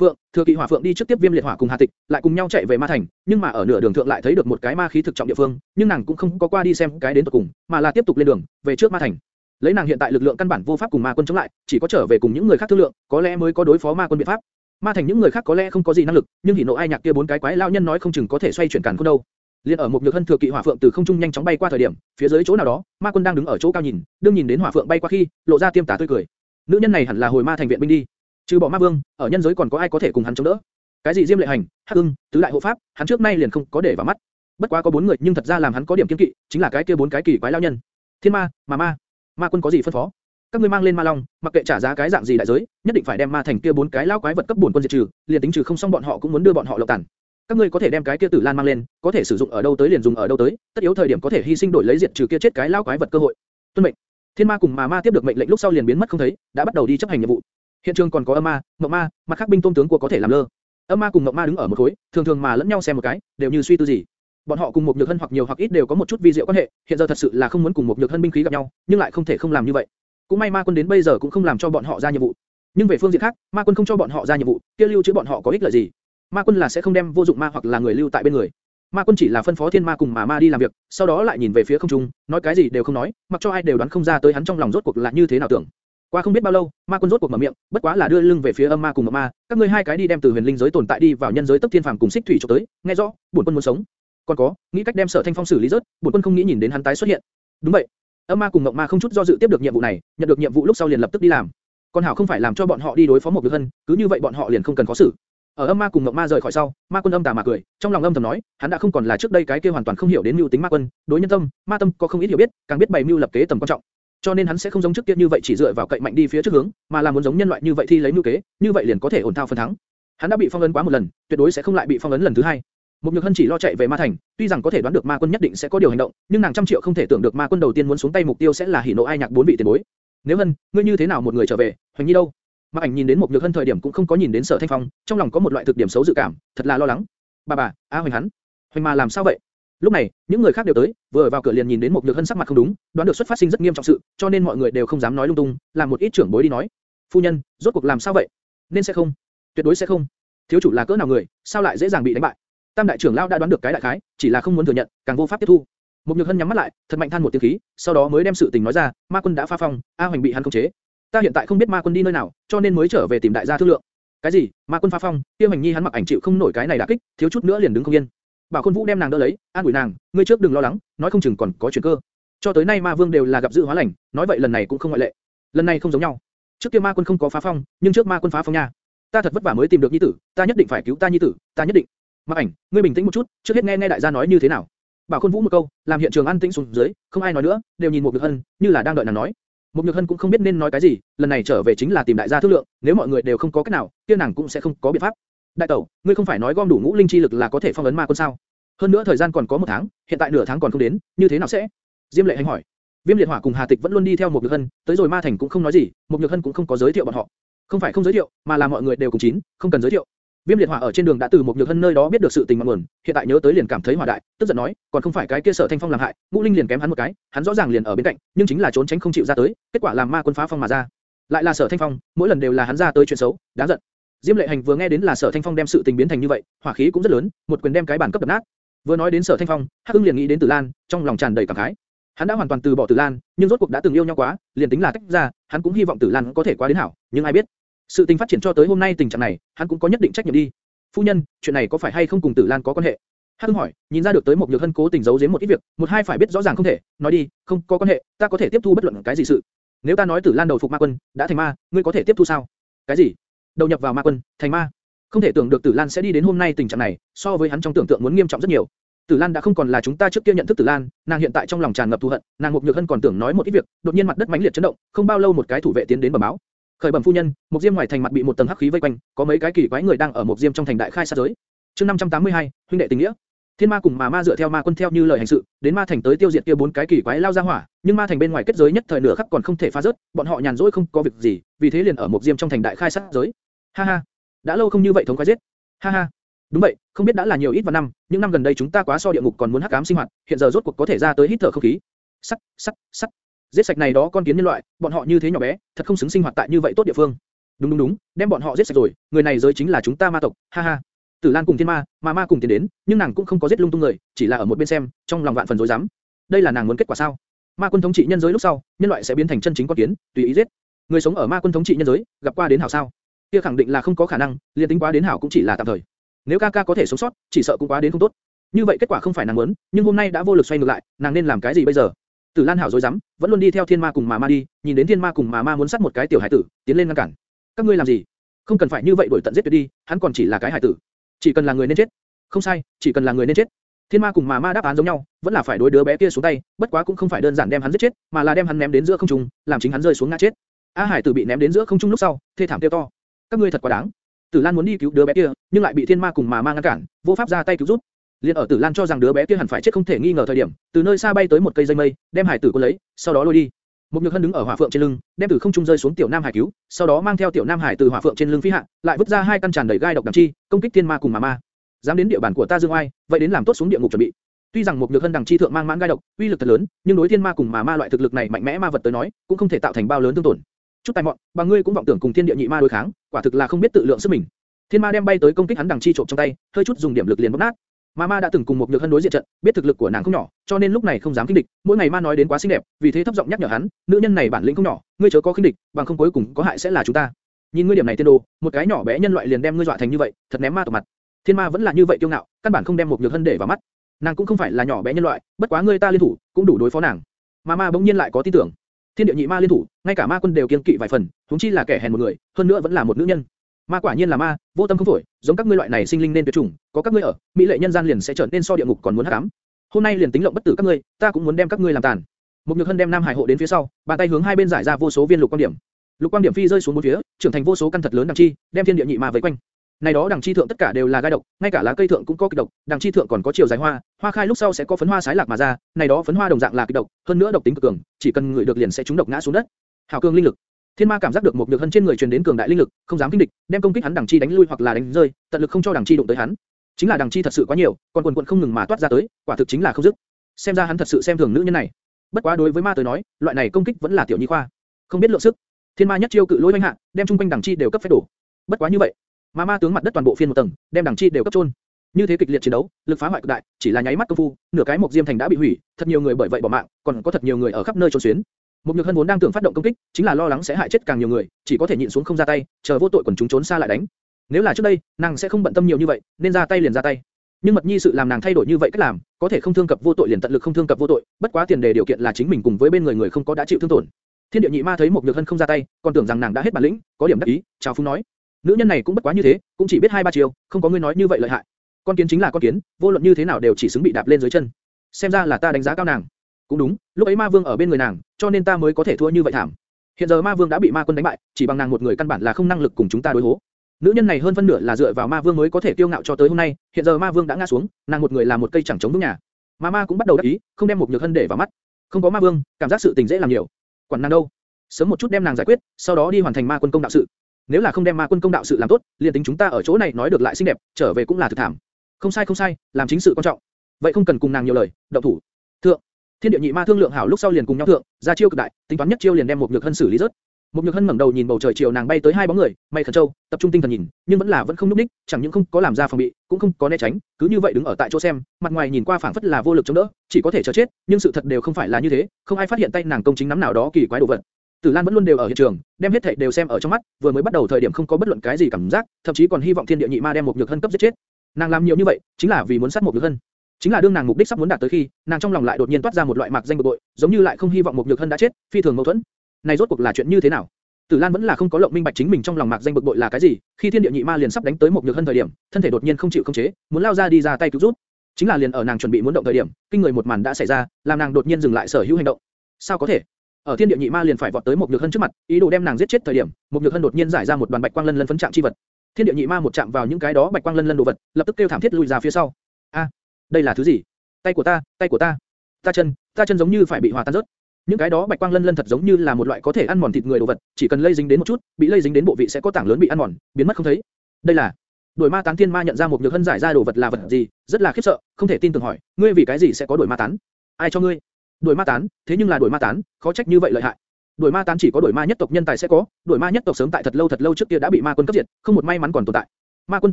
Phượng, thừa kỵ hỏa phượng đi trước tiếp viêm liệt hỏa cùng Hà Tịch, lại cùng nhau chạy về Ma Thành, nhưng mà ở nửa đường thượng lại thấy được một cái ma khí thực trọng địa phương, nhưng nàng cũng không có qua đi xem cái đến tận cùng, mà là tiếp tục lên đường, về trước Ma Thành. Lấy nàng hiện tại lực lượng căn bản vô pháp cùng ma quân chống lại, chỉ có trở về cùng những người khác thương lượng, có lẽ mới có đối phó ma quân biện pháp. Ma Thành những người khác có lẽ không có gì năng lực, nhưng hỉ nộ ai nhạc kia bốn cái quái lao nhân nói không chừng có thể xoay chuyển cản khôn đâu. Liên ở một nhược hân thừa kỵ hỏa phượng từ không trung nhanh chóng bay qua thời điểm, phía dưới chỗ nào đó, ma quân đang đứng ở chỗ cao nhìn, đương nhìn đến hỏa phượng bay qua khi, lộ ra tiêm tà tươi cười. Nữ nhân này hẳn là hồi ma thành viện binh đi. Trừ bỏ ma vương, ở nhân giới còn có ai có thể cùng hắn chống đỡ? Cái gì Diêm Lệ Hành, Hắc Ưng, tứ đại hộ pháp, hắn trước nay liền không có để vào mắt. Bất quá có bốn người, nhưng thật ra làm hắn có điểm kiên kỵ, chính là cái kia bốn cái kỳ quái lao nhân. Thiên ma, mà ma, ma quân có gì phân phó? Các ngươi mang lên ma long, mặc kệ trả giá cái dạng gì đại giới, nhất định phải đem ma thành kia bốn cái lao quái vật cấp bổn quân diệt trừ, liền tính trừ không xong bọn họ cũng muốn đưa bọn họ lộng tàn. Các ngươi có thể đem cái kia tử lan mang lên, có thể sử dụng ở đâu tới liền dùng ở đâu tới, tất yếu thời điểm có thể hy sinh đổi lấy diệt trừ kia chết cái lao quái vật cơ hội. Tuân mệnh. Thiên ma cùng mà ma tiếp được mệnh lệnh lúc sau liền biến mất không thấy, đã bắt đầu đi chấp hành nhiệm vụ. Hiện trường còn có âm ma, mộng ma, mặt khác binh tôn tướng của có thể làm lơ. Âm ma cùng mộng ma đứng ở một khối, thường thường mà lẫn nhau xem một cái, đều như suy tư gì. Bọn họ cùng một nhược hân hoặc nhiều hoặc ít đều có một chút vi diệu quan hệ, hiện giờ thật sự là không muốn cùng một nhược hân binh khí gặp nhau, nhưng lại không thể không làm như vậy. Cũng may ma quân đến bây giờ cũng không làm cho bọn họ ra nhiệm vụ. Nhưng về phương diện khác, ma quân không cho bọn họ ra nhiệm vụ, kia lưu trữ bọn họ có ích lợi gì? Ma quân là sẽ không đem vô dụng ma hoặc là người lưu tại bên người. Ma quân chỉ là phân phó thiên ma cùng mà ma đi làm việc, sau đó lại nhìn về phía không trung, nói cái gì đều không nói, mặc cho ai đều đoán không ra tới hắn trong lòng rốt cuộc là như thế nào tưởng. Qua không biết bao lâu, ma quân rốt cuộc mở miệng, bất quá là đưa lưng về phía âm ma cùng mộng ma, các ngươi hai cái đi đem từ huyền linh giới tồn tại đi vào nhân giới tốc thiên phàm cùng xích thủy cho tới, nghe rõ, bổn quân muốn sống. Còn có, nghĩ cách đem sở thanh phong xử lý rớt, bổn quân không nghĩ nhìn đến hắn tái xuất hiện. Đúng vậy. Âm ma cùng mộng ma không chút do dự tiếp được nhiệm vụ này, nhận được nhiệm vụ lúc sau liền lập tức đi làm. Con hảo không phải làm cho bọn họ đi đối phó một việc hân, cứ như vậy bọn họ liền không cần khó xử. Ở âm ma cùng mộng ma rời khỏi sau, ma quân âm tà mà cười, trong lòng âm thầm nói, hắn đã không còn là trước đây cái kia hoàn toàn không hiểu đến mưu tính ma quân, đối nhân tâm, ma tâm có không ít hiểu biết, càng biết bày mưu lập kế tầm quan trọng. Cho nên hắn sẽ không giống trước kia như vậy chỉ dựa vào cậy mạnh đi phía trước hướng, mà là muốn giống nhân loại như vậy thi lấy mưu kế, như vậy liền có thể ổn thao phần thắng. Hắn đã bị phong ấn quá một lần, tuyệt đối sẽ không lại bị phong ấn lần thứ hai. Một Nhược Hân chỉ lo chạy về Ma Thành, tuy rằng có thể đoán được Ma Quân nhất định sẽ có điều hành động, nhưng nàng trăm triệu không thể tưởng được Ma Quân đầu tiên muốn xuống tay mục tiêu sẽ là hỉ nộ ai nhạc bốn vị tiền bối. Nếu Hân, ngươi như thế nào một người trở về? Hoành Nhi đâu? Mạc Ảnh nhìn đến một Nhược Hân thời điểm cũng không có nhìn đến Sở Thanh Phong, trong lòng có một loại thực điểm xấu dự cảm, thật là lo lắng. Bà bà, a Hoành hắn, Hoành mà làm sao vậy? Lúc này, những người khác đều tới, vừa vào cửa liền nhìn đến một Nhược Hân sắc mặt không đúng, đoán được xuất phát sinh rất nghiêm trọng sự, cho nên mọi người đều không dám nói lung tung, làm một ít trưởng bối đi nói. Phu nhân, rốt cuộc làm sao vậy? Nên sẽ không, tuyệt đối sẽ không. Thiếu chủ là cỡ nào người, sao lại dễ dàng bị đánh bại? Tam đại trưởng lão đã đoán được cái đại khái, chỉ là không muốn thừa nhận, càng vô pháp tiếp thu. Một Nhược Hân nhắm mắt lại, thật mạnh than một tiếng khí, sau đó mới đem sự tình nói ra, Ma Quân đã pha phong, A Hoành bị hắn khống chế. Ta hiện tại không biết Ma Quân đi nơi nào, cho nên mới trở về tìm đại gia thương lượng. Cái gì? Ma Quân pha phong? Tiêu hoành Nhi hắn mặc ảnh chịu không nổi cái này đả kích, thiếu chút nữa liền đứng không yên. Bảo Khôn Vũ đem nàng đỡ lấy, an ủi nàng, ngươi trước đừng lo lắng, nói không chừng còn có chuyện cơ. Cho tới nay Ma Vương đều là gặp dự hóa lành, nói vậy lần này cũng không ngoại lệ. Lần này không giống nhau. Trước kia Ma Quân không có phá phong, nhưng trước Ma Quân phá phong nha. Ta thật vất vả mới tìm được nhi tử, ta nhất định phải cứu ta nhi tử, ta nhất định. Mặc ảnh, ngươi bình tĩnh một chút, trước hết nghe nghe đại gia nói như thế nào. Bảo Khôn Vũ một câu, làm hiện trường an tĩnh xuống dưới, không ai nói nữa, đều nhìn một Nhược Hân, như là đang đợi nàng nói. Một Nhược Hân cũng không biết nên nói cái gì, lần này trở về chính là tìm đại gia thương lượng, nếu mọi người đều không có cách nào, kia nàng cũng sẽ không có biện pháp. Đại tẩu, ngươi không phải nói gom đủ ngũ linh chi lực là có thể phong ấn ma quân sao? Hơn nữa thời gian còn có một tháng, hiện tại nửa tháng còn không đến, như thế nào sẽ? Diêm Lệ Hành hỏi. Viêm Liệt Hỏa cùng Hà Tịch vẫn luôn đi theo một Nhược Hân, tới rồi Ma Thành cũng không nói gì, một Nhược Hân cũng không có giới thiệu bọn họ. Không phải không giới thiệu, mà là mọi người đều cùng chín, không cần giới thiệu. Viêm liệt hỏa ở trên đường đã từ một nhược hân nơi đó biết được sự tình mọi nguồn, hiện tại nhớ tới liền cảm thấy hỏa đại, tức giận nói, còn không phải cái kia sở thanh phong làm hại, ngũ linh liền kém hắn một cái, hắn rõ ràng liền ở bên cạnh, nhưng chính là trốn tránh không chịu ra tới, kết quả làm ma quân phá phong mà ra. lại là sở thanh phong, mỗi lần đều là hắn ra tới chuyện xấu, đáng giận. Diêm lệ hành vừa nghe đến là sở thanh phong đem sự tình biến thành như vậy, hỏa khí cũng rất lớn, một quyền đem cái bàn cấp đập nát. vừa nói đến sở thanh phong, hắc ưng liền nghĩ đến tử lan, trong lòng tràn đầy cảm khái. hắn đã hoàn toàn từ bỏ tử lan, nhưng rốt cuộc đã từng yêu nhau quá, liền tính là tách ra, hắn cũng hy vọng tử lan có thể qua đến hảo, nhưng ai biết sự tình phát triển cho tới hôm nay tình trạng này, hắn cũng có nhất định trách nhiệm đi. Phu nhân, chuyện này có phải hay không cùng Tử Lan có quan hệ? Hắc Hưng hỏi, nhìn ra được tới một nhược hân cố tình giấu giếm một ít việc, một hai phải biết rõ ràng không thể, nói đi, không có quan hệ, ta có thể tiếp thu bất luận cái gì sự. Nếu ta nói Tử Lan đầu phục ma quân, đã thành ma, ngươi có thể tiếp thu sao? Cái gì? Đầu nhập vào ma quân, thành ma? Không thể tưởng được Tử Lan sẽ đi đến hôm nay tình trạng này, so với hắn trong tưởng tượng muốn nghiêm trọng rất nhiều. Tử Lan đã không còn là chúng ta trước kia nhận thức Tử Lan, nàng hiện tại trong lòng tràn ngập thù hận, nàng Mục nhược hân còn tưởng nói một ít việc, đột nhiên mặt đất mãnh liệt chấn động, không bao lâu một cái thủ vệ tiến đến bẩm báo, khởi bẩm phu nhân, một diêm ngoài thành mặt bị một tầng hắc khí vây quanh, có mấy cái kỳ quái người đang ở một diêm trong thành đại khai sát giới. Chương 582, huynh đệ tình nghĩa. Thiên ma cùng mà ma dựa theo ma quân theo như lời hành sự, đến ma thành tới tiêu diệt kia bốn cái kỳ quái lao ra hỏa, nhưng ma thành bên ngoài kết giới nhất thời nửa khắc còn không thể phá rớt, bọn họ nhàn rỗi không có việc gì, vì thế liền ở một diêm trong thành đại khai sát giới. Ha ha, đã lâu không như vậy thống quái giết. Ha ha, đúng vậy, không biết đã là nhiều ít và năm, những năm gần đây chúng ta quá so địa ngục còn muốn hắc ám sinh hoạt, hiện giờ rốt cuộc có thể ra tới hít thở không khí. Sắt, sắt, sắt. Giết sạch này đó con kiến nhân loại, bọn họ như thế nhỏ bé, thật không xứng sinh hoạt tại như vậy tốt địa phương. Đúng đúng đúng, đem bọn họ giết sạch rồi, người này giới chính là chúng ta ma tộc, ha ha. Tử Lan cùng Thiên Ma, mà Ma cùng tiến đến, nhưng nàng cũng không có giết lung tung người, chỉ là ở một bên xem, trong lòng vạn phần rối rắm. Đây là nàng muốn kết quả sao? Ma quân thống trị nhân giới lúc sau, nhân loại sẽ biến thành chân chính con kiến, tùy ý giết. Người sống ở Ma quân thống trị nhân giới, gặp qua đến hảo sao? Kia khẳng định là không có khả năng, liên tính quá đến hảo cũng chỉ là tạm thời. Nếu ca ca có thể sống sót, chỉ sợ cũng quá đến không tốt. Như vậy kết quả không phải nàng muốn, nhưng hôm nay đã vô lực xoay ngược lại, nàng nên làm cái gì bây giờ? Tử Lan hảo dối rắm, vẫn luôn đi theo Thiên Ma cùng mà Ma đi, nhìn đến Thiên Ma cùng mà Ma muốn sát một cái tiểu hải tử, tiến lên ngăn cản. Các ngươi làm gì? Không cần phải như vậy đuổi tận giết tuyệt đi, hắn còn chỉ là cái hải tử, chỉ cần là người nên chết. Không sai, chỉ cần là người nên chết. Thiên Ma cùng mà Ma đáp án giống nhau, vẫn là phải đối đứa bé kia xuống tay, bất quá cũng không phải đơn giản đem hắn giết chết, mà là đem hắn ném đến giữa không trung, làm chính hắn rơi xuống ngã chết. A Hải tử bị ném đến giữa không trung lúc sau, thê thảm kêu to. Các ngươi thật quá đáng. Tử Lan muốn đi cứu đứa bé kia, nhưng lại bị Thiên Ma cùng mà Ma ngăn cản, vô pháp ra tay cứu giúp. Liên ở Tử Lan cho rằng đứa bé kia hẳn phải chết không thể nghi ngờ thời điểm, từ nơi xa bay tới một cây dây mây, đem hải tử cuốn lấy, sau đó lôi đi. Một nhược hân đứng ở hỏa phượng trên lưng, đem từ không trung rơi xuống tiểu nam hải cứu, sau đó mang theo tiểu nam hải từ hỏa phượng trên lưng phi hạ, lại vứt ra hai căn tràn đầy gai độc đằng chi, công kích thiên ma cùng mà ma. Dám đến địa bàn của ta dương oai, vậy đến làm tốt xuống địa ngục chuẩn bị. Tuy rằng một nhược hân đằng chi thượng mang mãn gai độc, uy lực thật lớn, nhưng đối thiên ma cùng mà ma loại thực lực này mạnh mẽ ma vật tới nói, cũng không thể tạo thành bao lớn thương tổn. Chút tài mọn, bà ngươi cũng vọng tưởng cùng thiên địa nhị ma đối kháng, quả thực là không biết tự lượng sức mình. Thiên ma đem bay tới công kích hắn đằng chi trộm trong tay, hơi chút dùng điểm lực liền bóp nát, Ma Ma đã từng cùng một nhược hân đối diện trận, biết thực lực của nàng không nhỏ, cho nên lúc này không dám kinh địch. Mỗi ngày Ma nói đến quá xinh đẹp, vì thế thấp giọng nhắc nhở hắn, nữ nhân này bản lĩnh không nhỏ, ngươi chớ có kinh địch, bằng không cuối cùng có hại sẽ là chúng ta. Nhìn ngươi điểm này tiên đồ, một cái nhỏ bé nhân loại liền đem ngươi dọa thành như vậy, thật ném ma tổ mặt. Thiên Ma vẫn là như vậy kiêu ngạo, căn bản không đem một nhược hân để vào mắt. Nàng cũng không phải là nhỏ bé nhân loại, bất quá ngươi ta liên thủ, cũng đủ đối phó nàng. Ma Ma bỗng nhiên lại có tin tưởng. Thiên địa nhị ma liên thủ, ngay cả ma quân đều kiêng kỵ vài phần, huống chi là kẻ hèn một người, hơn nữa vẫn là một nữ nhân. Ma quả nhiên là ma, vô tâm không phổi, giống các ngươi loại này sinh linh nên tuyệt chủng, có các ngươi ở, mỹ lệ nhân gian liền sẽ trở nên so địa ngục còn muốn hắc ám. Hôm nay liền tính lộng bất tử các ngươi, ta cũng muốn đem các ngươi làm tàn. Một nhược hân đem Nam Hải hộ đến phía sau, bàn tay hướng hai bên giải ra vô số viên lục quang điểm. Lục quang điểm phi rơi xuống bốn phía, trưởng thành vô số căn thật lớn đằng chi, đem thiên địa nhị ma vây quanh. Này đó đằng chi thượng tất cả đều là gai độc, ngay cả lá cây thượng cũng có kịch độc, đằng chi thượng còn có chiều dài hoa, hoa khai lúc sau sẽ có phấn hoa sái lạc mà ra, này đó phấn hoa đồng dạng là kịch độc, hơn nữa độc tính cực cường, chỉ cần người được liền sẽ trúng độc ngã xuống đất. Hảo cường linh lực, Thiên Ma cảm giác được một nhược hân trên người truyền đến cường đại linh lực, không dám kinh địch, đem công kích hắn đằng chi đánh lui hoặc là đánh rơi, tận lực không cho đằng chi đụng tới hắn. Chính là đằng chi thật sự quá nhiều, còn quần quần không ngừng mà toát ra tới, quả thực chính là không dứt. Xem ra hắn thật sự xem thường nữ nhân này. Bất quá đối với ma tới nói, loại này công kích vẫn là tiểu nhi khoa, không biết lượng sức. Thiên Ma nhất chiêu cự lôi vanh hạ, đem trung quanh đằng chi đều cấp phép đổ. Bất quá như vậy, ma ma tướng mặt đất toàn bộ phiên một tầng, đem đằng chi đều cấp chôn. Như thế kịch liệt chiến đấu, lực phá hoại cực đại, chỉ là nháy mắt công phu, nửa cái một diêm thành đã bị hủy, thật nhiều người bởi vậy bỏ mạng, còn có thật nhiều người ở khắp nơi trốn xuyến. Một nhược hân vốn đang tưởng phát động công kích, chính là lo lắng sẽ hại chết càng nhiều người, chỉ có thể nhịn xuống không ra tay, chờ vô tội quần chúng trốn xa lại đánh. Nếu là trước đây, nàng sẽ không bận tâm nhiều như vậy, nên ra tay liền ra tay. Nhưng mật nhi sự làm nàng thay đổi như vậy cách làm, có thể không thương cập vô tội liền tận lực không thương cập vô tội, bất quá tiền đề điều kiện là chính mình cùng với bên người người không có đã chịu thương tổn. Thiên địa nhị ma thấy một nhược hân không ra tay, còn tưởng rằng nàng đã hết bản lĩnh, có điểm đắc ý, chào phúng nói, nữ nhân này cũng bất quá như thế, cũng chỉ biết hai ba chiều, không có ngươi nói như vậy lợi hại. Con kiến chính là con kiến, vô luận như thế nào đều chỉ xứng bị đạp lên dưới chân. Xem ra là ta đánh giá cao nàng. Cũng đúng, lúc ấy ma vương ở bên người nàng, cho nên ta mới có thể thua như vậy thảm. Hiện giờ ma vương đã bị ma quân đánh bại, chỉ bằng nàng một người căn bản là không năng lực cùng chúng ta đối hố. Nữ nhân này hơn phân nửa là dựa vào ma vương mới có thể tiêu ngạo cho tới hôm nay, hiện giờ ma vương đã ngã xuống, nàng một người là một cây chẳng chống vững nhà. Ma ma cũng bắt đầu đắc ý, không đem một nhược hân để vào mắt. Không có ma vương, cảm giác sự tình dễ làm nhiều. Quản nàng đâu? Sớm một chút đem nàng giải quyết, sau đó đi hoàn thành ma quân công đạo sự. Nếu là không đem ma quân công đạo sự làm tốt, liền tính chúng ta ở chỗ này nói được lại xinh đẹp, trở về cũng là thực thảm. Không sai không sai, làm chính sự quan trọng. Vậy không cần cùng nàng nhiều lời, động thủ. Thượng, Thiên địa nhị ma thương lượng hảo lúc sau liền cùng nhau thượng, ra chiêu cực đại, tính toán nhất chiêu liền đem một nhược hân xử lý rớt. Một nhược hân ngẩng đầu nhìn bầu trời chiều nàng bay tới hai bóng người, mây khẩn châu, tập trung tinh thần nhìn, nhưng vẫn là vẫn không núp đích, chẳng những không có làm ra phòng bị, cũng không có né tránh, cứ như vậy đứng ở tại chỗ xem, mặt ngoài nhìn qua phảng phất là vô lực chống đỡ, chỉ có thể chờ chết, nhưng sự thật đều không phải là như thế, không ai phát hiện tay nàng công chính nắm nào đó kỳ quái đồ vật. Tử Lan vẫn luôn đều ở hiện trường, đem hết thảy đều xem ở trong mắt, vừa mới bắt đầu thời điểm không có bất luận cái gì cảm giác, thậm chí còn hy vọng thiên địa nhị ma đem một nhược hân cấp giết chết. Nàng làm nhiều như vậy, chính là vì muốn sát một nhược hân. Chính là đương nàng mục đích sắp muốn đạt tới khi, nàng trong lòng lại đột nhiên toát ra một loại mạc danh bực bội, giống như lại không hy vọng một nhược hân đã chết, phi thường mâu thuẫn. Này rốt cuộc là chuyện như thế nào? Tử Lan vẫn là không có lộng minh bạch chính mình trong lòng mạc danh bực bội là cái gì, khi thiên địa nhị ma liền sắp đánh tới một nhược hân thời điểm, thân thể đột nhiên không chịu khống chế, muốn lao ra đi ra tay cứu giúp. Chính là liền ở nàng chuẩn bị muốn động thời điểm, kinh người một màn đã xảy ra, làm nàng đột nhiên dừng lại sở hữu hành động. Sao có thể? Ở thiên địa nhị ma liền phải vọt tới một nhược hân trước mặt, ý đồ đem nàng giết chết thời điểm, một nhược hân đột nhiên giải ra một đoàn bạch quang lân lân phấn trạng chi vật. Thiên địa nhị ma một chạm vào những cái đó bạch quang lân lân đồ vật, lập tức kêu thảm thiết lùi ra phía sau. A, đây là thứ gì? tay của ta, tay của ta, ta chân, ta chân giống như phải bị hòa tan rớt. Những cái đó bạch quang lân lân thật giống như là một loại có thể ăn mòn thịt người đồ vật, chỉ cần lây dính đến một chút, bị lây dính đến bộ vị sẽ có tảng lớn bị ăn mòn, biến mất không thấy. Đây là Đuổi ma tán thiên ma nhận ra một nhược hân giải ra đồ vật là vật gì, rất là khiếp sợ, không thể tin tưởng hỏi, ngươi vì cái gì sẽ có đuổi ma tán? Ai cho ngươi? Đuổi ma tán, thế nhưng là đuổi ma tán, khó trách như vậy lợi hại. Đuổi ma tán chỉ có đuổi ma nhất tộc nhân tài sẽ có, đuổi ma nhất tộc sớm tại thật lâu thật lâu trước kia đã bị ma quân cấp diệt, không một may mắn còn tồn tại. Ma quân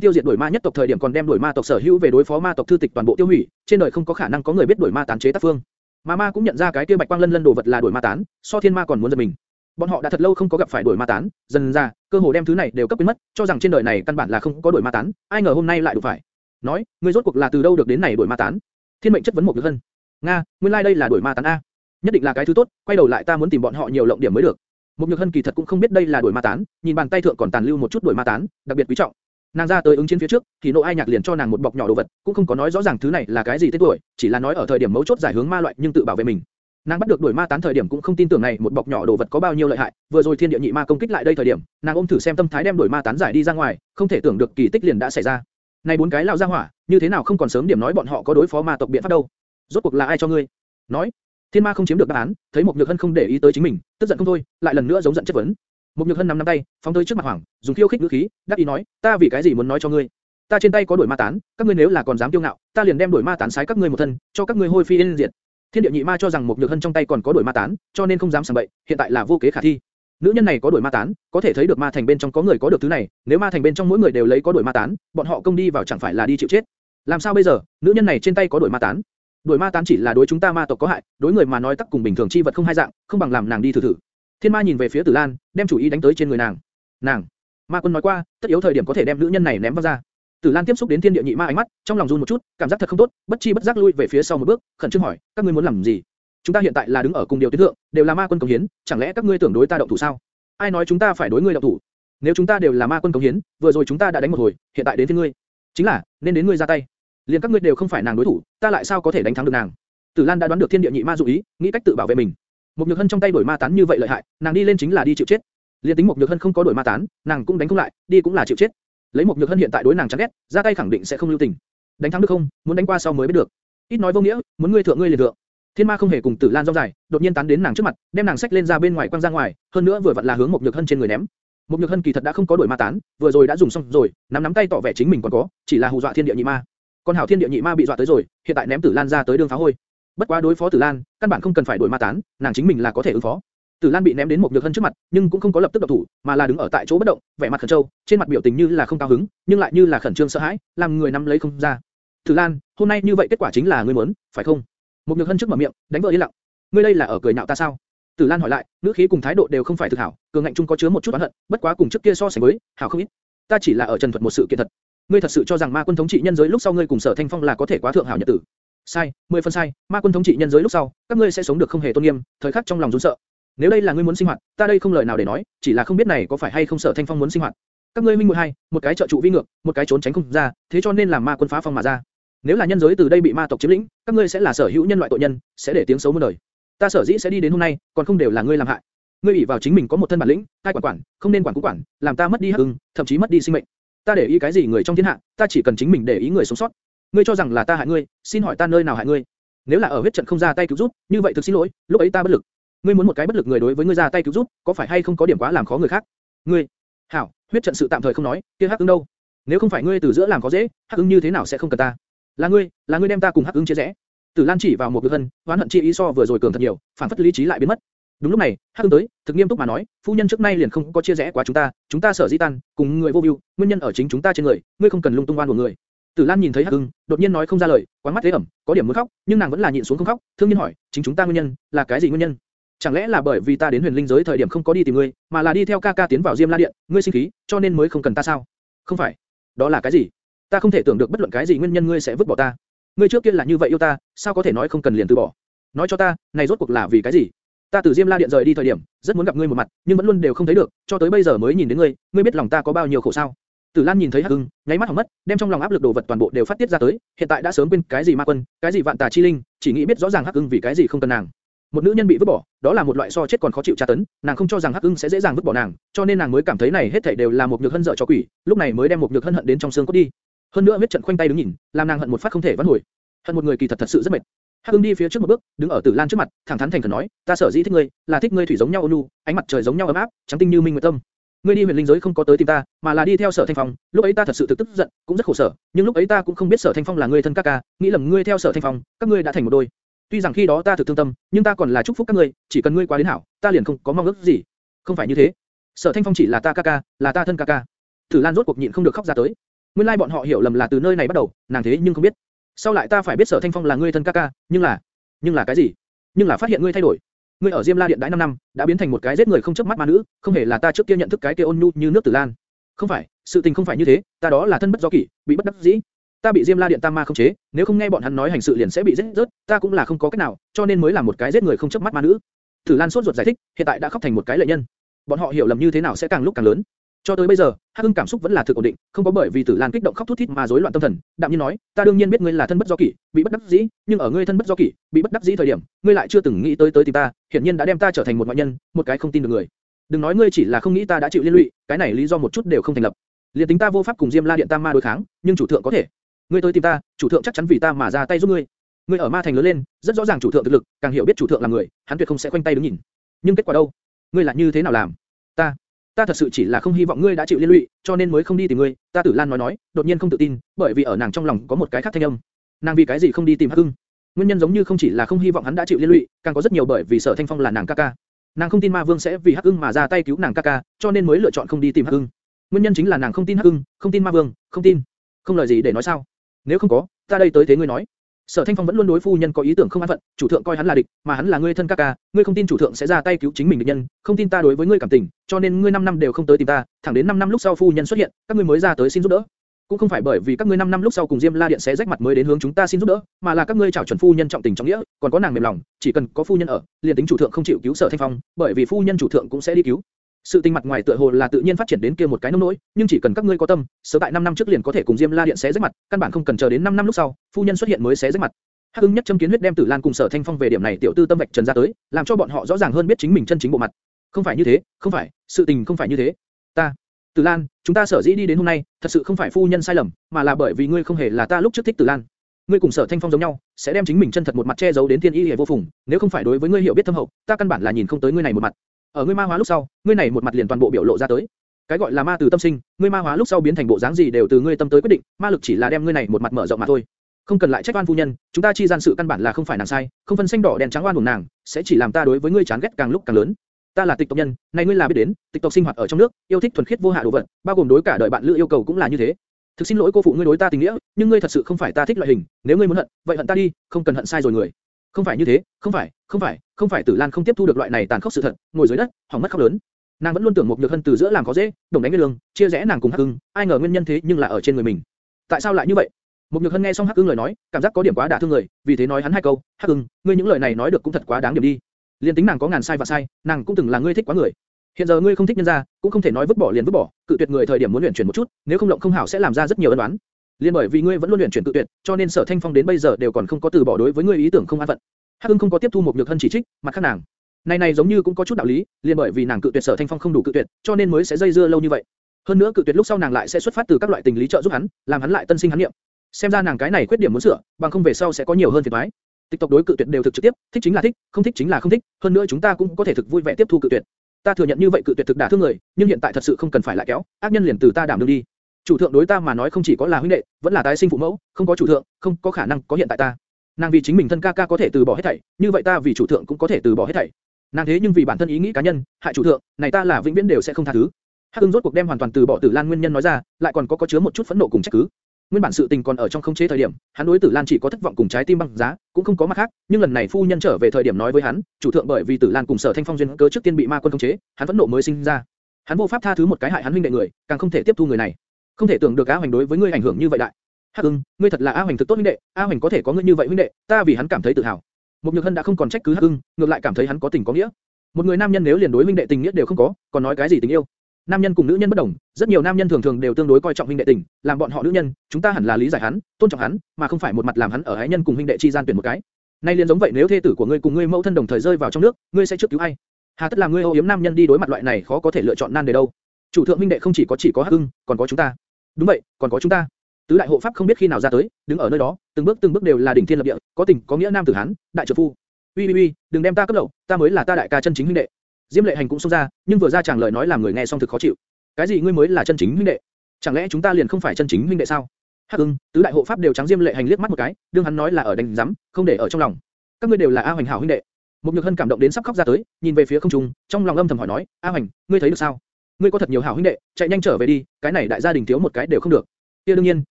tiêu diệt đuổi ma nhất tộc thời điểm còn đem đuổi ma tộc sở hữu về đối phó ma tộc thư tịch toàn bộ tiêu hủy, trên đời không có khả năng có người biết đuổi ma tán chế tác phương. Ma ma cũng nhận ra cái kia bạch quang lân lân đồ vật là đuổi ma tán, so thiên ma còn muốn giật mình. Bọn họ đã thật lâu không có gặp phải đuổi ma tán, dần ra, cơ hồ đem thứ này đều cấp biến mất, cho rằng trên đời này căn bản là không có đuổi ma tán, ai ngờ hôm nay lại đủ phải. Nói, ngươi rốt cuộc là từ đâu được đến này đuổi ma tán? Thiên mệnh chất vấn một nhược hân. Nga, nguyên lai like đây là đuổi ma tán a. Nhất định là cái thứ tốt, quay đầu lại ta muốn tìm bọn họ nhiều lộng điểm mới được. Mục nhược hân kỳ thật cũng không biết đây là đuổi ma tán, nhìn bàn tay thượng còn tàn lưu một chút đuổi ma tán, đặc biệt quý trọng. Nàng ra tới ứng chiến phía trước, thì nộ ai nhạc liền cho nàng một bọc nhỏ đồ vật, cũng không có nói rõ ràng thứ này là cái gì tên tuổi, chỉ là nói ở thời điểm mấu chốt giải hướng ma loại nhưng tự bảo vệ mình. Nàng bắt được đuổi ma tán thời điểm cũng không tin tưởng này một bọc nhỏ đồ vật có bao nhiêu lợi hại, vừa rồi thiên địa nhị ma công kích lại đây thời điểm, nàng ôm thử xem tâm thái đem đuổi ma tán giải đi ra ngoài, không thể tưởng được kỳ tích liền đã xảy ra. Này bốn cái lao ra hỏa, như thế nào không còn sớm điểm nói bọn họ có đối phó ma tộc biện pháp đâu? Rốt cuộc là ai cho ngươi? Nói. Thiên ma không chiếm được đáp án, thấy Mục nhược hân không để ý tới chính mình, tức giận không thôi, lại lần nữa giống giận chất vấn. Mục nhược hân nắm nắm tay, phóng tới trước mặt hoàng, dùng khiêu khích ngữ khí, đáp ý nói, ta vì cái gì muốn nói cho ngươi? Ta trên tay có đuổi ma tán, các ngươi nếu là còn dám kiêu ngạo, ta liền đem đuổi ma tán sái các ngươi một thân, cho các ngươi hôi phi yên diệt. Thiên địa nhị ma cho rằng Mục nhược hân trong tay còn có đuổi ma tán, cho nên không dám sảng bậy, hiện tại là vô kế khả thi. Nữ nhân này có đuổi ma tán, có thể thấy được ma thành bên trong có người có được thứ này, nếu ma thành bên trong mỗi người đều lấy có đuổi ma tán, bọn họ công đi vào chẳng phải là đi chịu chết. Làm sao bây giờ, nữ nhân này trên tay có đuổi ma tán. Đuổi ma tán chỉ là đối chúng ta ma tộc có hại, đối người mà nói tắc cùng bình thường chi vật không hai dạng, không bằng làm nàng đi thử thử. Thiên ma nhìn về phía Tử Lan, đem chủ ý đánh tới trên người nàng. Nàng, ma quân nói qua, tất yếu thời điểm có thể đem nữ nhân này ném văng ra. Tử Lan tiếp xúc đến thiên địa nhị ma ánh mắt, trong lòng run một chút, cảm giác thật không tốt, bất chi bất giác lui về phía sau một bước, khẩn trương hỏi, các ngươi muốn làm gì? Chúng ta hiện tại là đứng ở cùng điều tuyến thượng, đều là ma quân công hiến, chẳng lẽ các ngươi tưởng đối ta động thủ sao? Ai nói chúng ta phải đối ngươi động thủ? Nếu chúng ta đều là ma quân công hiến, vừa rồi chúng ta đã đánh một hồi, hiện tại đến phiên ngươi, chính là nên đến ngươi ra tay liền các ngươi đều không phải nàng đối thủ, ta lại sao có thể đánh thắng được nàng? Tử Lan đã đoán được thiên địa nhị ma dụ ý, nghĩ cách tự bảo vệ mình. Một nhược hân trong tay đổi ma tán như vậy lợi hại, nàng đi lên chính là đi chịu chết. Liên tính một nhược hân không có đổi ma tán, nàng cũng đánh không lại, đi cũng là chịu chết. Lấy một nhược hân hiện tại đối nàng chán ghét, ra tay khẳng định sẽ không lưu tình. Đánh thắng được không? Muốn đánh qua sau mới biết được. Ít nói vô nghĩa, muốn ngươi thượng ngươi liền thượng. Thiên Ma không hề cùng Tử Lan rong dài, đột nhiên tán đến nàng trước mặt, đem nàng xách lên ra bên ngoài quăng ra ngoài, hơn nữa vừa vặn là hướng một nhược hân trên người ném. Một nhược hân kỳ thật đã không có đổi ma tán, vừa rồi đã dùng xong rồi, nắm nắm tay tỏ vẻ chính mình còn có, chỉ là hù dọa thiên địa nhị ma. Con hảo thiên địa nhị ma bị dọa tới rồi, hiện tại ném Tử Lan ra tới đường phá hôi. Bất quá đối phó Tử Lan, căn bản không cần phải đổi ma tán, nàng chính mình là có thể ứng phó. Tử Lan bị ném đến một nhược hân trước mặt, nhưng cũng không có lập tức động thủ, mà là đứng ở tại chỗ bất động, vẻ mặt khẩn trâu, trên mặt biểu tình như là không cao hứng, nhưng lại như là khẩn trương sợ hãi, làm người nắm lấy không ra. Tử Lan, hôm nay như vậy kết quả chính là ngươi muốn, phải không? Một nhược hân trước mở miệng, đánh vợ yên lặng. Ngươi đây là ở cười nhạo ta sao? Tử Lan hỏi lại, ngữ khí cùng thái độ đều không phải thực hảo, cường ngạnh chung có chứa một chút oán hận, bất quá cùng trước kia so sánh với, hảo không ít. Ta chỉ là ở trần thuật một sự kiện thật. Ngươi thật sự cho rằng ma quân thống trị nhân giới lúc sau ngươi cùng Sở Thanh Phong là có thể quá thượng hảo nhật tử? Sai, mười phần sai, ma quân thống trị nhân giới lúc sau, các ngươi sẽ sống được không hề tôn nghiêm, thời khắc trong lòng run sợ. Nếu đây là ngươi muốn sinh hoạt, ta đây không lời nào để nói, chỉ là không biết này có phải hay không Sở Thanh Phong muốn sinh hoạt. Các ngươi minh muội hai, một cái trợ trụ vi ngược, một cái trốn tránh không ra, thế cho nên làm ma quân phá phong mà ra. Nếu là nhân giới từ đây bị ma tộc chiếm lĩnh, các ngươi sẽ là sở hữu nhân loại tội nhân, sẽ để tiếng xấu muôn đời. Ta sở dĩ sẽ đi đến hôm nay, còn không đều là ngươi làm hại. Ngươi ủy vào chính mình có một thân bản lĩnh, tai quản quản, không nên quản cũng quản, làm ta mất đi hưng, thậm chí mất đi sinh mệnh. Ta để ý cái gì người trong thiên hạ, ta chỉ cần chính mình để ý người sống sót. Ngươi cho rằng là ta hại ngươi, xin hỏi ta nơi nào hại ngươi? Nếu là ở huyết trận không ra tay cứu giúp, như vậy thực xin lỗi, lúc ấy ta bất lực. Ngươi muốn một cái bất lực người đối với ngươi ra tay cứu giúp, có phải hay không có điểm quá làm khó người khác? Ngươi, hảo, huyết trận sự tạm thời không nói, kia hắc ứng đâu? Nếu không phải ngươi từ giữa làm khó dễ, hắc ứng như thế nào sẽ không cần ta? Là ngươi, là ngươi đem ta cùng hắc ứng chia rẽ. Tử Lan chỉ vào một nhược hân, oán hận chi ý so vừa rồi cường thật nhiều, phản phất lý trí lại biến mất. Đúng lúc này, Hắc Ưng tới, thực nghiêm túc mà nói, phu nhân trước nay liền không có chia rẽ quá chúng ta, chúng ta sở di tan, cùng người vô view, nguyên nhân ở chính chúng ta trên người, ngươi không cần lung tung oan của người. Tử Lan nhìn thấy Hắc Ưng, đột nhiên nói không ra lời, quán mắt thế ẩm, có điểm muốn khóc, nhưng nàng vẫn là nhịn xuống không khóc, thương nhiên hỏi, chính chúng ta nguyên nhân, là cái gì nguyên nhân? Chẳng lẽ là bởi vì ta đến huyền linh giới thời điểm không có đi tìm ngươi, mà là đi theo ca ca tiến vào Diêm La Điện, ngươi sinh khí, cho nên mới không cần ta sao? Không phải. Đó là cái gì? Ta không thể tưởng được bất luận cái gì nguyên nhân ngươi sẽ vứt bỏ ta. Ngươi trước kia là như vậy yêu ta, sao có thể nói không cần liền từ bỏ? Nói cho ta, này rốt cuộc là vì cái gì? Ta từ Diêm La Điện rời đi thời điểm, rất muốn gặp ngươi một mặt, nhưng vẫn luôn đều không thấy được, cho tới bây giờ mới nhìn đến ngươi, ngươi biết lòng ta có bao nhiêu khổ sao? Tử Lan nhìn thấy Hắc Hưng, nháy mắt hỏng mất, đem trong lòng áp lực đồ vật toàn bộ đều phát tiết ra tới, hiện tại đã sớm quên cái gì ma quân, cái gì vạn tà chi linh, chỉ nghĩ biết rõ ràng Hắc Hưng vì cái gì không cần nàng. Một nữ nhân bị vứt bỏ, đó là một loại so chết còn khó chịu tra tấn, nàng không cho rằng Hắc Hưng sẽ dễ dàng vứt bỏ nàng, cho nên nàng mới cảm thấy này hết thảy đều là một nhược hân dở cho quỷ, lúc này mới đem một nhược hân hận đến trong xương cốt đi. Hơn nữa huyết trận khoanh tay đứng nhìn, làm nàng hận một phát không thể vãn hồi. Hận một người kỳ thật thật sự rất mệt. Hắc Ưng đi phía trước một bước, đứng ở Tử Lan trước mặt, thẳng thắn thành khẩn nói, ta sở dĩ thích ngươi, là thích ngươi thủy giống nhau ôn nhu, ánh mặt trời giống nhau ấm áp, trắng tinh như minh nguyệt tâm. Ngươi đi huyền linh giới không có tới tìm ta, mà là đi theo Sở Thanh Phong, lúc ấy ta thật sự thực tức giận, cũng rất khổ sở, nhưng lúc ấy ta cũng không biết Sở Thanh Phong là ngươi thân ca ca, nghĩ lầm ngươi theo Sở Thanh Phong, các ngươi đã thành một đôi. Tuy rằng khi đó ta thực thương tâm, nhưng ta còn là chúc phúc các ngươi, chỉ cần ngươi quá đến hảo, ta liền không có mong ước gì. Không phải như thế. Sở Thanh Phong chỉ là ta ca ca, là ta thân ca ca. Tử Lan rốt cuộc nhịn không được khóc ra tới. Nguyên lai like bọn họ hiểu lầm là từ nơi này bắt đầu, nàng thế nhưng không biết. Sau lại ta phải biết Sở Thanh Phong là ngươi thân ca ca, nhưng là, nhưng là cái gì? Nhưng là phát hiện ngươi thay đổi. Ngươi ở Diêm La Điện đãi 5 năm, đã biến thành một cái giết người không chớp mắt ma nữ, không hề là ta trước kia nhận thức cái kia ôn nhu như nước Tử Lan. Không phải, sự tình không phải như thế, ta đó là thân bất do kỷ, bị bất đắc dĩ. Ta bị Diêm La Điện Tam Ma không chế, nếu không nghe bọn hắn nói hành sự liền sẽ bị giết rớt, ta cũng là không có cách nào, cho nên mới là một cái giết người không chớp mắt ma nữ. Tử Lan sốt ruột giải thích, hiện tại đã khóc thành một cái lệ nhân. Bọn họ hiểu lầm như thế nào sẽ càng lúc càng lớn. Cho tới bây giờ, Hắc Hưng cảm xúc vẫn là thực ổn định, không có bởi vì Tử Lan kích động khóc thút thít mà rối loạn tâm thần. Đạm nhiên nói, ta đương nhiên biết ngươi là thân bất do kỷ, bị bất đắc dĩ, nhưng ở ngươi thân bất do kỷ, bị bất đắc dĩ thời điểm, ngươi lại chưa từng nghĩ tới tới tìm ta, hiển nhiên đã đem ta trở thành một ngoại nhân, một cái không tin được người. Đừng nói ngươi chỉ là không nghĩ ta đã chịu liên lụy, cái này lý do một chút đều không thành lập. Liên tính ta vô pháp cùng Diêm La Điện Tam Ma đối kháng, nhưng chủ thượng có thể. Ngươi tới tìm ta, chủ thượng chắc chắn vì ta mà ra tay giúp ngươi. Ngươi ở Ma Thành lớn lên, rất rõ ràng chủ thượng thực lực, càng hiểu biết chủ thượng là người, hắn tuyệt không sẽ khoanh tay đứng nhìn. Nhưng kết quả đâu? Ngươi là như thế nào làm? Ta, ta thật sự chỉ là không hy vọng ngươi đã chịu liên lụy, cho nên mới không đi tìm ngươi. Ta Tử Lan nói nói, đột nhiên không tự tin, bởi vì ở nàng trong lòng có một cái khác thanh âm. Nàng vì cái gì không đi tìm Hắc Hưng? Nguyên nhân giống như không chỉ là không hy vọng hắn đã chịu liên lụy, càng có rất nhiều bởi vì Sở Thanh Phong là nàng ca ca. Nàng không tin Ma Vương sẽ vì Hắc Hưng mà ra tay cứu nàng ca ca, cho nên mới lựa chọn không đi tìm Hắc Hưng. Nguyên nhân chính là nàng không tin Hắc Hưng, không tin Ma Vương, không tin. Không lời gì để nói sao? Nếu không có, ta đây tới thế ngươi nói. Sở Thanh Phong vẫn luôn đối phu nhân có ý tưởng không an phận, chủ thượng coi hắn là địch, mà hắn là ngươi thân ca ca, ngươi không tin chủ thượng sẽ ra tay cứu chính mình địch nhân, không tin ta đối với ngươi cảm tình, cho nên ngươi 5 năm đều không tới tìm ta, thẳng đến 5 năm lúc sau phu nhân xuất hiện, các ngươi mới ra tới xin giúp đỡ. Cũng không phải bởi vì các ngươi 5 năm lúc sau cùng Diêm La Điện sẽ rách mặt mới đến hướng chúng ta xin giúp đỡ, mà là các ngươi chảo chuẩn phu nhân trọng tình trọng nghĩa, còn có nàng mềm lòng, chỉ cần có phu nhân ở, liền tính chủ thượng không chịu cứu Sở Thanh Phong, bởi vì phu nhân chủ thượng cũng sẽ đi cứu. Sự tình mặt ngoài tựa hồ là tự nhiên phát triển đến kia một cái nông nỗi, nhưng chỉ cần các ngươi có tâm, sớm tại 5 năm trước liền có thể cùng Diêm La Điện xé rách mặt, căn bản không cần chờ đến 5 năm lúc sau, phu nhân xuất hiện mới xé rách mặt. Hắc Ưng nhất châm kiến huyết đem Tử Lan cùng Sở Thanh Phong về điểm này tiểu tư tâm vạch trần ra tới, làm cho bọn họ rõ ràng hơn biết chính mình chân chính bộ mặt. Không phải như thế, không phải, sự tình không phải như thế. Ta, Tử Lan, chúng ta sở dĩ đi đến hôm nay, thật sự không phải phu nhân sai lầm, mà là bởi vì ngươi không hề là ta lúc trước thích Tử Lan. Ngươi cùng Sở Thanh Phong giống nhau, sẽ đem chính mình chân thật một mặt che giấu đến thiên y hề vô phùng, nếu không phải đối với ngươi hiểu biết thâm hậu, ta căn bản là nhìn không tới ngươi này một mặt. Ở ngươi ma hóa lúc sau, ngươi này một mặt liền toàn bộ biểu lộ ra tới. Cái gọi là ma từ tâm sinh, ngươi ma hóa lúc sau biến thành bộ dáng gì đều từ ngươi tâm tới quyết định, ma lực chỉ là đem ngươi này một mặt mở rộng mà thôi. Không cần lại trách oan phu nhân, chúng ta chi gian sự căn bản là không phải nàng sai, không phân xanh đỏ đen trắng oan uổng nàng, sẽ chỉ làm ta đối với ngươi chán ghét càng lúc càng lớn. Ta là tịch tộc nhân, này ngươi là biết đến, tịch tộc sinh hoạt ở trong nước, yêu thích thuần khiết vô hạ đồ vật, bao gồm đối cả đời bạn lữ yêu cầu cũng là như thế. Thực xin lỗi cô phụ ngươi đối ta tình nghĩa, nhưng ngươi thật sự không phải ta thích loại hình, nếu ngươi muốn hận, vậy hận ta đi, không cần hận sai rồi người. Không phải như thế, không phải, không phải, không phải Tử Lan không tiếp thu được loại này tàn khốc sự thật, ngồi dưới đất, hỏng mất khóc lớn. Nàng vẫn luôn tưởng một nhược hân từ giữa làm có dễ, đồng đánh với lương, chia rẽ nàng cùng Hắc Ưng, ai ngờ nguyên nhân thế nhưng là ở trên người mình. Tại sao lại như vậy? Một nhược hân nghe xong Hắc Ưng lời nói, cảm giác có điểm quá đả thương người, vì thế nói hắn hai câu, Hắc Ưng, ngươi những lời này nói được cũng thật quá đáng điểm đi. Liên tính nàng có ngàn sai và sai, nàng cũng từng là ngươi thích quá người. Hiện giờ ngươi không thích nhân gia, cũng không thể nói vứt bỏ liền vứt bỏ, cự tuyệt người thời điểm muốn luyện chuyển một chút, nếu không lộng không hảo sẽ làm ra rất nhiều ân oán. Liên bởi vì ngươi vẫn luôn luyện chuyển tự tuyệt, cho nên Sở Thanh Phong đến bây giờ đều còn không có từ bỏ đối với ngươi ý tưởng không an phận. Hắc Hưng không có tiếp thu một nhược thân chỉ trích, mặt khác nàng, này này giống như cũng có chút đạo lý, liên bởi vì nàng cự tuyệt Sở Thanh Phong không đủ cự tuyệt, cho nên mới sẽ dây dưa lâu như vậy. Hơn nữa cự tuyệt lúc sau nàng lại sẽ xuất phát từ các loại tình lý trợ giúp hắn, làm hắn lại tân sinh hắn niệm. Xem ra nàng cái này khuyết điểm muốn sửa, bằng không về sau sẽ có nhiều hơn phiền toái. Tịch tộc đối cự tuyệt đều thực trực tiếp, thích chính là thích, không thích chính là không thích, hơn nữa chúng ta cũng có thể thực vui vẻ tiếp thu cự tuyệt. Ta thừa nhận như vậy cự tuyệt thực đả thương người, nhưng hiện tại thật sự không cần phải lại kéo, ác nhân liền từ ta đảm đương đi. Chủ thượng đối ta mà nói không chỉ có là huynh đệ, vẫn là tái sinh phụ mẫu, không có chủ thượng, không có khả năng có hiện tại ta. Nàng vì chính mình thân ca ca có thể từ bỏ hết thảy, như vậy ta vì chủ thượng cũng có thể từ bỏ hết thảy. Nàng thế nhưng vì bản thân ý nghĩ cá nhân, hại chủ thượng, này ta là vĩnh viễn đều sẽ không tha thứ. Hắc Ưng rốt cuộc đem hoàn toàn từ bỏ Tử Lan nguyên nhân nói ra, lại còn có có chứa một chút phẫn nộ cùng trách cứ. Nguyên bản sự tình còn ở trong không chế thời điểm, hắn đối Tử Lan chỉ có thất vọng cùng trái tim băng giá, cũng không có mặt khác, nhưng lần này phu nhân trở về thời điểm nói với hắn, chủ thượng bởi vì Tử Lan cùng Sở Thanh Phong duyên cớ trước tiên bị ma quân khống chế, hắn phẫn nộ mới sinh ra. Hắn vô pháp tha thứ một cái hại hắn huynh đệ người, càng không thể tiếp thu người này. Không thể tưởng được Á Hoành đối với ngươi ảnh hưởng như vậy đại. Hắc Ưng, ngươi thật là Á Hoành thực tốt huynh đệ, Á Hoành có thể có ngươi như vậy huynh đệ, ta vì hắn cảm thấy tự hào. Một Nhược Hân đã không còn trách cứ Hắc Ưng, ngược lại cảm thấy hắn có tình có nghĩa. Một người nam nhân nếu liền đối huynh đệ tình nghĩa đều không có, còn nói cái gì tình yêu? Nam nhân cùng nữ nhân bất đồng, rất nhiều nam nhân thường thường đều tương đối coi trọng huynh đệ tình, làm bọn họ nữ nhân, chúng ta hẳn là lý giải hắn, tôn trọng hắn, mà không phải một mặt làm hắn ở ái nhân cùng huynh đệ chi gian tuyển một cái. Nay liền giống vậy nếu thê tử của ngươi cùng ngươi mẫu thân đồng thời rơi vào trong nước, ngươi sẽ trước cứu ai? Hà tất là ngươi ô yếm nam nhân đi đối mặt loại này khó có thể lựa chọn nan đề đâu. Chủ thượng huynh đệ không chỉ có chỉ có Hắc Ưng, còn có chúng ta. Đúng vậy, còn có chúng ta. Tứ đại hộ pháp không biết khi nào ra tới, đứng ở nơi đó, từng bước từng bước đều là đỉnh thiên lập địa, có tình có nghĩa nam tử hán, đại trợ phu. Uy uy uy, đừng đem ta cấp lậu, ta mới là ta đại ca chân chính huynh đệ. Diêm Lệ Hành cũng xông ra, nhưng vừa ra chàng lời nói làm người nghe xong thực khó chịu. Cái gì ngươi mới là chân chính huynh đệ? Chẳng lẽ chúng ta liền không phải chân chính huynh đệ sao? Hắc Ưng, tứ đại hộ pháp đều trắng Diêm Lệ Hành liếc mắt một cái, đương hắn nói là ở đánh rắm, không để ở trong lòng. các ngươi đều là A Hoành hảo huynh đệ. Một Nhược Hân cảm động đến sắp khóc ra tới, nhìn về phía không trung, trong lòng âm thầm hỏi nói, A Hoành, ngươi thấy được sao? Ngươi có thật nhiều hảo huynh đệ, chạy nhanh trở về đi, cái này đại gia đình thiếu một cái đều không được. Kia đương nhiên,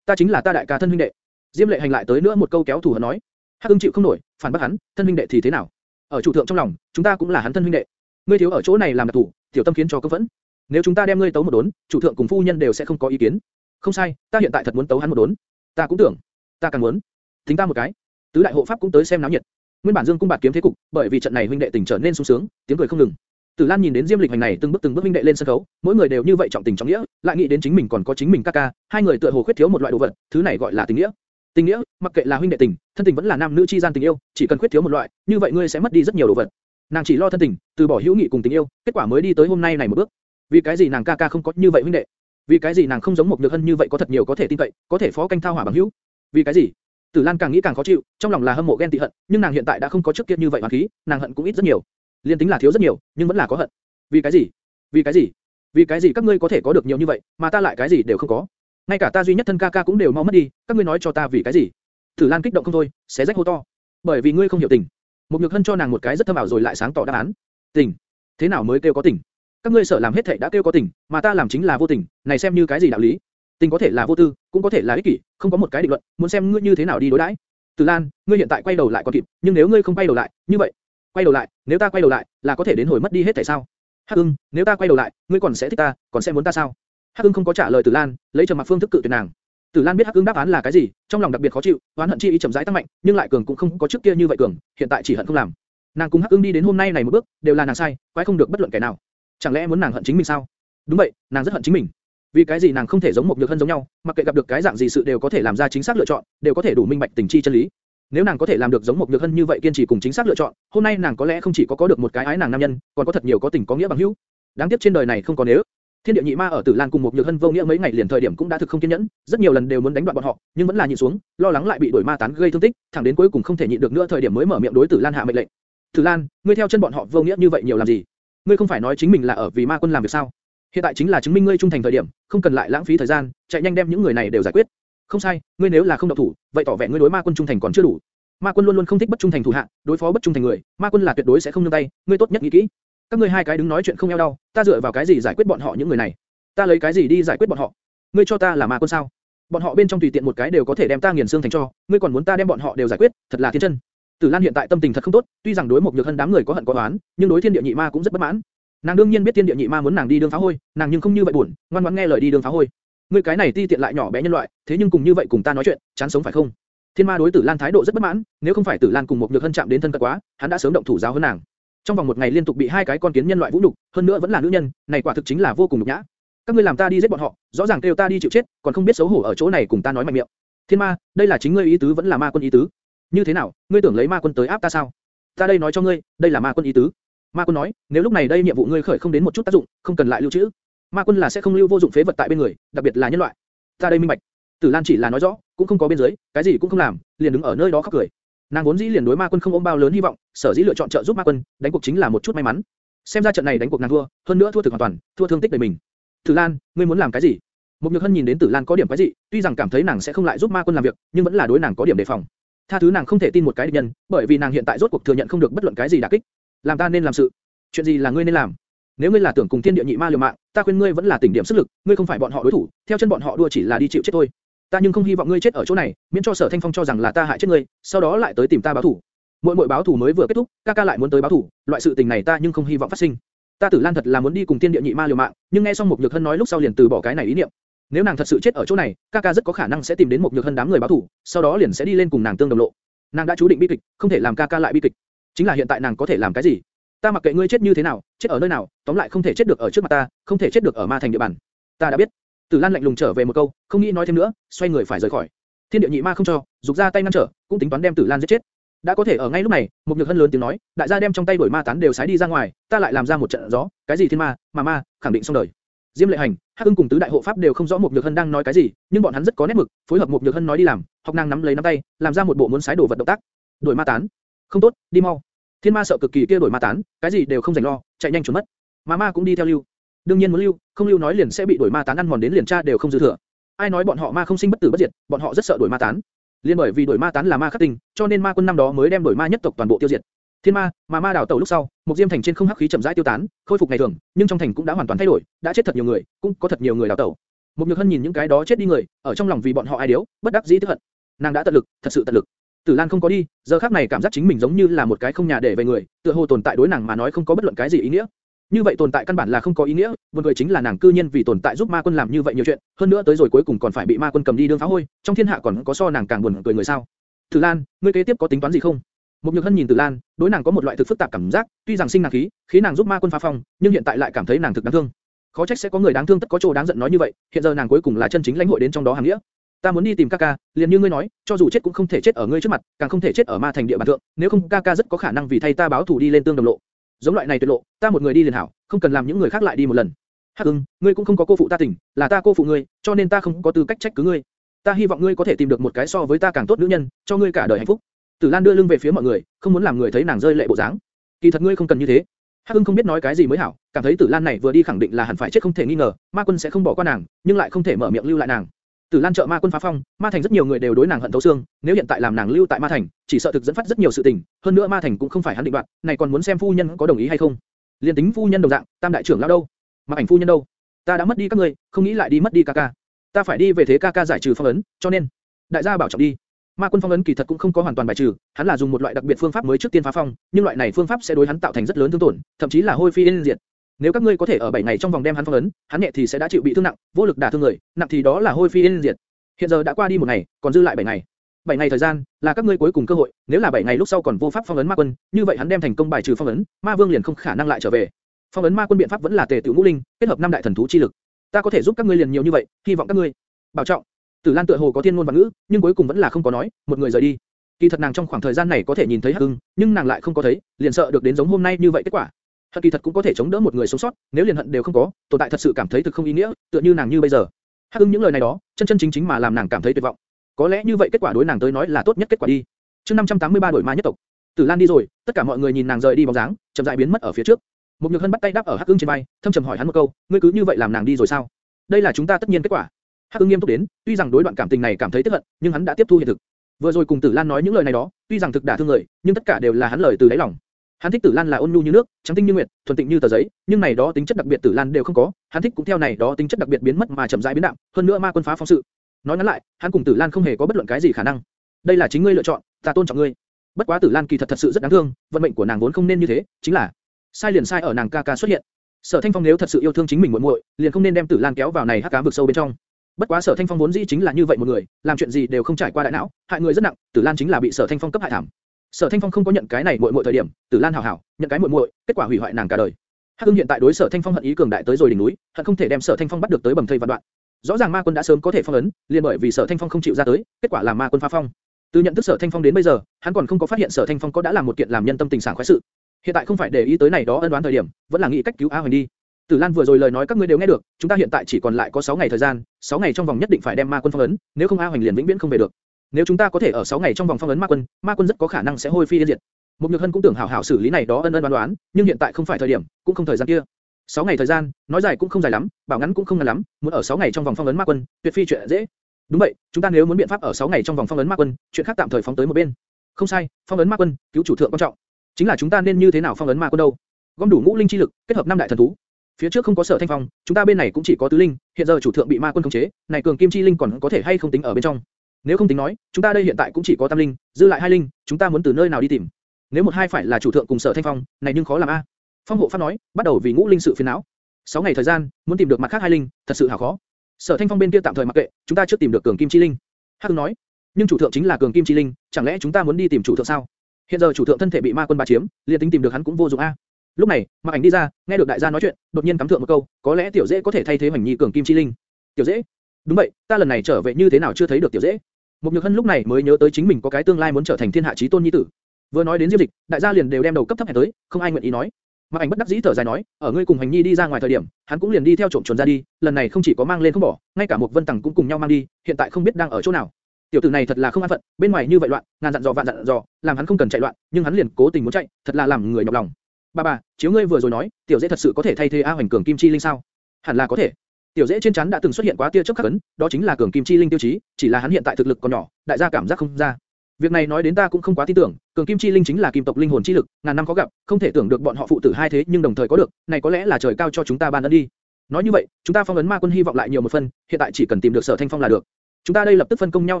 ta chính là ta đại ca thân huynh đệ. Diêm Lệ Hành lại tới nữa một câu kéo thủ hắn nói, Hắc ương chịu không nổi, phản bác hắn, thân huynh đệ thì thế nào? Ở chủ thượng trong lòng, chúng ta cũng là hắn thân huynh đệ. Ngươi thiếu ở chỗ này làm đặc thủ, tiểu tâm khiến cho cơ vẫn. Nếu chúng ta đem ngươi tấu một đốn, chủ thượng cùng phu nhân đều sẽ không có ý kiến. Không sai, ta hiện tại thật muốn tấu hắn một đốn. Ta cũng tưởng, ta càng muốn. Thính ta một cái. Tứ đại hộ pháp cũng tới xem náo nhiệt. Nguyên bản Dương cung bạt kiếm thế cục, bởi vì trận này huynh đệ tình trở nên sung sướng, tiếng cười không ngừng. Tử Lan nhìn đến Diêm Lịch hành này từng bước từng bước minh đệ lên sân khấu, mỗi người đều như vậy trọng tình trọng nghĩa, lại nghĩ đến chính mình còn có chính mình ca ca, hai người tựa hồ khuyết thiếu một loại đồ vật, thứ này gọi là tình nghĩa. Tình nghĩa, mặc kệ là huynh đệ tình, thân tình vẫn là nam nữ chi gian tình yêu, chỉ cần khuyết thiếu một loại, như vậy ngươi sẽ mất đi rất nhiều đồ vật. Nàng chỉ lo thân tình, từ bỏ hữu nghị cùng tình yêu, kết quả mới đi tới hôm nay này một bước. Vì cái gì nàng ca ca không có như vậy huynh đệ? Vì cái gì nàng không giống một nhược hân như vậy có thật nhiều có thể tin cậy, có thể phó canh thao hỏa bằng hữu? Vì cái gì? Tử Lan càng nghĩ càng khó chịu, trong lòng là hâm mộ ghen tị hận, nhưng nàng hiện tại đã không có trước kia như vậy hoàn khí, nàng hận cũng ít rất nhiều. Liên tính là thiếu rất nhiều, nhưng vẫn là có hận. Vì cái gì? Vì cái gì? Vì cái gì các ngươi có thể có được nhiều như vậy, mà ta lại cái gì đều không có? Ngay cả ta duy nhất thân ca ca cũng đều mau mất đi, các ngươi nói cho ta vì cái gì? Tử Lan kích động không thôi, xé rách hô to. Bởi vì ngươi không hiểu tình. Một nhược hân cho nàng một cái rất thâm ảo rồi lại sáng tỏ đáp án. Tình. Thế nào mới kêu có tình? Các ngươi sợ làm hết thảy đã kêu có tình, mà ta làm chính là vô tình, này xem như cái gì đạo lý? Tình có thể là vô tư, cũng có thể là ích kỷ, không có một cái định luận, muốn xem ngươi như thế nào đi đối đãi. Từ Lan, ngươi hiện tại quay đầu lại còn kịp, nhưng nếu ngươi không quay đầu lại, như vậy, quay đầu lại, nếu ta quay đầu lại, là có thể đến hồi mất đi hết tại sao? Hắc Ưng, nếu ta quay đầu lại, ngươi còn sẽ thích ta, còn sẽ muốn ta sao? Hắc Ưng không có trả lời Tử Lan, lấy trầm mặc phương thức cự tuyệt nàng. Tử Lan biết Hắc Ưng đáp án là cái gì, trong lòng đặc biệt khó chịu, oán hận chi ý chậm rãi tăng mạnh, nhưng lại cường cũng không có trước kia như vậy cường, hiện tại chỉ hận không làm. Nàng cùng Hắc Ưng đi đến hôm nay này một bước, đều là nàng sai, quái không được bất luận kẻ nào. Chẳng lẽ muốn nàng hận chính mình sao? Đúng vậy, nàng rất hận chính mình. Vì cái gì nàng không thể giống một nhược hân giống nhau, mặc kệ gặp được cái dạng gì sự đều có thể làm ra chính xác lựa chọn, đều có thể đủ minh bạch tình chi chân lý. Nếu nàng có thể làm được giống một nhược hân như vậy kiên trì cùng chính xác lựa chọn, hôm nay nàng có lẽ không chỉ có có được một cái ái nàng nam nhân, còn có thật nhiều có tình có nghĩa bằng hữu. Đáng tiếc trên đời này không có nếu. Thiên địa nhị ma ở Tử Lan cùng một nhược hân vô nghĩa mấy ngày liền thời điểm cũng đã thực không kiên nhẫn, rất nhiều lần đều muốn đánh đoạn bọn họ, nhưng vẫn là nhịn xuống, lo lắng lại bị đuổi ma tán gây thương tích, thẳng đến cuối cùng không thể nhịn được nữa thời điểm mới mở miệng đối Tử Lan hạ mệnh lệnh. Tử Lan, ngươi theo chân bọn họ vô nghĩa như vậy nhiều làm gì? Ngươi không phải nói chính mình là ở vì ma quân làm việc sao? Hiện tại chính là chứng minh ngươi trung thành thời điểm, không cần lại lãng phí thời gian, chạy nhanh đem những người này đều giải quyết. Không sai, ngươi nếu là không động thủ, vậy tỏ vẻ ngươi đối ma quân trung thành còn chưa đủ. Ma quân luôn luôn không thích bất trung thành thủ hạ, đối phó bất trung thành người, ma quân là tuyệt đối sẽ không nương tay, ngươi tốt nhất nghĩ kỹ. Các ngươi hai cái đứng nói chuyện không eo đau, ta dựa vào cái gì giải quyết bọn họ những người này? Ta lấy cái gì đi giải quyết bọn họ? Ngươi cho ta là ma quân sao? Bọn họ bên trong tùy tiện một cái đều có thể đem ta nghiền xương thành cho, ngươi còn muốn ta đem bọn họ đều giải quyết, thật là thiên chân. Tử Lan hiện tại tâm tình thật không tốt, tuy rằng đối một nhược hân đám người có hận có oán, nhưng đối thiên địa nhị ma cũng rất bất mãn. Nàng đương nhiên biết thiên địa nhị ma muốn nàng đi đường phá hôi, nàng nhưng không như vậy buồn, ngoan ngoãn nghe lời đi đường phá hôi. Ngươi cái này ti tiện lại nhỏ bé nhân loại, thế nhưng cùng như vậy cùng ta nói chuyện, chán sống phải không? Thiên ma đối Tử Lan thái độ rất bất mãn, nếu không phải Tử Lan cùng một nhược hân chạm đến thân cận quá, hắn đã sớm động thủ giáo hơn nàng. Trong vòng một ngày liên tục bị hai cái con kiến nhân loại vũ nhục, hơn nữa vẫn là nữ nhân, này quả thực chính là vô cùng nhục nhã. Các ngươi làm ta đi giết bọn họ, rõ ràng kêu ta đi chịu chết, còn không biết xấu hổ ở chỗ này cùng ta nói mạnh miệng. Thiên ma, đây là chính ngươi ý tứ vẫn là ma quân ý tứ? Như thế nào, ngươi tưởng lấy ma quân tới áp ta sao? Ta đây nói cho ngươi, đây là ma quân ý tứ. Ma quân nói, nếu lúc này đây nhiệm vụ ngươi khởi không đến một chút tác dụng, không cần lại lưu trữ. Ma quân là sẽ không lưu vô dụng phế vật tại bên người, đặc biệt là nhân loại. Ta đây minh bạch. Tử Lan chỉ là nói rõ, cũng không có bên dưới, cái gì cũng không làm, liền đứng ở nơi đó khóc cười. Nàng vốn dĩ liền đối Ma Quân không ôm bao lớn hy vọng, sở dĩ lựa chọn trợ giúp Ma Quân, đánh cuộc chính là một chút may mắn. Xem ra trận này đánh cuộc nàng thua, hơn nữa thua thực hoàn toàn, thua thương tích đầy mình. Tử Lan, ngươi muốn làm cái gì? Một Nhược Hân nhìn đến Tử Lan có điểm cái gì, tuy rằng cảm thấy nàng sẽ không lại giúp Ma Quân làm việc, nhưng vẫn là đối nàng có điểm đề phòng. Tha thứ nàng không thể tin một cái địch nhân, bởi vì nàng hiện tại rốt cuộc thừa nhận không được bất luận cái gì đả kích. Làm ta nên làm sự, chuyện gì là ngươi nên làm? Nếu ngươi là tưởng cùng thiên địa nhị ma liều mạng, ta khuyên ngươi vẫn là tỉnh điểm sức lực, ngươi không phải bọn họ đối thủ, theo chân bọn họ đua chỉ là đi chịu chết thôi. Ta nhưng không hy vọng ngươi chết ở chỗ này, miễn cho Sở Thanh Phong cho rằng là ta hại chết ngươi, sau đó lại tới tìm ta báo thù. Mỗi mỗi báo thù mới vừa kết thúc, ca ca lại muốn tới báo thù, loại sự tình này ta nhưng không hy vọng phát sinh. Ta Tử Lan thật là muốn đi cùng thiên Địa Nhị Ma liều mạng, nhưng nghe xong một Nhược Hân nói lúc sau liền từ bỏ cái này ý niệm. Nếu nàng thật sự chết ở chỗ này, ca ca rất có khả năng sẽ tìm đến một Nhược Hân đám người báo thù, sau đó liền sẽ đi lên cùng nàng tương đồng lộ. Nàng đã chú định bi kịch, không thể làm ca ca lại bi kịch. Chính là hiện tại nàng có thể làm cái gì? Ta mặc kệ ngươi chết như thế nào, chết ở nơi nào, tóm lại không thể chết được ở trước mặt ta, không thể chết được ở ma thành địa bàn. Ta đã biết. Tử Lan lạnh lùng trở về một câu, không nghĩ nói thêm nữa, xoay người phải rời khỏi. Thiên địa nhị ma không cho, dục ra tay ngăn trở, cũng tính toán đem Tử Lan giết chết. đã có thể ở ngay lúc này, một nhược hân lớn tiếng nói, đại gia đem trong tay đuổi ma tán đều sái đi ra ngoài, ta lại làm ra một trận gió, cái gì thiên ma, mà ma, khẳng định xong đời. Diêm lệ hành, Hắc Ưng cùng tứ đại hộ pháp đều không rõ một nhược hân đang nói cái gì, nhưng bọn hắn rất có nét mực, phối hợp một nhược hân nói đi làm, học nàng nắm lấy nắm tay, làm ra một bộ muốn sái đổ vật động tác. Đuổi ma tán, không tốt, đi mau. Thiên ma sợ cực kỳ kia đổi ma tán, cái gì đều không dành lo, chạy nhanh trốn mất. Ma ma cũng đi theo lưu. đương nhiên muốn lưu, không lưu nói liền sẽ bị đổi ma tán ăn mòn đến liền cha đều không dư thừa. ai nói bọn họ ma không sinh bất tử bất diệt, bọn họ rất sợ đổi ma tán. Liên bởi vì đổi ma tán là ma khắc tinh, cho nên ma quân năm đó mới đem đổi ma nhất tộc toàn bộ tiêu diệt. Thiên ma, mà ma đảo tẩu lúc sau, một diêm thành trên không hắc khí chậm rãi tiêu tán, khôi phục ngày thường, nhưng trong thành cũng đã hoàn toàn thay đổi, đã chết thật nhiều người, cũng có thật nhiều người đảo tẩu. Một nhược hân nhìn những cái đó chết đi người, ở trong lòng vì bọn họ ai điếu, bất đắc dĩ tức hận. Nàng đã tận lực, thật sự tận lực. Tử Lan không có đi, giờ khắc này cảm giác chính mình giống như là một cái không nhà để về người, tựa hồ tồn tại đối nàng mà nói không có bất luận cái gì ý nghĩa. Như vậy tồn tại căn bản là không có ý nghĩa, buồn cười chính là nàng cư nhiên vì tồn tại giúp ma quân làm như vậy nhiều chuyện, hơn nữa tới rồi cuối cùng còn phải bị ma quân cầm đi đương phá hôi, trong thiên hạ còn có so nàng càng buồn cười người sao? Tử Lan, ngươi kế tiếp có tính toán gì không? Một Nhược Hân nhìn Tử Lan, đối nàng có một loại thực phức tạp cảm giác, tuy rằng sinh nàng khí, khí nàng giúp ma quân phá phong, nhưng hiện tại lại cảm thấy nàng thực đáng thương. Khó trách sẽ có người đáng thương tất có chỗ đáng giận nói như vậy, hiện giờ nàng cuối cùng là chân chính lãnh hội đến trong đó hàng nghĩa. Ta muốn đi tìm ca ca, liền như ngươi nói, cho dù chết cũng không thể chết ở ngươi trước mặt, càng không thể chết ở ma thành địa bàn thượng, nếu không ca ca rất có khả năng vì thay ta báo thù đi lên tương đồng lộ. Giống loại này tuyệt lộ, ta một người đi liền hảo, không cần làm những người khác lại đi một lần. Hắc Ưng, ngươi cũng không có cô phụ ta tình, là ta cô phụ ngươi, cho nên ta không có tư cách trách cứ ngươi. Ta hy vọng ngươi có thể tìm được một cái so với ta càng tốt nữ nhân, cho ngươi cả đời hạnh phúc. Tử Lan đưa lưng về phía mọi người, không muốn làm người thấy nàng rơi lệ bộ dáng. Kỳ thật ngươi không cần như thế. Hắc Ưng không biết nói cái gì mới hảo, cảm thấy Tử Lan này vừa đi khẳng định là hẳn phải chết không thể nghi ngờ, Ma Quân sẽ không bỏ qua nàng, nhưng lại không thể mở miệng lưu lại nàng. Tử Lan trợ Ma Quân phá phong, Ma Thành rất nhiều người đều đối nàng hận thấu xương, nếu hiện tại làm nàng lưu tại Ma Thành, chỉ sợ thực dẫn phát rất nhiều sự tình, hơn nữa Ma Thành cũng không phải hắn định đoạt, này còn muốn xem phu nhân có đồng ý hay không. Liên tính phu nhân đồng dạng, Tam đại trưởng lão đâu? Mặc ảnh phu nhân đâu? Ta đã mất đi các ngươi, không nghĩ lại đi mất đi ca ca. Ta phải đi về thế ca ca giải trừ phong ấn, cho nên đại gia bảo trọng đi. Ma quân phong ấn kỳ thật cũng không có hoàn toàn bài trừ, hắn là dùng một loại đặc biệt phương pháp mới trước tiên phá phong, nhưng loại này phương pháp sẽ đối hắn tạo thành rất lớn thương tổn, thậm chí là hôi phi yên diệt. Nếu các ngươi có thể ở 7 ngày trong vòng đem hắn phong ấn, hắn nhẹ thì sẽ đã chịu bị thương nặng, vô lực đả thương người, nặng thì đó là hôi phi yên diệt. Hiện giờ đã qua đi một ngày, còn dư lại 7 ngày. 7 ngày thời gian là các ngươi cuối cùng cơ hội, nếu là 7 ngày lúc sau còn vô pháp phong ấn ma quân, như vậy hắn đem thành công bài trừ phong ấn, ma vương liền không khả năng lại trở về. Phong ấn ma quân biện pháp vẫn là tề tiểu ngũ linh, kết hợp năm đại thần thú chi lực. Ta có thể giúp các ngươi liền nhiều như vậy, hy vọng các ngươi bảo trọng. Tử Lan tựa hồ có thiên ngôn và ngữ, nhưng cuối cùng vẫn là không có nói, một người rời đi. Kỳ thật nàng trong khoảng thời gian này có thể nhìn thấy Hắc Ưng, nhưng nàng lại không có thấy, liền sợ được đến giống hôm nay như vậy kết quả. Hận kỳ thật cũng có thể chống đỡ một người sống sót, nếu liền hận đều không có, tồn tại thật sự cảm thấy thực không ý nghĩa, tựa như nàng như bây giờ. Hắc Ưng những lời này đó, chân chân chính chính mà làm nàng cảm thấy tuyệt vọng. Có lẽ như vậy kết quả đối nàng tới nói là tốt nhất kết quả đi. Chương 583 đổi ma nhất tộc. Tử Lan đi rồi, tất cả mọi người nhìn nàng rời đi bóng dáng, chậm rãi biến mất ở phía trước. mục Nhược Hân bắt tay đáp ở Hắc Ưng trên vai, thâm trầm hỏi hắn một câu, ngươi cứ như vậy làm nàng đi rồi sao? Đây là chúng ta tất nhiên kết quả. Hắc Ưng nghiêm túc đến, tuy rằng đối đoạn cảm tình này cảm thấy tức hận, nhưng hắn đã tiếp thu hiện thực. Vừa rồi cùng Tử Lan nói những lời này đó, tuy rằng thực đả thương người, nhưng tất cả đều là hắn lời từ đáy lòng. Hắn thích Tử Lan là ôn nhu như nước, trắng tinh như nguyệt, thuần tịnh như tờ giấy, nhưng này đó tính chất đặc biệt Tử Lan đều không có, hắn thích cũng theo này đó tính chất đặc biệt biến mất mà chậm rãi biến đạm, hơn nữa ma quân phá phong sự. Nói ngắn lại, hắn cùng Tử Lan không hề có bất luận cái gì khả năng. Đây là chính ngươi lựa chọn, ta tôn trọng ngươi. Bất quá Tử Lan kỳ thật thật sự rất đáng thương, vận mệnh của nàng vốn không nên như thế, chính là sai liền sai ở nàng ca ca xuất hiện. Sở Thanh Phong nếu thật sự yêu thương chính mình muội muội, liền không nên đem Tử Lan kéo vào này hắc ám vực sâu bên trong. Bất quá Sở Thanh Phong vốn dĩ chính là như vậy một người, làm chuyện gì đều không trải qua đại não, hại người rất nặng, Tử Lan chính là bị Sở Thanh Phong cấp hại thảm. Sở Thanh Phong không có nhận cái này muội muội thời điểm, Tử Lan hảo hảo, nhận cái muội muội, kết quả hủy hoại nàng cả đời. Hắc Hưng hiện tại đối Sở Thanh Phong hận ý cường đại tới rồi đỉnh núi, hận không thể đem Sở Thanh Phong bắt được tới bầm thây vạn đoạn. Rõ ràng Ma Quân đã sớm có thể phong ấn, liền bởi vì Sở Thanh Phong không chịu ra tới, kết quả làm Ma Quân phá phong. Từ nhận thức Sở Thanh Phong đến bây giờ, hắn còn không có phát hiện Sở Thanh Phong có đã làm một kiện làm nhân tâm tình sảng khoái sự. Hiện tại không phải để ý tới này đó ân đoán thời điểm, vẫn là nghĩ cách cứu A Hoành đi. Tử Lan vừa rồi lời nói các ngươi đều nghe được, chúng ta hiện tại chỉ còn lại có 6 ngày thời gian, 6 ngày trong vòng nhất định phải đem Ma Quân phong ấn, nếu không A Hoành liền vĩnh viễn không về được. Nếu chúng ta có thể ở 6 ngày trong vòng phong ấn Ma Quân, Ma Quân rất có khả năng sẽ hôi phi yên diệt. mục Nhược Hân cũng tưởng hảo hảo xử lý này đó ân ân đoán đoán, nhưng hiện tại không phải thời điểm, cũng không thời gian kia. 6 ngày thời gian, nói dài cũng không dài lắm, bảo ngắn cũng không ngắn lắm, muốn ở 6 ngày trong vòng phong ấn Ma Quân, tuyệt phi chuyện dễ. Đúng vậy, chúng ta nếu muốn biện pháp ở 6 ngày trong vòng phong ấn Ma Quân, chuyện khác tạm thời phóng tới một bên. Không sai, phong ấn Ma Quân, cứu chủ thượng quan trọng. Chính là chúng ta nên như thế nào phong ấn Ma Quân đâu? Gom đủ ngũ linh chi lực, kết hợp năm đại thần thú, Phía trước không có sở thanh phong, chúng ta bên này cũng chỉ có tứ linh, hiện giờ chủ thượng bị ma quân khống chế, này cường kim chi linh còn có thể hay không tính ở bên trong? Nếu không tính nói, chúng ta đây hiện tại cũng chỉ có tam linh, dư lại hai linh, chúng ta muốn từ nơi nào đi tìm? Nếu một hai phải là chủ thượng cùng sở thanh phong, này nhưng khó làm a. Phong hộ pháp nói, bắt đầu vì ngũ linh sự phiền não. Sáu ngày thời gian, muốn tìm được mặt khác hai linh, thật sự hảo khó. Sở thanh phong bên kia tạm thời mặc kệ, chúng ta trước tìm được cường kim chi linh. Hắc nói, nhưng chủ thượng chính là cường kim chi linh, chẳng lẽ chúng ta muốn đi tìm chủ thượng sao? Hiện giờ chủ thượng thân thể bị ma quân bá chiếm, liền tính tìm được hắn cũng vô dụng a. Lúc này, Mạc Ảnh đi ra, nghe được đại gia nói chuyện, đột nhiên cắm thượng một câu, có lẽ tiểu dễ có thể thay thế Hoành Nhi cường kim chi linh. Tiểu dễ? Đúng vậy, ta lần này trở về như thế nào chưa thấy được tiểu dễ. Mục Nhược Hân lúc này mới nhớ tới chính mình có cái tương lai muốn trở thành thiên hạ chí tôn nhi tử. Vừa nói đến Diêm Dịch, đại gia liền đều đem đầu cấp thấp hèn tới, không ai nguyện ý nói. Mạc Ảnh bất đắc dĩ thở dài nói, ở ngươi cùng Hành Nhi đi ra ngoài thời điểm, hắn cũng liền đi theo trộm chuồn ra đi, lần này không chỉ có mang lên không bỏ, ngay cả một Vân Tằng cũng cùng nhau mang đi, hiện tại không biết đang ở chỗ nào. Tiểu tử này thật là không an phận, bên ngoài như vậy loạn, ngàn dặn dò vạn dặn dò, làm hắn không cần chạy loạn, nhưng hắn liền cố tình muốn chạy, thật là làm người nhọc lòng. Bà bà, chiếu ngươi vừa rồi nói, tiểu dễ thật sự có thể thay thế A Hoành cường kim chi linh sao? Hẳn là có thể. Tiểu dễ trên chắn đã từng xuất hiện quá tia chớp khắc ấn, đó chính là cường kim chi linh tiêu chí, chỉ là hắn hiện tại thực lực còn nhỏ, đại gia cảm giác không ra. Việc này nói đến ta cũng không quá tin tưởng, cường kim chi linh chính là kim tộc linh hồn chi lực, ngàn năm có gặp, không thể tưởng được bọn họ phụ tử hai thế nhưng đồng thời có được, này có lẽ là trời cao cho chúng ta ban ân đi. Nói như vậy, chúng ta phong ấn ma quân hy vọng lại nhiều một phần, hiện tại chỉ cần tìm được sở thanh phong là được. Chúng ta đây lập tức phân công nhau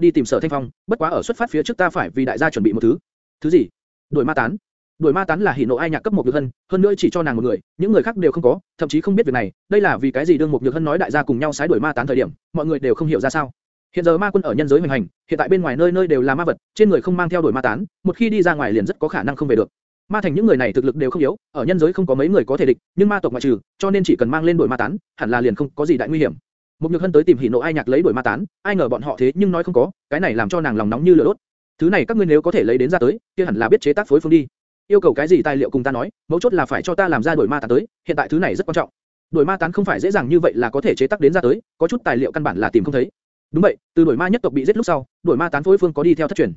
đi tìm sở thanh phong, bất quá ở xuất phát phía trước ta phải vì đại gia chuẩn bị một thứ. Thứ gì? Đuổi ma tán. Đuổi ma tán là hỉ nộ ai nhạc cấp một nhược hân, hơn nữa chỉ cho nàng một người, những người khác đều không có, thậm chí không biết việc này. Đây là vì cái gì đương một nhược hân nói đại gia cùng nhau sái đuổi ma tán thời điểm, mọi người đều không hiểu ra sao. Hiện giờ ma quân ở nhân giới hoành hành, hiện tại bên ngoài nơi nơi đều là ma vật, trên người không mang theo đuổi ma tán, một khi đi ra ngoài liền rất có khả năng không về được. Ma thành những người này thực lực đều không yếu, ở nhân giới không có mấy người có thể địch, nhưng ma tộc ngoại trừ, cho nên chỉ cần mang lên đuổi ma tán, hẳn là liền không có gì đại nguy hiểm. Một nhược hân tới tìm hỉ nộ ai nhạc lấy đuổi ma tán, ai ngờ bọn họ thế nhưng nói không có, cái này làm cho nàng lòng nóng như lửa đốt. Thứ này các ngươi nếu có thể lấy đến ra tới, kia hẳn là biết chế tác phối phương đi. Yêu cầu cái gì tài liệu cùng ta nói, mấu chốt là phải cho ta làm ra đổi ma tán tới, hiện tại thứ này rất quan trọng. Đổi ma tán không phải dễ dàng như vậy là có thể chế tác đến ra tới, có chút tài liệu căn bản là tìm không thấy. Đúng vậy, từ đổi ma nhất tộc bị giết lúc sau, đổi ma tán phối phương có đi theo thất truyền.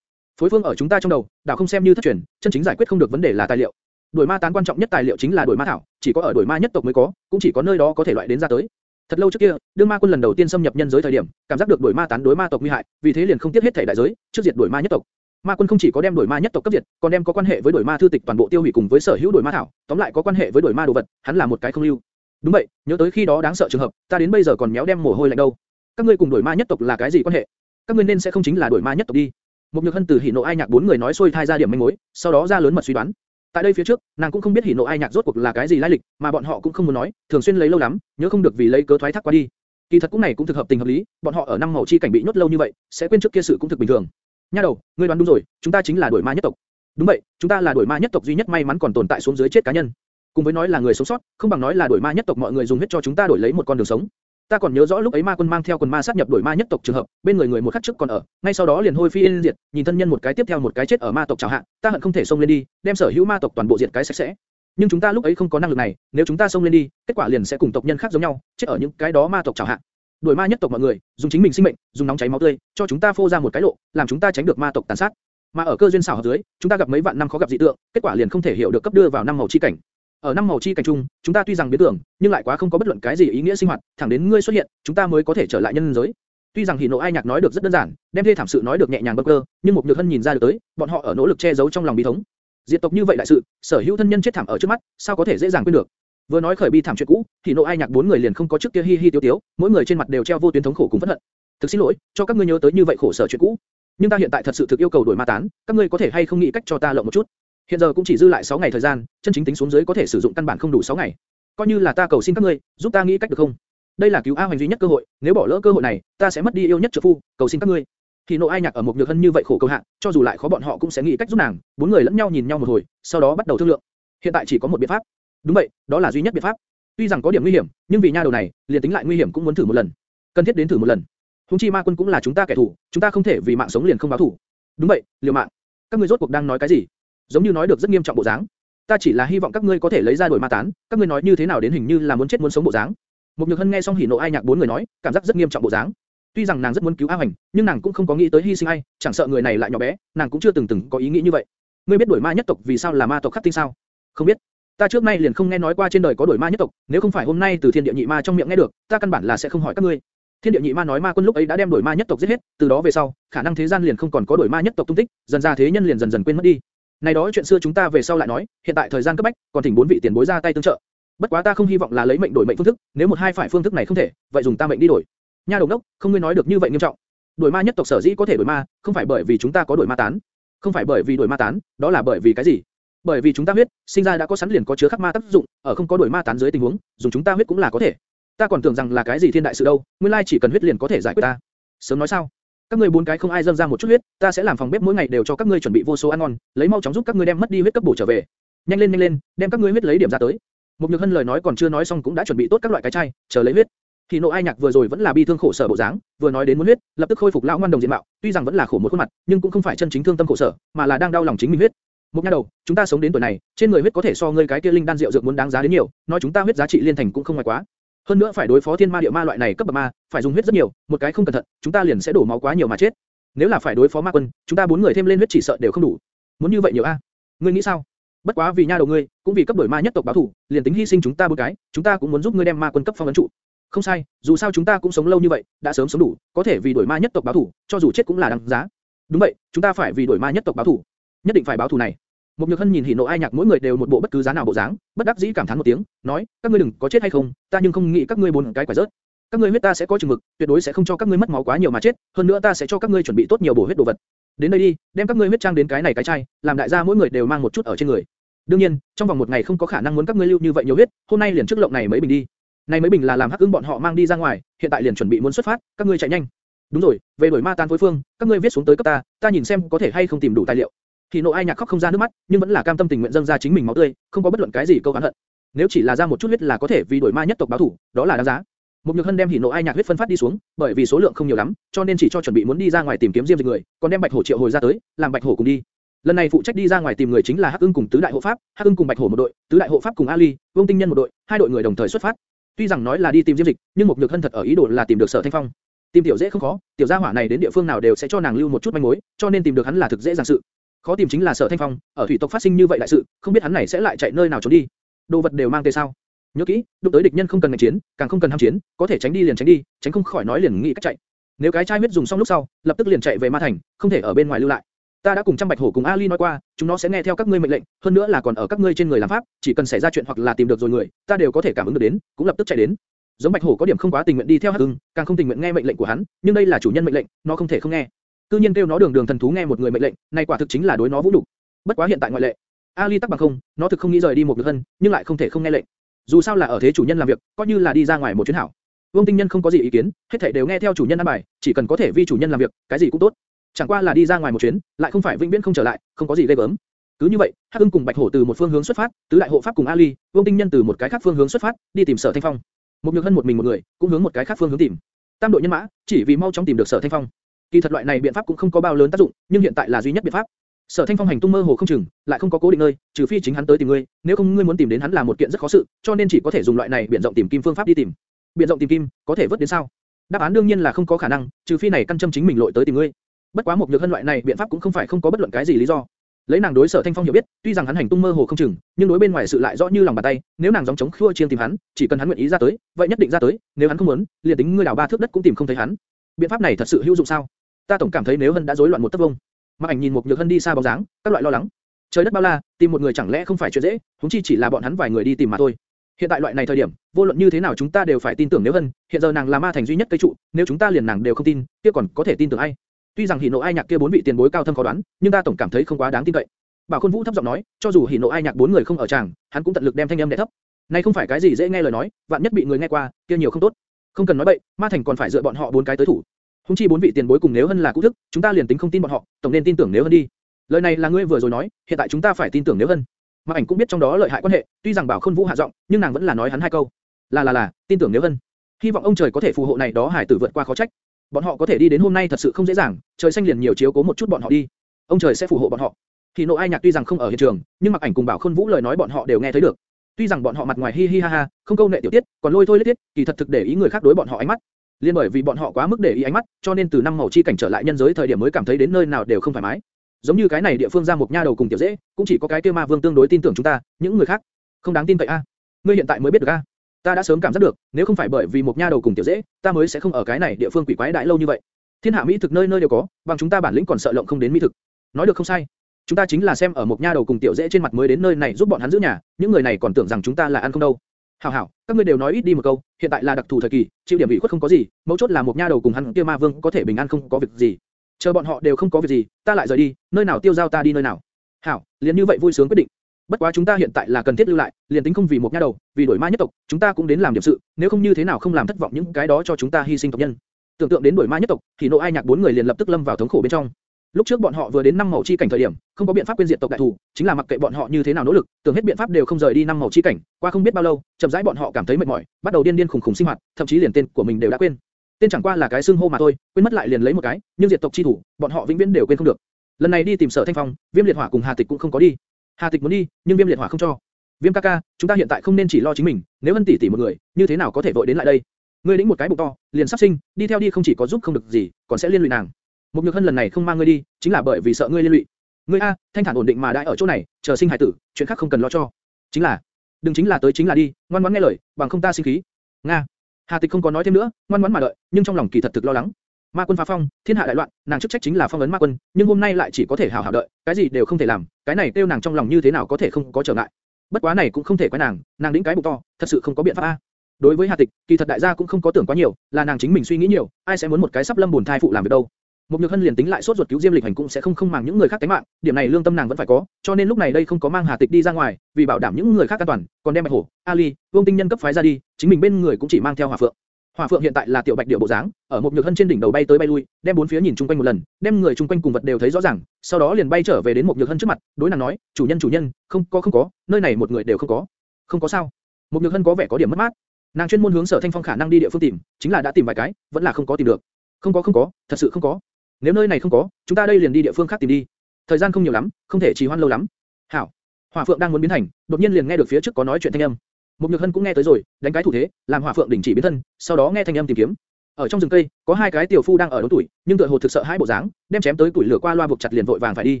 Phối phương ở chúng ta trong đầu, đảo không xem như thất truyền, chân chính giải quyết không được vấn đề là tài liệu. Đổi ma tán quan trọng nhất tài liệu chính là đổi ma thảo, chỉ có ở đổi ma nhất tộc mới có, cũng chỉ có nơi đó có thể loại đến ra tới. Thật lâu trước kia, đương ma quân lần đầu tiên xâm nhập nhân giới thời điểm, cảm giác được đổi ma tán đối ma tộc nguy hại, vì thế liền không tiếc hết thể đại giới, trước diệt đổi ma nhất tộc. Ma quân không chỉ có đem đuổi ma nhất tộc cấp diệt, còn đem có quan hệ với đuổi ma thư tịch toàn bộ tiêu hủy cùng với sở hữu đuổi ma thảo, tóm lại có quan hệ với đuổi ma đồ vật, hắn là một cái không lưu. Đúng vậy, nhớ tới khi đó đáng sợ trường hợp, ta đến bây giờ còn méo đem mồ hôi lạnh đâu. Các ngươi cùng đuổi ma nhất tộc là cái gì quan hệ? Các ngươi nên sẽ không chính là đuổi ma nhất tộc đi. Một nhược hân từ hỉ nộ ai nhạc bốn người nói xôi thai ra điểm manh mối, sau đó ra lớn mật suy đoán. Tại đây phía trước, nàng cũng không biết hỉ nộ ai nhạc rốt cuộc là cái gì lai lịch, mà bọn họ cũng không muốn nói, thường xuyên lấy lâu lắm, nhớ không được vì lấy cớ thoái thác qua đi. Kỳ thật cũng này cũng thực hợp tình hợp lý, bọn họ ở năm màu chi cảnh bị nhốt lâu như vậy, sẽ quên trước kia sự cũng thực bình thường. Nha đầu, ngươi đoán đúng rồi, chúng ta chính là đuổi ma nhất tộc. Đúng vậy, chúng ta là đuổi ma nhất tộc duy nhất may mắn còn tồn tại xuống dưới chết cá nhân. Cùng với nói là người sống sót, không bằng nói là đuổi ma nhất tộc mọi người dùng huyết cho chúng ta đổi lấy một con đường sống. Ta còn nhớ rõ lúc ấy ma quân mang theo quần ma sát nhập đuổi ma nhất tộc trường hợp, bên người người một khắc trước còn ở, ngay sau đó liền hôi phiên diệt, nhìn thân nhân một cái tiếp theo một cái chết ở ma tộc chảo hạ, ta hận không thể xông lên đi, đem sở hữu ma tộc toàn bộ diệt cái sạch sẽ. Nhưng chúng ta lúc ấy không có năng lực này, nếu chúng ta xông lên đi, kết quả liền sẽ cùng tộc nhân khác giống nhau, chết ở những cái đó ma tộc chảo hạ. Đuổi ma nhất tộc mọi người, dùng chính mình sinh mệnh, dùng nóng cháy máu tươi, cho chúng ta phô ra một cái lộ, làm chúng ta tránh được ma tộc tàn sát. Mà ở cơ duyên xảo hợp dưới, chúng ta gặp mấy vạn năm khó gặp dị tượng, kết quả liền không thể hiểu được cấp đưa vào năm màu chi cảnh. Ở năm màu chi cảnh chung, chúng ta tuy rằng biến tưởng, nhưng lại quá không có bất luận cái gì ý nghĩa sinh hoạt, thẳng đến ngươi xuất hiện, chúng ta mới có thể trở lại nhân giới. Tuy rằng hỉ nộ ai nhạc nói được rất đơn giản, đem thê thảm sự nói được nhẹ nhàng bâng cơ, nhưng một nhược hân nhìn ra được tới, bọn họ ở nỗ lực che giấu trong lòng bí thống. Diệt tộc như vậy đại sự, sở hữu thân nhân chết thảm ở trước mắt, sao có thể dễ dàng quên được? Vừa nói khởi bi thảm chuyện cũ, thì nộ ai nhạc bốn người liền không có trước kia hi hi tiêu tiếu, mỗi người trên mặt đều treo vô tuyến thống khổ cùng phẫn hận. Thực xin lỗi, cho các ngươi nhớ tới như vậy khổ sở chuyện cũ. Nhưng ta hiện tại thật sự thực yêu cầu đổi ma tán, các ngươi có thể hay không nghĩ cách cho ta lộng một chút? Hiện giờ cũng chỉ dư lại 6 ngày thời gian, chân chính tính xuống dưới có thể sử dụng căn bản không đủ 6 ngày. Coi như là ta cầu xin các ngươi, giúp ta nghĩ cách được không? Đây là cứu A Hoành duy nhất cơ hội, nếu bỏ lỡ cơ hội này, ta sẽ mất đi yêu nhất trợ phu, cầu xin các ngươi. Thì nộ ai nhạc ở một nhược hân như vậy khổ cầu hạ, cho dù lại khó bọn họ cũng sẽ nghĩ cách giúp nàng. Bốn người lẫn nhau nhìn nhau một hồi, sau đó bắt đầu thương lượng. Hiện tại chỉ có một biện pháp. Đúng vậy, đó là duy nhất biện pháp. Tuy rằng có điểm nguy hiểm, nhưng vì nha đầu này, liền tính lại nguy hiểm cũng muốn thử một lần. Cần thiết đến thử một lần. Hùng chi ma quân cũng là chúng ta kẻ thù, chúng ta không thể vì mạng sống liền không báo thù. Đúng vậy, liều mạng. Các ngươi rốt cuộc đang nói cái gì? Giống như nói được rất nghiêm trọng bộ dáng. Ta chỉ là hy vọng các ngươi có thể lấy ra đổi ma tán, các ngươi nói như thế nào đến hình như là muốn chết muốn sống bộ dáng. Một nhược hân nghe xong hỉ nộ ai nhạc bốn người nói, cảm giác rất nghiêm trọng bộ dáng. Tuy rằng nàng rất muốn cứu A Hoành, nhưng nàng cũng không có nghĩ tới hy sinh ai, chẳng sợ người này lại nhỏ bé, nàng cũng chưa từng từng có ý nghĩ như vậy. Ngươi biết đuổi ma nhất tộc vì sao là ma tộc khắc tinh sao? Không biết. Ta trước nay liền không nghe nói qua trên đời có đuổi ma nhất tộc, nếu không phải hôm nay từ thiên địa nhị ma trong miệng nghe được, ta căn bản là sẽ không hỏi các ngươi. Thiên địa nhị ma nói ma quân lúc ấy đã đem đuổi ma nhất tộc giết hết, từ đó về sau, khả năng thế gian liền không còn có đuổi ma nhất tộc tung tích, dần ra thế nhân liền dần dần quên mất đi. Này đó chuyện xưa chúng ta về sau lại nói, hiện tại thời gian cấp bách, còn thỉnh bốn vị tiền bối ra tay tương trợ. Bất quá ta không hy vọng là lấy mệnh đổi mệnh phương thức, nếu một hai phải phương thức này không thể, vậy dùng ta mệnh đi đổi. Nha đầu đốc, không ngươi nói được như vậy nghiêm trọng. Đổi ma nhất tộc sở dĩ có thể đổi ma, không phải bởi vì chúng ta có đổi ma tán, không phải bởi vì đổi ma tán, đó là bởi vì cái gì? Bởi vì chúng ta huyết, sinh ra đã có sẵn liền có chứa khắc ma tác dụng, ở không có đuổi ma tán dưới tình huống, dùng chúng ta huyết cũng là có thể. Ta còn tưởng rằng là cái gì thiên đại sự đâu, nguyên lai chỉ cần huyết liền có thể giải quyết ta. Sớm nói sao? Các ngươi bốn cái không ai dâng ra một chút huyết, ta sẽ làm phòng bếp mỗi ngày đều cho các ngươi chuẩn bị vô số ăn ngon, lấy mau chóng giúp các ngươi đem mất đi huyết cấp bổ trở về. Nhanh lên nhanh lên, đem các ngươi huyết lấy điểm ra tới. mục nhược hân lời nói còn chưa nói xong cũng đã chuẩn bị tốt các loại cái chai, chờ lấy huyết. Thì nộ ai nhạc vừa rồi vẫn là bi thương khổ sở bộ dáng, vừa nói đến muốn huyết, lập tức khôi phục lão ngoan đồng diện mạo, tuy rằng vẫn là khổ một khuôn mặt, nhưng cũng không phải chân chính thương tâm khổ sở, mà là đang đau lòng chính mình huyết. Một nha đầu, chúng ta sống đến tuổi này, trên người huyết có thể so ngươi cái kia linh đan rượu dược muốn đáng giá đến nhiều, nói chúng ta huyết giá trị liên thành cũng không ngoài quá. Hơn nữa phải đối phó thiên ma địa ma loại này cấp bậc ma, phải dùng huyết rất nhiều, một cái không cẩn thận, chúng ta liền sẽ đổ máu quá nhiều mà chết. Nếu là phải đối phó ma quân, chúng ta bốn người thêm lên huyết chỉ sợ đều không đủ. Muốn như vậy nhiều a? Ngươi nghĩ sao? Bất quá vì nha đầu ngươi, cũng vì cấp đổi ma nhất tộc báo thủ, liền tính hy sinh chúng ta bốn cái, chúng ta cũng muốn giúp ngươi đem ma quân cấp phong ấn trụ. Không sai, dù sao chúng ta cũng sống lâu như vậy, đã sớm sống đủ, có thể vì đổi ma nhất tộc báo thù, cho dù chết cũng là đáng giá. Đúng vậy, chúng ta phải vì đổi ma nhất tộc báo thù, nhất định phải báo thù này. Một Nhược Hân nhìn Hỉ Nộ Ai Nhạc mỗi người đều một bộ bất cứ giá nào bộ dáng, bất đắc dĩ cảm thán một tiếng, nói: các ngươi đừng có chết hay không, ta nhưng không nghĩ các ngươi bốn cái quả rớt. Các ngươi huyết ta sẽ có chừng mực, tuyệt đối sẽ không cho các ngươi mất máu quá nhiều mà chết, hơn nữa ta sẽ cho các ngươi chuẩn bị tốt nhiều bổ huyết đồ vật. Đến đây đi, đem các ngươi huyết trang đến cái này cái chai, làm đại gia mỗi người đều mang một chút ở trên người. đương nhiên, trong vòng một ngày không có khả năng muốn các ngươi lưu như vậy nhiều huyết, hôm nay liền trước lộng này mấy bình đi. Này mấy bình là làm hắc ứng bọn họ mang đi ra ngoài, hiện tại liền chuẩn bị muốn xuất phát, các ngươi chạy nhanh. Đúng rồi, về đổi ma tan phối phương, các ngươi viết xuống tới cấp ta, ta nhìn xem có thể hay không tìm đủ tài liệu. Thì nộ ai nhạc khóc không ra nước mắt, nhưng vẫn là cam tâm tình nguyện dâng ra chính mình máu tươi, không có bất luận cái gì câu oán hận. Nếu chỉ là ra một chút huyết là có thể vì đổi ma nhất tộc báo thù đó là đáng giá. Một nhược hân đem hỉ nộ ai nhạc huyết phân phát đi xuống, bởi vì số lượng không nhiều lắm, cho nên chỉ cho chuẩn bị muốn đi ra ngoài tìm kiếm diêm dịch người, còn đem bạch hổ triệu hồi ra tới, làm bạch hổ cùng đi. Lần này phụ trách đi ra ngoài tìm người chính là Hắc Ưng cùng tứ đại hộ pháp, Hắc Ưng cùng Bạch Hổ một đội, tứ đại hộ pháp cùng Ali, Vương Tinh Nhân một đội, hai đội người đồng thời xuất phát. Tuy rằng nói là đi tìm diêm dịch, nhưng một nhược hân thật ở ý đồ là tìm được Sở Thanh Phong. Tìm tiểu dễ không khó, tiểu gia hỏa này đến địa phương nào đều sẽ cho nàng lưu một chút manh mối, cho nên tìm được hắn là thực dễ dàng sự. Khó tìm chính là Sở Thanh Phong, ở thủy tộc phát sinh như vậy đại sự, không biết hắn này sẽ lại chạy nơi nào trốn đi. Đồ vật đều mang tới sao? Nhớ kỹ, đụng tới địch nhân không cần ngành chiến, càng không cần ham chiến, có thể tránh đi liền tránh đi, tránh không khỏi nói liền nghĩ cách chạy. Nếu cái chai huyết dùng xong lúc sau, lập tức liền chạy về Ma Thành, không thể ở bên ngoài lưu lại. Ta đã cùng trăm bạch hổ cùng Ali nói qua, chúng nó sẽ nghe theo các ngươi mệnh lệnh, hơn nữa là còn ở các ngươi trên người làm pháp, chỉ cần xảy ra chuyện hoặc là tìm được rồi người, ta đều có thể cảm ứng được đến, cũng lập tức chạy đến. Giống bạch hổ có điểm không quá tình nguyện đi theo hắc ưng, càng không tình nguyện nghe mệnh lệnh của hắn, nhưng đây là chủ nhân mệnh lệnh, nó không thể không nghe. Cư nhiên kêu nó đường đường thần thú nghe một người mệnh lệnh, này quả thực chính là đối nó vũ đủ Bất quá hiện tại ngoại lệ. Ali tắc bằng không, nó thực không nghĩ rời đi một được thân, nhưng lại không thể không nghe lệnh. Dù sao là ở thế chủ nhân làm việc, coi như là đi ra ngoài một chuyến hảo. Vương Tinh Nhân không có gì ý kiến, hết thảy đều nghe theo chủ nhân ăn bài, chỉ cần có thể vi chủ nhân làm việc, cái gì cũng tốt. Chẳng qua là đi ra ngoài một chuyến, lại không phải vĩnh viễn không trở lại, không có gì ghê gớm. Cứ như vậy, Hắc Ưng cùng Bạch Hổ từ một phương hướng xuất phát, tứ đại hộ pháp cùng Ali, Vương Tinh Nhân từ một cái khác phương hướng xuất phát, đi tìm Sở Thanh Phong. Một Nhược Hân một mình một người, cũng hướng một cái khác phương hướng tìm. Tam đội nhân mã, chỉ vì mau chóng tìm được Sở Thanh Phong. Kỳ thật loại này biện pháp cũng không có bao lớn tác dụng, nhưng hiện tại là duy nhất biện pháp. Sở Thanh Phong hành tung mơ hồ không chừng, lại không có cố định nơi, trừ phi chính hắn tới tìm ngươi, nếu không ngươi muốn tìm đến hắn là một kiện rất khó sự, cho nên chỉ có thể dùng loại này biện rộng tìm kim phương pháp đi tìm. Biện rộng tìm kim, có thể vớt đến sao? Đáp án đương nhiên là không có khả năng, trừ phi này căn châm chính mình lội tới tìm ngươi. Bất quá một nhược hân loại này biện pháp cũng không phải không có bất luận cái gì lý do. Lấy nàng đối Sở Thanh Phong hiểu biết, tuy rằng hắn hành tung mơ hồ không chừng, nhưng đối bên ngoài sự lại rõ như lòng bàn tay, nếu nàng gióng chống khua chiên tìm hắn, chỉ cần hắn nguyện ý ra tới, vậy nhất định ra tới, nếu hắn không muốn, liền tính ngươi đào ba thước đất cũng tìm không thấy hắn. Biện pháp này thật sự hữu dụng sao? Ta tổng cảm thấy nếu hân đã rối loạn một tấc vông. Mà ảnh nhìn một nhược hân đi xa bóng dáng, các loại lo lắng. Trời đất bao la, tìm một người chẳng lẽ không phải chuyện dễ, huống chi chỉ là bọn hắn vài người đi tìm mà thôi. Hiện tại loại này thời điểm, vô luận như thế nào chúng ta đều phải tin tưởng nếu hân, hiện giờ nàng là ma thành duy nhất cây trụ, nếu chúng ta liền nàng đều không tin, kia còn có thể tin tưởng ai? Tuy rằng hỉ nộ ai nhạc kia bốn vị tiền bối cao thâm khó đoán, nhưng ta tổng cảm thấy không quá đáng tin cậy. Bảo Khôn Vũ thấp giọng nói, cho dù hỉ nộ ai nhạc bốn người không ở tràng, hắn cũng tận lực đem thanh âm đè thấp. Này không phải cái gì dễ nghe lời nói, vạn nhất bị người nghe qua, kia nhiều không tốt. Không cần nói bậy, ma thành còn phải dựa bọn họ bốn cái tới thủ. Hùng chi bốn vị tiền bối cùng nếu hơn là cũ thức, chúng ta liền tính không tin bọn họ, tổng nên tin tưởng nếu hơn đi. Lời này là ngươi vừa rồi nói, hiện tại chúng ta phải tin tưởng nếu hơn. Mà ảnh cũng biết trong đó lợi hại quan hệ, tuy rằng Bảo Khôn Vũ hạ giọng, nhưng nàng vẫn là nói hắn hai câu. Là là là, tin tưởng nếu hơn. Hy vọng ông trời có thể phù hộ này đó hải tử vượt qua khó trách. Bọn họ có thể đi đến hôm nay thật sự không dễ dàng, trời xanh liền nhiều chiếu cố một chút bọn họ đi. Ông trời sẽ phù hộ bọn họ. Thì nộ ai nhạc tuy rằng không ở hiện trường, nhưng mặc ảnh cùng bảo khôn vũ lời nói bọn họ đều nghe thấy được. Tuy rằng bọn họ mặt ngoài hi hi ha ha, không câu nệ tiểu tiết, còn lôi thôi lết tiết, kỳ thật thực để ý người khác đối bọn họ ánh mắt. Liên bởi vì bọn họ quá mức để ý ánh mắt, cho nên từ năm màu chi cảnh trở lại nhân giới thời điểm mới cảm thấy đến nơi nào đều không thoải mái. Giống như cái này địa phương ra một nha đầu cùng tiểu dễ, cũng chỉ có cái kia ma vương tương đối tin tưởng chúng ta, những người khác không đáng tin cậy a. Ngươi hiện tại mới biết được a. Ta đã sớm cảm giác được, nếu không phải bởi vì một nha đầu cùng tiểu dễ, ta mới sẽ không ở cái này địa phương quỷ quái đại lâu như vậy. Thiên hạ mỹ thực nơi nơi đều có, bằng chúng ta bản lĩnh còn sợ lộng không đến mỹ thực. Nói được không sai. Chúng ta chính là xem ở một nha đầu cùng tiểu dễ trên mặt mới đến nơi này giúp bọn hắn giữ nhà, những người này còn tưởng rằng chúng ta là ăn không đâu. Hảo hảo, các ngươi đều nói ít đi một câu, hiện tại là đặc thù thời kỳ, chịu điểm bị khuất không có gì, mấu chốt là một nha đầu cùng hắn kia ma vương có thể bình an không có việc gì. Chờ bọn họ đều không có việc gì, ta lại rời đi, nơi nào tiêu giao ta đi nơi nào. Hảo, liền như vậy vui sướng quyết định. Bất quá chúng ta hiện tại là cần thiết lưu lại, liền tính không vì một nha đầu, vì đổi ma nhất tộc, chúng ta cũng đến làm điểm sự, nếu không như thế nào không làm thất vọng những cái đó cho chúng ta hy sinh tộc nhân. Tưởng tượng đến đổi ma nhất tộc, thì nộ ai nhạc bốn người liền lập tức lâm vào thống khổ bên trong. Lúc trước bọn họ vừa đến năm màu chi cảnh thời điểm, không có biện pháp quên diệt tộc đại thủ, chính là mặc kệ bọn họ như thế nào nỗ lực, tưởng hết biện pháp đều không rời đi năm màu chi cảnh. Qua không biết bao lâu, chậm rãi bọn họ cảm thấy mệt mỏi, bắt đầu điên điên khủng khủng sinh hoạt, thậm chí liền tên của mình đều đã quên. Tên chẳng qua là cái xương hô mà thôi, quên mất lại liền lấy một cái, nhưng diệt tộc chi thủ, bọn họ vĩnh viễn đều quên không được. Lần này đi tìm Sở Thanh Phong, Viêm Liệt Hỏa cùng Hà Tịch cũng không có đi. Hà Tịch muốn đi, nhưng Viêm Liệt Hỏa không cho. Viêm ca ca, chúng ta hiện tại không nên chỉ lo chính mình, nếu Hân tỷ tỷ một người, như thế nào có thể vội đến lại đây? Ngươi lĩnh một cái bụng to, liền sắp sinh, đi theo đi không chỉ có giúp không được gì, còn sẽ liên lụy nàng. Một nhược hân lần này không mang ngươi đi, chính là bởi vì sợ ngươi liên lụy. Ngươi a, thanh thản ổn định mà đã ở chỗ này, chờ sinh hải tử, chuyện khác không cần lo cho. Chính là, đừng chính là tới chính là đi, ngoan ngoãn nghe lời, bằng không ta sinh khí. Nga. Hà Tịch không có nói thêm nữa, ngoan ngoãn mà đợi, nhưng trong lòng kỳ thật thực lo lắng. Ma quân phá phong, thiên hạ đại loạn, nàng chức trách chính là phong ấn ma quân, nhưng hôm nay lại chỉ có thể hảo hảo đợi, cái gì đều không thể làm, cái này tiêu nàng trong lòng như thế nào có thể không có trở ngại. Bất quá này cũng không thể quái nàng, nàng đĩnh cái bụng to, thật sự không có biện pháp a. Đối với Hà Tịch, kỳ thật đại gia cũng không có tưởng quá nhiều, là nàng chính mình suy nghĩ nhiều, ai sẽ muốn một cái sắp lâm buồn thai phụ làm việc đâu. Một Nhược Hân liền tính lại sốt ruột cứu Diêm Lịch Hành cũng sẽ không không màng những người khác tính mạng, điểm này lương tâm nàng vẫn phải có, cho nên lúc này đây không có mang Hà Tịch đi ra ngoài, vì bảo đảm những người khác an toàn, còn đem Bạch Hổ, Ali, Vương Tinh Nhân cấp phái ra đi, chính mình bên người cũng chỉ mang theo Hỏa Phượng. Hỏa Phượng hiện tại là tiểu bạch điệu bộ dáng, ở một nhược hân trên đỉnh đầu bay tới bay lui, đem bốn phía nhìn chung quanh một lần, đem người chung quanh cùng vật đều thấy rõ ràng, sau đó liền bay trở về đến một nhược hân trước mặt, đối nàng nói, chủ nhân chủ nhân, không có không có, nơi này một người đều không có, không có sao? Một nhược hân có vẻ có điểm mất mát, nàng chuyên môn hướng sở thanh phong khả năng đi địa phương tìm, chính là đã tìm vài cái, vẫn là không có tìm được, không có không có, thật sự không có. Nếu nơi này không có, chúng ta đây liền đi địa phương khác tìm đi. Thời gian không nhiều lắm, không thể trì hoãn lâu lắm. Hảo. Hỏa Phượng đang muốn biến thành, đột nhiên liền nghe được phía trước có nói chuyện thanh âm. Mục Nhược Hân cũng nghe tới rồi, đánh cái thủ thế, làm Hỏa Phượng đình chỉ biến thân, sau đó nghe thanh âm tìm kiếm. Ở trong rừng cây, có hai cái tiểu phu đang ở đốn tuổi, nhưng tựa hồ thực sợ hai bộ dáng, đem chém tới tuổi lửa qua loa buộc chặt liền vội vàng phải đi.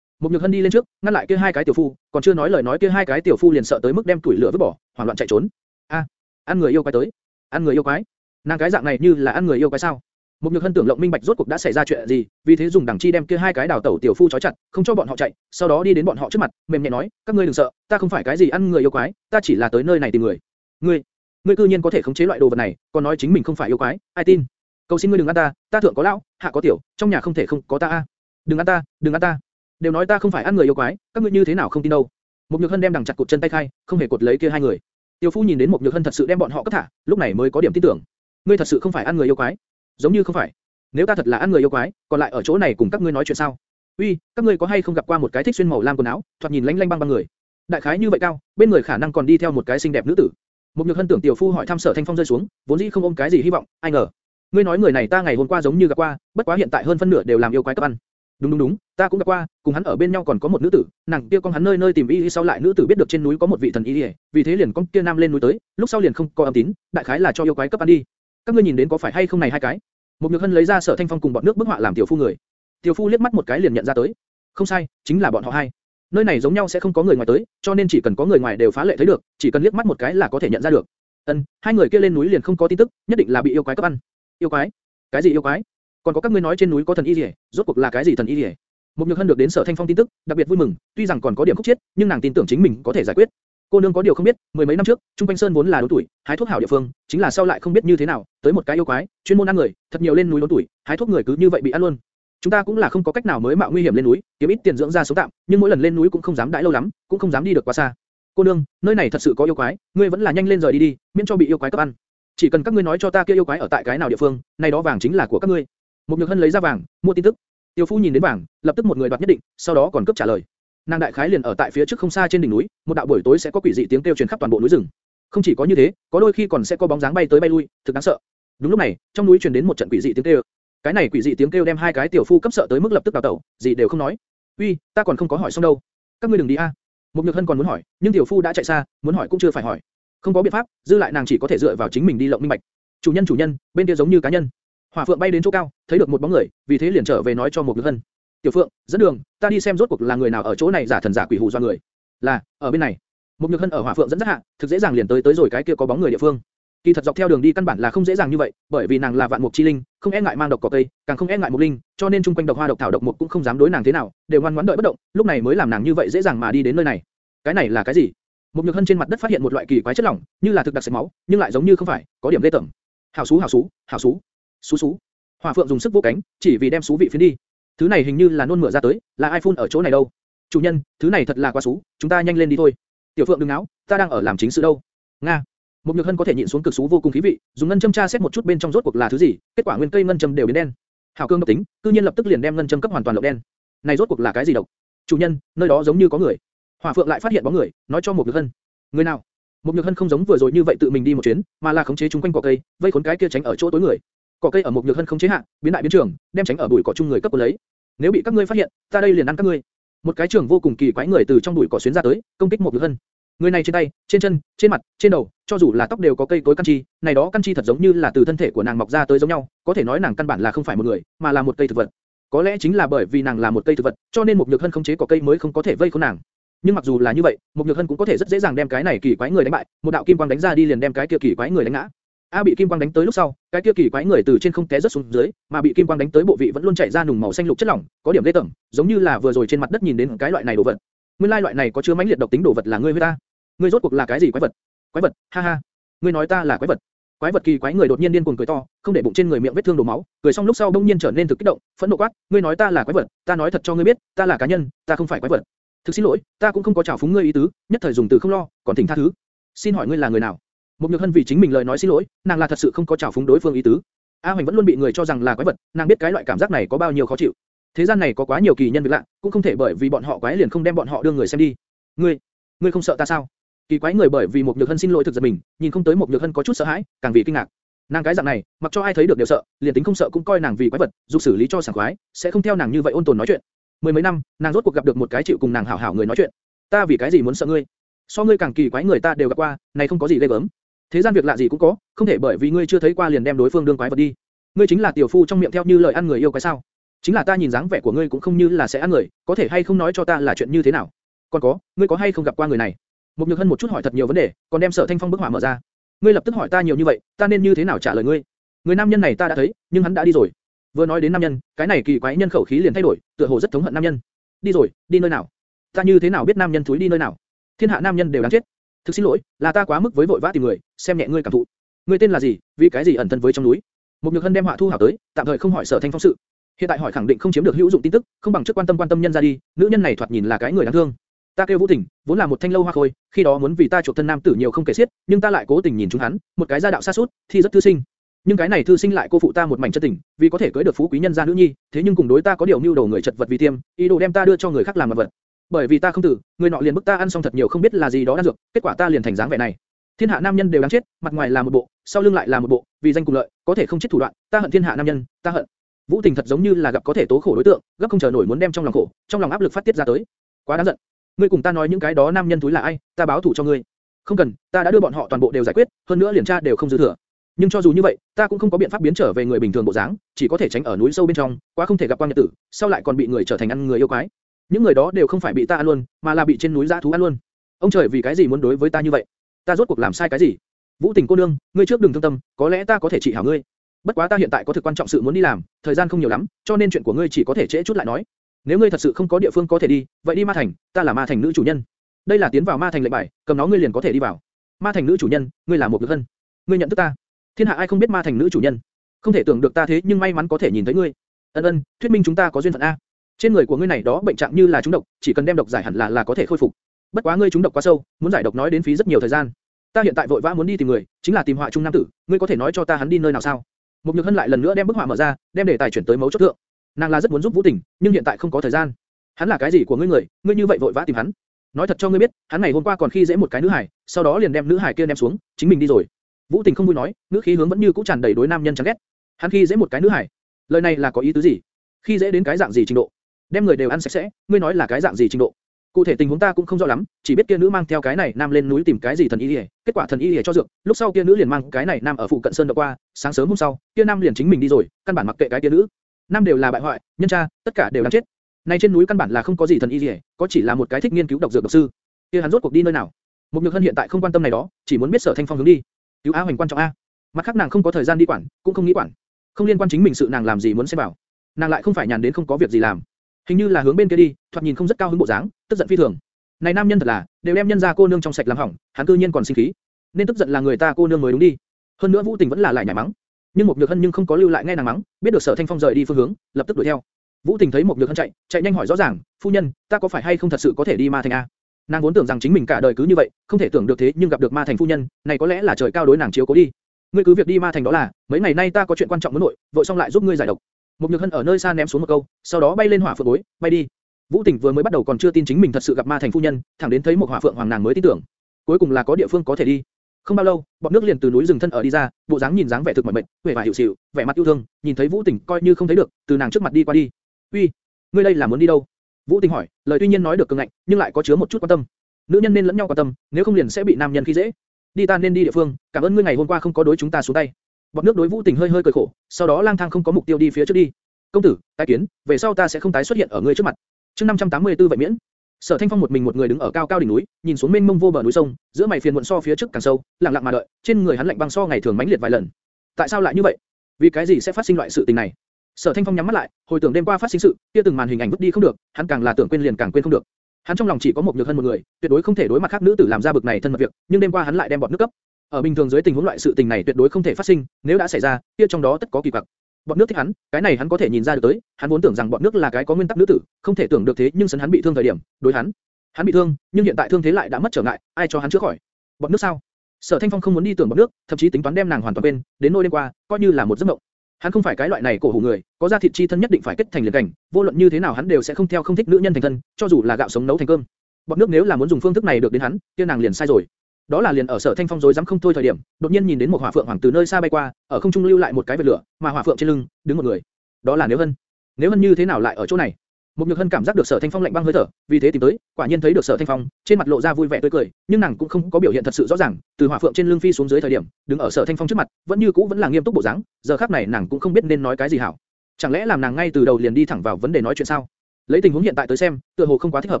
Mục Nhược Hân đi lên trước, ngăn lại kia hai cái tiểu phu, còn chưa nói lời nói kia hai cái tiểu phu liền sợ tới mức đem tuổi lửa vứt bỏ, hoảng loạn chạy trốn. A, ăn người yêu quái tới, ăn người yêu quái. Nàng cái dạng này như là ăn người yêu quái sao? Một nhược hân tưởng lộng minh bạch rốt cuộc đã xảy ra chuyện gì, vì thế dùng đằng chi đem kia hai cái đào tẩu tiểu phu trói chặt, không cho bọn họ chạy, sau đó đi đến bọn họ trước mặt, mềm nhẹ nói, các ngươi đừng sợ, ta không phải cái gì ăn người yêu quái, ta chỉ là tới nơi này tìm người. Ngươi, ngươi cư nhiên có thể khống chế loại đồ vật này, còn nói chính mình không phải yêu quái, ai tin? Cầu xin ngươi đừng ăn ta, ta thượng có lão, hạ có tiểu, trong nhà không thể không có ta a. Đừng ăn ta, đừng ăn ta. Đều nói ta không phải ăn người yêu quái, các ngươi như thế nào không tin đâu? Một nhược hân đem đằng chặt cột chân tay khai, không hề cột lấy kia hai người. Tiểu phu nhìn đến một nhược hân thật sự đem bọn họ cấp thả, lúc này mới có điểm tin tưởng. Ngươi thật sự không phải ăn người yêu quái? Giống như không phải. Nếu ta thật là ăn người yêu quái, còn lại ở chỗ này cùng các ngươi nói chuyện sao? Uy, các ngươi có hay không gặp qua một cái thích xuyên màu lam quần áo, thoạt nhìn lanh lanh băng băng người? Đại khái như vậy cao, bên người khả năng còn đi theo một cái xinh đẹp nữ tử. Một nhược hân tưởng tiểu phu hỏi thăm sở thanh phong rơi xuống, vốn dĩ không ôm cái gì hy vọng, ai ngờ, ngươi nói người này ta ngày hôm qua giống như gặp qua, bất quá hiện tại hơn phân nửa đều làm yêu quái cấp ăn. Đúng đúng đúng, ta cũng gặp qua, cùng hắn ở bên nhau còn có một nữ tử, nàng kia con hắn nơi nơi tìm y sau lại nữ tử biết được trên núi có một vị thần y, vì thế liền con kia nam lên núi tới, lúc sau liền không có âm tín, đại khái là cho yêu quái cấp ăn đi. Các ngươi nhìn đến có phải hay không này hai cái? Một nhược hân lấy ra sở thanh phong cùng bọn nước bức họa làm tiểu phu người. Tiểu phu liếc mắt một cái liền nhận ra tới. Không sai, chính là bọn họ hai. Nơi này giống nhau sẽ không có người ngoài tới, cho nên chỉ cần có người ngoài đều phá lệ thấy được, chỉ cần liếc mắt một cái là có thể nhận ra được. Ân, hai người kia lên núi liền không có tin tức, nhất định là bị yêu quái cấp ăn. Yêu quái? Cái gì yêu quái? Còn có các ngươi nói trên núi có thần y gì? Rốt cuộc là cái gì thần y gì? Một nhược hân được đến sở thanh phong tin tức, đặc biệt vui mừng, tuy rằng còn có điểm khúc chết, nhưng nàng tin tưởng chính mình có thể giải quyết. Cô nương có điều không biết, mười mấy năm trước, Trung Quanh Sơn vốn là đốn tuổi, hái thuốc hảo địa phương, chính là sau lại không biết như thế nào, tới một cái yêu quái, chuyên môn ăn người, thật nhiều lên núi đốn tuổi, hái thuốc người cứ như vậy bị ăn luôn. Chúng ta cũng là không có cách nào mới mạo nguy hiểm lên núi, kiếm ít tiền dưỡng ra sống tạm, nhưng mỗi lần lên núi cũng không dám đãi lâu lắm, cũng không dám đi được quá xa. Cô nương, nơi này thật sự có yêu quái, ngươi vẫn là nhanh lên rời đi đi, miễn cho bị yêu quái cướp ăn. Chỉ cần các ngươi nói cho ta kia yêu quái ở tại cái nào địa phương, này đó vàng chính là của các ngươi. Một nhược hân lấy ra vàng, mua tin tức. Tiêu phu nhìn đến vàng, lập tức một người đoạt nhất định, sau đó còn cướp trả lời. Nàng đại khái liền ở tại phía trước không xa trên đỉnh núi, một đạo buổi tối sẽ có quỷ dị tiếng kêu truyền khắp toàn bộ núi rừng. Không chỉ có như thế, có đôi khi còn sẽ có bóng dáng bay tới bay lui, thực đáng sợ. Đúng lúc này, trong núi truyền đến một trận quỷ dị tiếng kêu. Cái này quỷ dị tiếng kêu đem hai cái tiểu phu cấp sợ tới mức lập tức đào tẩu, gì đều không nói. Uy, ta còn không có hỏi xong đâu. Các ngươi đừng đi a. Một Nhược Hân còn muốn hỏi, nhưng tiểu phu đã chạy xa, muốn hỏi cũng chưa phải hỏi. Không có biện pháp, dư lại nàng chỉ có thể dựa vào chính mình đi lộng minh bạch. Chủ nhân chủ nhân, bên kia giống như cá nhân. Hỏa Phượng bay đến chỗ cao, thấy được một bóng người, vì thế liền trở về nói cho một Nhược Hân. Tiểu Phượng, dẫn đường, ta đi xem rốt cuộc là người nào ở chỗ này giả thần giả quỷ hù do người. Là, ở bên này. Một Nhược Hân ở Hỏa Phượng dẫn dắt hạ, thực dễ dàng liền tới tới rồi cái kia có bóng người địa phương. Kỳ thật dọc theo đường đi căn bản là không dễ dàng như vậy, bởi vì nàng là vạn mục chi linh, không e ngại mang độc cỏ cây, càng không e ngại mục linh, cho nên chung quanh độc hoa độc thảo độc mục cũng không dám đối nàng thế nào, đều ngoan ngoãn đợi bất động, lúc này mới làm nàng như vậy dễ dàng mà đi đến nơi này. Cái này là cái gì? Một Nhược Hân trên mặt đất phát hiện một loại kỳ quái chất lỏng, như là thực đặc sệt máu, nhưng lại giống như không phải, có điểm lê tẩm. Hảo sú hảo sú, hảo sú, sú sú. Hỏa Phượng dùng sức vỗ cánh, chỉ vì đem sú vị phiến đi. Thứ này hình như là nôn mửa ra tới, là ai phun ở chỗ này đâu? Chủ nhân, thứ này thật là quá xú, chúng ta nhanh lên đi thôi. Tiểu Phượng đừng náo, ta đang ở làm chính sự đâu. Nga. Một nhược hân có thể nhịn xuống cực xú vô cùng khí vị, dùng ngân châm tra xét một chút bên trong rốt cuộc là thứ gì, kết quả nguyên cây ngân châm đều biến đen. Hảo cương độc tính, cư nhiên lập tức liền đem ngân châm cấp hoàn toàn lộ đen. Này rốt cuộc là cái gì độc? Chủ nhân, nơi đó giống như có người. Hỏa Phượng lại phát hiện bóng người, nói cho một nhược hân. Người nào? Một nhược hân không giống vừa rồi như vậy tự mình đi một chuyến, mà là khống chế chúng quanh cỏ cây, vây khốn cái kia tránh ở chỗ tối người. Cỏ cây ở một nhược hân không chế hạ, biến đại biến trường, đem tránh ở bụi cỏ chung người cấp lấy. Nếu bị các ngươi phát hiện, ta đây liền ăn các ngươi. Một cái trường vô cùng kỳ quái người từ trong bụi cỏ xuyên ra tới, công kích một nhược hân. Người này trên tay, trên chân, trên mặt, trên đầu, cho dù là tóc đều có cây cối căn chi, này đó căn chi thật giống như là từ thân thể của nàng mọc ra tới giống nhau, có thể nói nàng căn bản là không phải một người, mà là một cây thực vật. Có lẽ chính là bởi vì nàng là một cây thực vật, cho nên một nhược hân không chế cỏ cây mới không có thể vây khốn nàng. Nhưng mặc dù là như vậy, một nhược hân cũng có thể rất dễ dàng đem cái này kỳ quái người đánh bại, một đạo kim quang đánh ra đi liền đem cái kia kỳ quái người đánh ngã. A bị kim quang đánh tới lúc sau, cái kia kỳ quái người từ trên không té rất xuống dưới, mà bị kim quang đánh tới bộ vị vẫn luôn chảy ra nùng màu xanh lục chất lỏng, có điểm lê tẩm, giống như là vừa rồi trên mặt đất nhìn đến cái loại này đồ vật. Nguyên lai loại này có chứa mãnh liệt độc tính đồ vật là ngươi với ta. Ngươi rốt cuộc là cái gì quái vật? Quái vật, ha ha. Ngươi nói ta là quái vật. Quái vật kỳ quái người đột nhiên điên cuồng cười to, không để bụng trên người miệng vết thương đổ máu, cười xong lúc sau bỗng nhiên trở nên thực kích động, phẫn nộ quát, ngươi nói ta là quái vật, ta nói thật cho ngươi biết, ta là cá nhân, ta không phải quái vật. Thực xin lỗi, ta cũng không có trào phúng ngươi ý tứ, nhất thời dùng từ không lo, còn thỉnh tha thứ. Xin hỏi ngươi là người nào? Một nhược hân vì chính mình lời nói xin lỗi, nàng là thật sự không có trào phúng đối phương ý tứ. A Hoành vẫn luôn bị người cho rằng là quái vật, nàng biết cái loại cảm giác này có bao nhiêu khó chịu. Thế gian này có quá nhiều kỳ nhân việc lạ, cũng không thể bởi vì bọn họ quái liền không đem bọn họ đưa người xem đi. Ngươi, ngươi không sợ ta sao? Kỳ quái người bởi vì một nhược hân xin lỗi thực giật mình, nhìn không tới một nhược hân có chút sợ hãi, càng vì kinh ngạc. Nàng cái dạng này, mặc cho ai thấy được đều sợ, liền tính không sợ cũng coi nàng vì quái vật, dục xử lý cho sảng khoái, sẽ không theo nàng như vậy ôn tồn nói chuyện. Mười mấy năm, nàng rốt cuộc gặp được một cái chịu cùng nàng hảo hảo người nói chuyện. Ta vì cái gì muốn sợ ngươi? So ngươi càng kỳ quái người ta đều gặp qua, này không có gì ghê gớm. Thế gian việc lạ gì cũng có, không thể bởi vì ngươi chưa thấy qua liền đem đối phương đương quái vật đi. Ngươi chính là tiểu phu trong miệng theo như lời ăn người yêu cái sao? Chính là ta nhìn dáng vẻ của ngươi cũng không như là sẽ ăn người, có thể hay không nói cho ta là chuyện như thế nào? Còn có, ngươi có hay không gặp qua người này? Mục Nhược Hân một chút hỏi thật nhiều vấn đề, còn đem Sở Thanh Phong bức hỏa mở ra. Ngươi lập tức hỏi ta nhiều như vậy, ta nên như thế nào trả lời ngươi? Người nam nhân này ta đã thấy, nhưng hắn đã đi rồi. Vừa nói đến nam nhân, cái này kỳ quái nhân khẩu khí liền thay đổi, tựa hồ rất thống hận nam nhân. Đi rồi, đi nơi nào? Ta như thế nào biết nam nhân thúi đi nơi nào? Thiên hạ nam nhân đều đáng chết. Thực xin lỗi, là ta quá mức với vội vã tìm người, xem nhẹ ngươi cảm thụ. Ngươi tên là gì? Vì cái gì ẩn thân với trong núi? Một Nhược Hân đem họa thu hảo tới, tạm thời không hỏi Sở Thanh Phong sự. Hiện tại hỏi khẳng định không chiếm được hữu dụng tin tức, không bằng trước quan tâm quan tâm nhân ra đi. Nữ nhân này thoạt nhìn là cái người đáng thương. Ta kêu Vũ Tình, vốn là một thanh lâu hoa khôi, khi đó muốn vì ta chuộc thân nam tử nhiều không kể xiết, nhưng ta lại cố tình nhìn chúng hắn, một cái gia đạo xa sút, thì rất thư sinh. Nhưng cái này thư sinh lại cô phụ ta một mảnh chân tình, vì có thể cưới được phú quý nhân gia nữ nhi, thế nhưng cùng đối ta có điều mưu đồ người chật vật vì tiêm, ý đồ đem ta đưa cho người khác làm vật. Bởi vì ta không tử, người nọ liền bức ta ăn xong thật nhiều không biết là gì đó đan dược, kết quả ta liền thành dáng vẻ này. Thiên hạ nam nhân đều đáng chết, mặt ngoài là một bộ, sau lưng lại là một bộ, vì danh cùng lợi, có thể không chết thủ đoạn, ta hận thiên hạ nam nhân, ta hận. Vũ Tình thật giống như là gặp có thể tố khổ đối tượng, gấp không chờ nổi muốn đem trong lòng khổ, trong lòng áp lực phát tiết ra tới. Quá đáng giận. Ngươi cùng ta nói những cái đó nam nhân túi là ai, ta báo thủ cho ngươi. Không cần, ta đã đưa bọn họ toàn bộ đều giải quyết, hơn nữa liền tra đều không dư thừa. Nhưng cho dù như vậy, ta cũng không có biện pháp biến trở về người bình thường bộ dáng, chỉ có thể tránh ở núi sâu bên trong, quá không thể gặp quan nhật tử, sau lại còn bị người trở thành ăn người yêu quái. Những người đó đều không phải bị ta ăn luôn, mà là bị trên núi dã thú ăn luôn. Ông trời vì cái gì muốn đối với ta như vậy? Ta rốt cuộc làm sai cái gì? Vũ Tình cô nương, ngươi trước đừng thương tâm, có lẽ ta có thể trị hảo ngươi. Bất quá ta hiện tại có thực quan trọng sự muốn đi làm, thời gian không nhiều lắm, cho nên chuyện của ngươi chỉ có thể trễ chút lại nói. Nếu ngươi thật sự không có địa phương có thể đi, vậy đi Ma Thành, ta là Ma Thành nữ chủ nhân. Đây là tiến vào Ma Thành lệnh bài, cầm nó ngươi liền có thể đi vào. Ma Thành nữ chủ nhân, ngươi là một lực hân. Ngươi nhận thức ta. Thiên hạ ai không biết Ma Thành nữ chủ nhân? Không thể tưởng được ta thế nhưng may mắn có thể nhìn thấy ngươi. Ân ân, thuyết minh chúng ta có duyên phận a. Trên người của ngươi này đó bệnh trạng như là trúng độc, chỉ cần đem độc giải hẳn là là có thể khôi phục. Bất quá ngươi trúng độc quá sâu, muốn giải độc nói đến phí rất nhiều thời gian. Ta hiện tại vội vã muốn đi tìm người, chính là tìm họa trung nam tử, ngươi có thể nói cho ta hắn đi nơi nào sao? mục Nhược Hân lại lần nữa đem bức họa mở ra, đem đề tài chuyển tới mấu chốt thượng. Nàng là rất muốn giúp Vũ Tình, nhưng hiện tại không có thời gian. Hắn là cái gì của ngươi người, ngươi như vậy vội vã tìm hắn? Nói thật cho ngươi biết, hắn ngày hôm qua còn khi dễ một cái nữ hải, sau đó liền đem nữ hải kia ném xuống, chính mình đi rồi. Vũ Tình không vui nói, nữ khí hướng vẫn như cũ tràn đầy đối nam nhân chán ghét. Hắn khi dễ một cái nữ hải, lời này là có ý tứ gì? Khi dễ đến cái dạng gì trình độ? Đem người đều ăn sạch sẽ, ngươi nói là cái dạng gì trình độ? Cụ thể tình huống ta cũng không rõ lắm, chỉ biết kia nữ mang theo cái này nam lên núi tìm cái gì thần y lìa, kết quả thần y lìa cho dược, lúc sau kia nữ liền mang cái này nam ở phụ cận sơn đợi qua, sáng sớm hôm sau, kia nam liền chính mình đi rồi, căn bản mặc kệ cái kia nữ. Nam đều là bại hoại, nhân cha, tất cả đều đáng chết. Nay trên núi căn bản là không có gì thần y lìa, có chỉ là một cái thích nghiên cứu độc dược độc sư. Kia hắn rốt cuộc đi nơi nào? Một nhược hân hiện tại không quan tâm này đó, chỉ muốn biết sở thanh phong hướng đi. Cứu a hoành quan trọng a. Mặt khác nàng không có thời gian đi quản, cũng không nghĩ quản. Không liên quan chính mình sự nàng làm gì muốn xem vào. Nàng lại không phải nhàn đến không có việc gì làm. Hình như là hướng bên kia đi, thoạt nhìn không rất cao hứng bộ dáng, tức giận phi thường. Này nam nhân thật là, đều đem nhân gia cô nương trong sạch làm hỏng, hắn cư nhiên còn sinh khí. Nên tức giận là người ta cô nương mới đúng đi. Hơn nữa Vũ Tình vẫn là lại nhảy mắng. Nhưng một Nhược Hân nhưng không có lưu lại nghe nàng mắng, biết được Sở Thanh Phong rời đi phương hướng, lập tức đuổi theo. Vũ Tình thấy một Nhược Hân chạy, chạy nhanh hỏi rõ ràng, phu nhân, ta có phải hay không thật sự có thể đi ma thành a? Nàng vốn tưởng rằng chính mình cả đời cứ như vậy, không thể tưởng được thế nhưng gặp được ma thành phu nhân, này có lẽ là trời cao đối nàng chiếu cố đi. Ngươi cứ việc đi ma thành đó là, mấy ngày nay ta có chuyện quan trọng muốn nội, vội xong lại giúp ngươi giải độc. Một Nhược Hân ở nơi xa ném xuống một câu, sau đó bay lên hỏa phượng bối, bay đi. Vũ Tỉnh vừa mới bắt đầu còn chưa tin chính mình thật sự gặp ma thành phu nhân, thẳng đến thấy một hỏa phượng hoàng nàng mới tin tưởng. Cuối cùng là có địa phương có thể đi. Không bao lâu, bọn nước liền từ núi rừng thân ở đi ra, bộ dáng nhìn dáng vẻ thực mỏi mệt, vẻ vải hiểu xỉu, vẻ mặt yêu thương, nhìn thấy Vũ Tỉnh coi như không thấy được, từ nàng trước mặt đi qua đi. "Uy, ngươi đây là muốn đi đâu?" Vũ Tình hỏi, lời tuy nhiên nói được cường ngạnh, nhưng lại có chứa một chút quan tâm. Nữ nhân nên lẫn nhau quan tâm, nếu không liền sẽ bị nam nhân khi dễ. Đi ta nên đi địa phương, cảm ơn ngươi ngày hôm qua không có đối chúng ta xuống tay. Bọt nước đối Vũ Tình hơi hơi cười khổ, sau đó lang thang không có mục tiêu đi phía trước đi. "Công tử, tái kiến, về sau ta sẽ không tái xuất hiện ở ngươi trước mặt." Chương 584 vậy miễn. Sở Thanh Phong một mình một người đứng ở cao cao đỉnh núi, nhìn xuống mênh mông vô bờ núi sông, giữa mày phiền muộn so phía trước càng sâu, lặng lặng mà đợi, trên người hắn lạnh băng so ngày thường mãnh liệt vài lần. Tại sao lại như vậy? Vì cái gì sẽ phát sinh loại sự tình này? Sở Thanh Phong nhắm mắt lại, hồi tưởng đêm qua phát sinh sự, kia từng màn hình ảnh vứt đi không được, hắn càng là tưởng quên liền càng quên không được. Hắn trong lòng chỉ có một nhược hơn một người, tuyệt đối không thể đối mặt khác nữ tử làm ra bực này thân mật việc, nhưng đêm qua hắn lại đem bọt nước cấp. Ở bình thường dưới tình huống loại sự tình này tuyệt đối không thể phát sinh, nếu đã xảy ra, kia trong đó tất có kỳ quặc. Bọn nước thích hắn, cái này hắn có thể nhìn ra được tới, hắn vốn tưởng rằng bọn nước là cái có nguyên tắc nữ tử, không thể tưởng được thế nhưng sấn hắn bị thương thời điểm, đối hắn, hắn bị thương, nhưng hiện tại thương thế lại đã mất trở ngại, ai cho hắn chữa khỏi? Bọn nước sao? Sở Thanh Phong không muốn đi tưởng bọn nước, thậm chí tính toán đem nàng hoàn toàn quên, đến nỗi đêm qua, coi như là một giấc mộng. Hắn không phải cái loại này cổ hủ người, có gia thịt chi thân nhất định phải kết thành liền cảnh, vô luận như thế nào hắn đều sẽ không theo không thích nữ nhân thành thân, cho dù là gạo sống nấu thành cơm. Bọn nước nếu là muốn dùng phương thức này được đến hắn, kia nàng liền sai rồi. Đó là liền ở Sở Thanh Phong rối rắm không thôi thời điểm, đột nhiên nhìn đến một hỏa phượng hoàng từ nơi xa bay qua, ở không trung lưu lại một cái vệt lửa, mà hỏa phượng trên lưng đứng một người. Đó là Nếu Hân. Nếu Hân như thế nào lại ở chỗ này? Một Nhược Hân cảm giác được Sở Thanh Phong lạnh băng hơi thở, vì thế tìm tới, quả nhiên thấy được Sở Thanh Phong, trên mặt lộ ra vui vẻ tươi cười, nhưng nàng cũng không có biểu hiện thật sự rõ ràng, từ hỏa phượng trên lưng phi xuống dưới thời điểm, đứng ở Sở Thanh Phong trước mặt, vẫn như cũ vẫn là nghiêm túc bộ dáng, giờ khắc này nàng cũng không biết nên nói cái gì hảo. Chẳng lẽ làm nàng ngay từ đầu liền đi thẳng vào vấn đề nói chuyện sao? Lấy tình huống hiện tại tới xem, tựa hồ không quá thích hợp.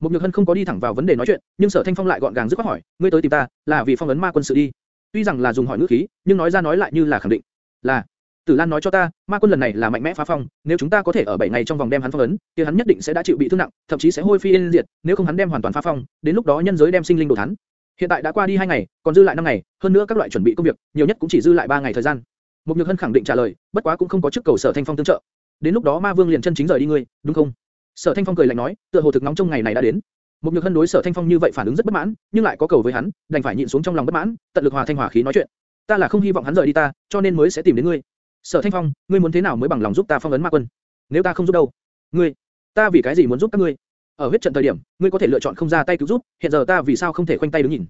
Một Nhược Hân không có đi thẳng vào vấn đề nói chuyện, nhưng Sở Thanh Phong lại gọn gàng dứt khoát hỏi, ngươi tới tìm ta, là vì phong ấn ma quân sự đi? Tuy rằng là dùng hỏi ngữ khí, nhưng nói ra nói lại như là khẳng định. Là, Tử Lan nói cho ta, ma quân lần này là mạnh mẽ phá phong, nếu chúng ta có thể ở 7 ngày trong vòng đem hắn phong ấn, thì hắn nhất định sẽ đã chịu bị thương nặng, thậm chí sẽ hôi phiên diệt, nếu không hắn đem hoàn toàn phá phong, đến lúc đó nhân giới đem sinh linh đồ thán. Hiện tại đã qua đi 2 ngày, còn dư lại 5 ngày, hơn nữa các loại chuẩn bị công việc, nhiều nhất cũng chỉ dư lại 3 ngày thời gian. Mục Nhược Hân khẳng định trả lời, bất quá cũng không có chức cầu Sở Thanh Phong tương trợ. Đến lúc đó Ma Vương liền chân chính rời đi ngươi, đúng không? Sở Thanh Phong cười lạnh nói, tựa hồ thực nóng trong ngày này đã đến. Mục Nhược Hân đối Sở Thanh Phong như vậy phản ứng rất bất mãn, nhưng lại có cầu với hắn, đành phải nhịn xuống trong lòng bất mãn, tận lực hòa thanh hòa khí nói chuyện. Ta là không hy vọng hắn rời đi ta, cho nên mới sẽ tìm đến ngươi. Sở Thanh Phong, ngươi muốn thế nào mới bằng lòng giúp ta phong ấn ma quân? Nếu ta không giúp đâu? Ngươi, ta vì cái gì muốn giúp các ngươi? Ở huyết trận thời điểm, ngươi có thể lựa chọn không ra tay cứu giúp, hiện giờ ta vì sao không thể khoanh tay đứng nhìn?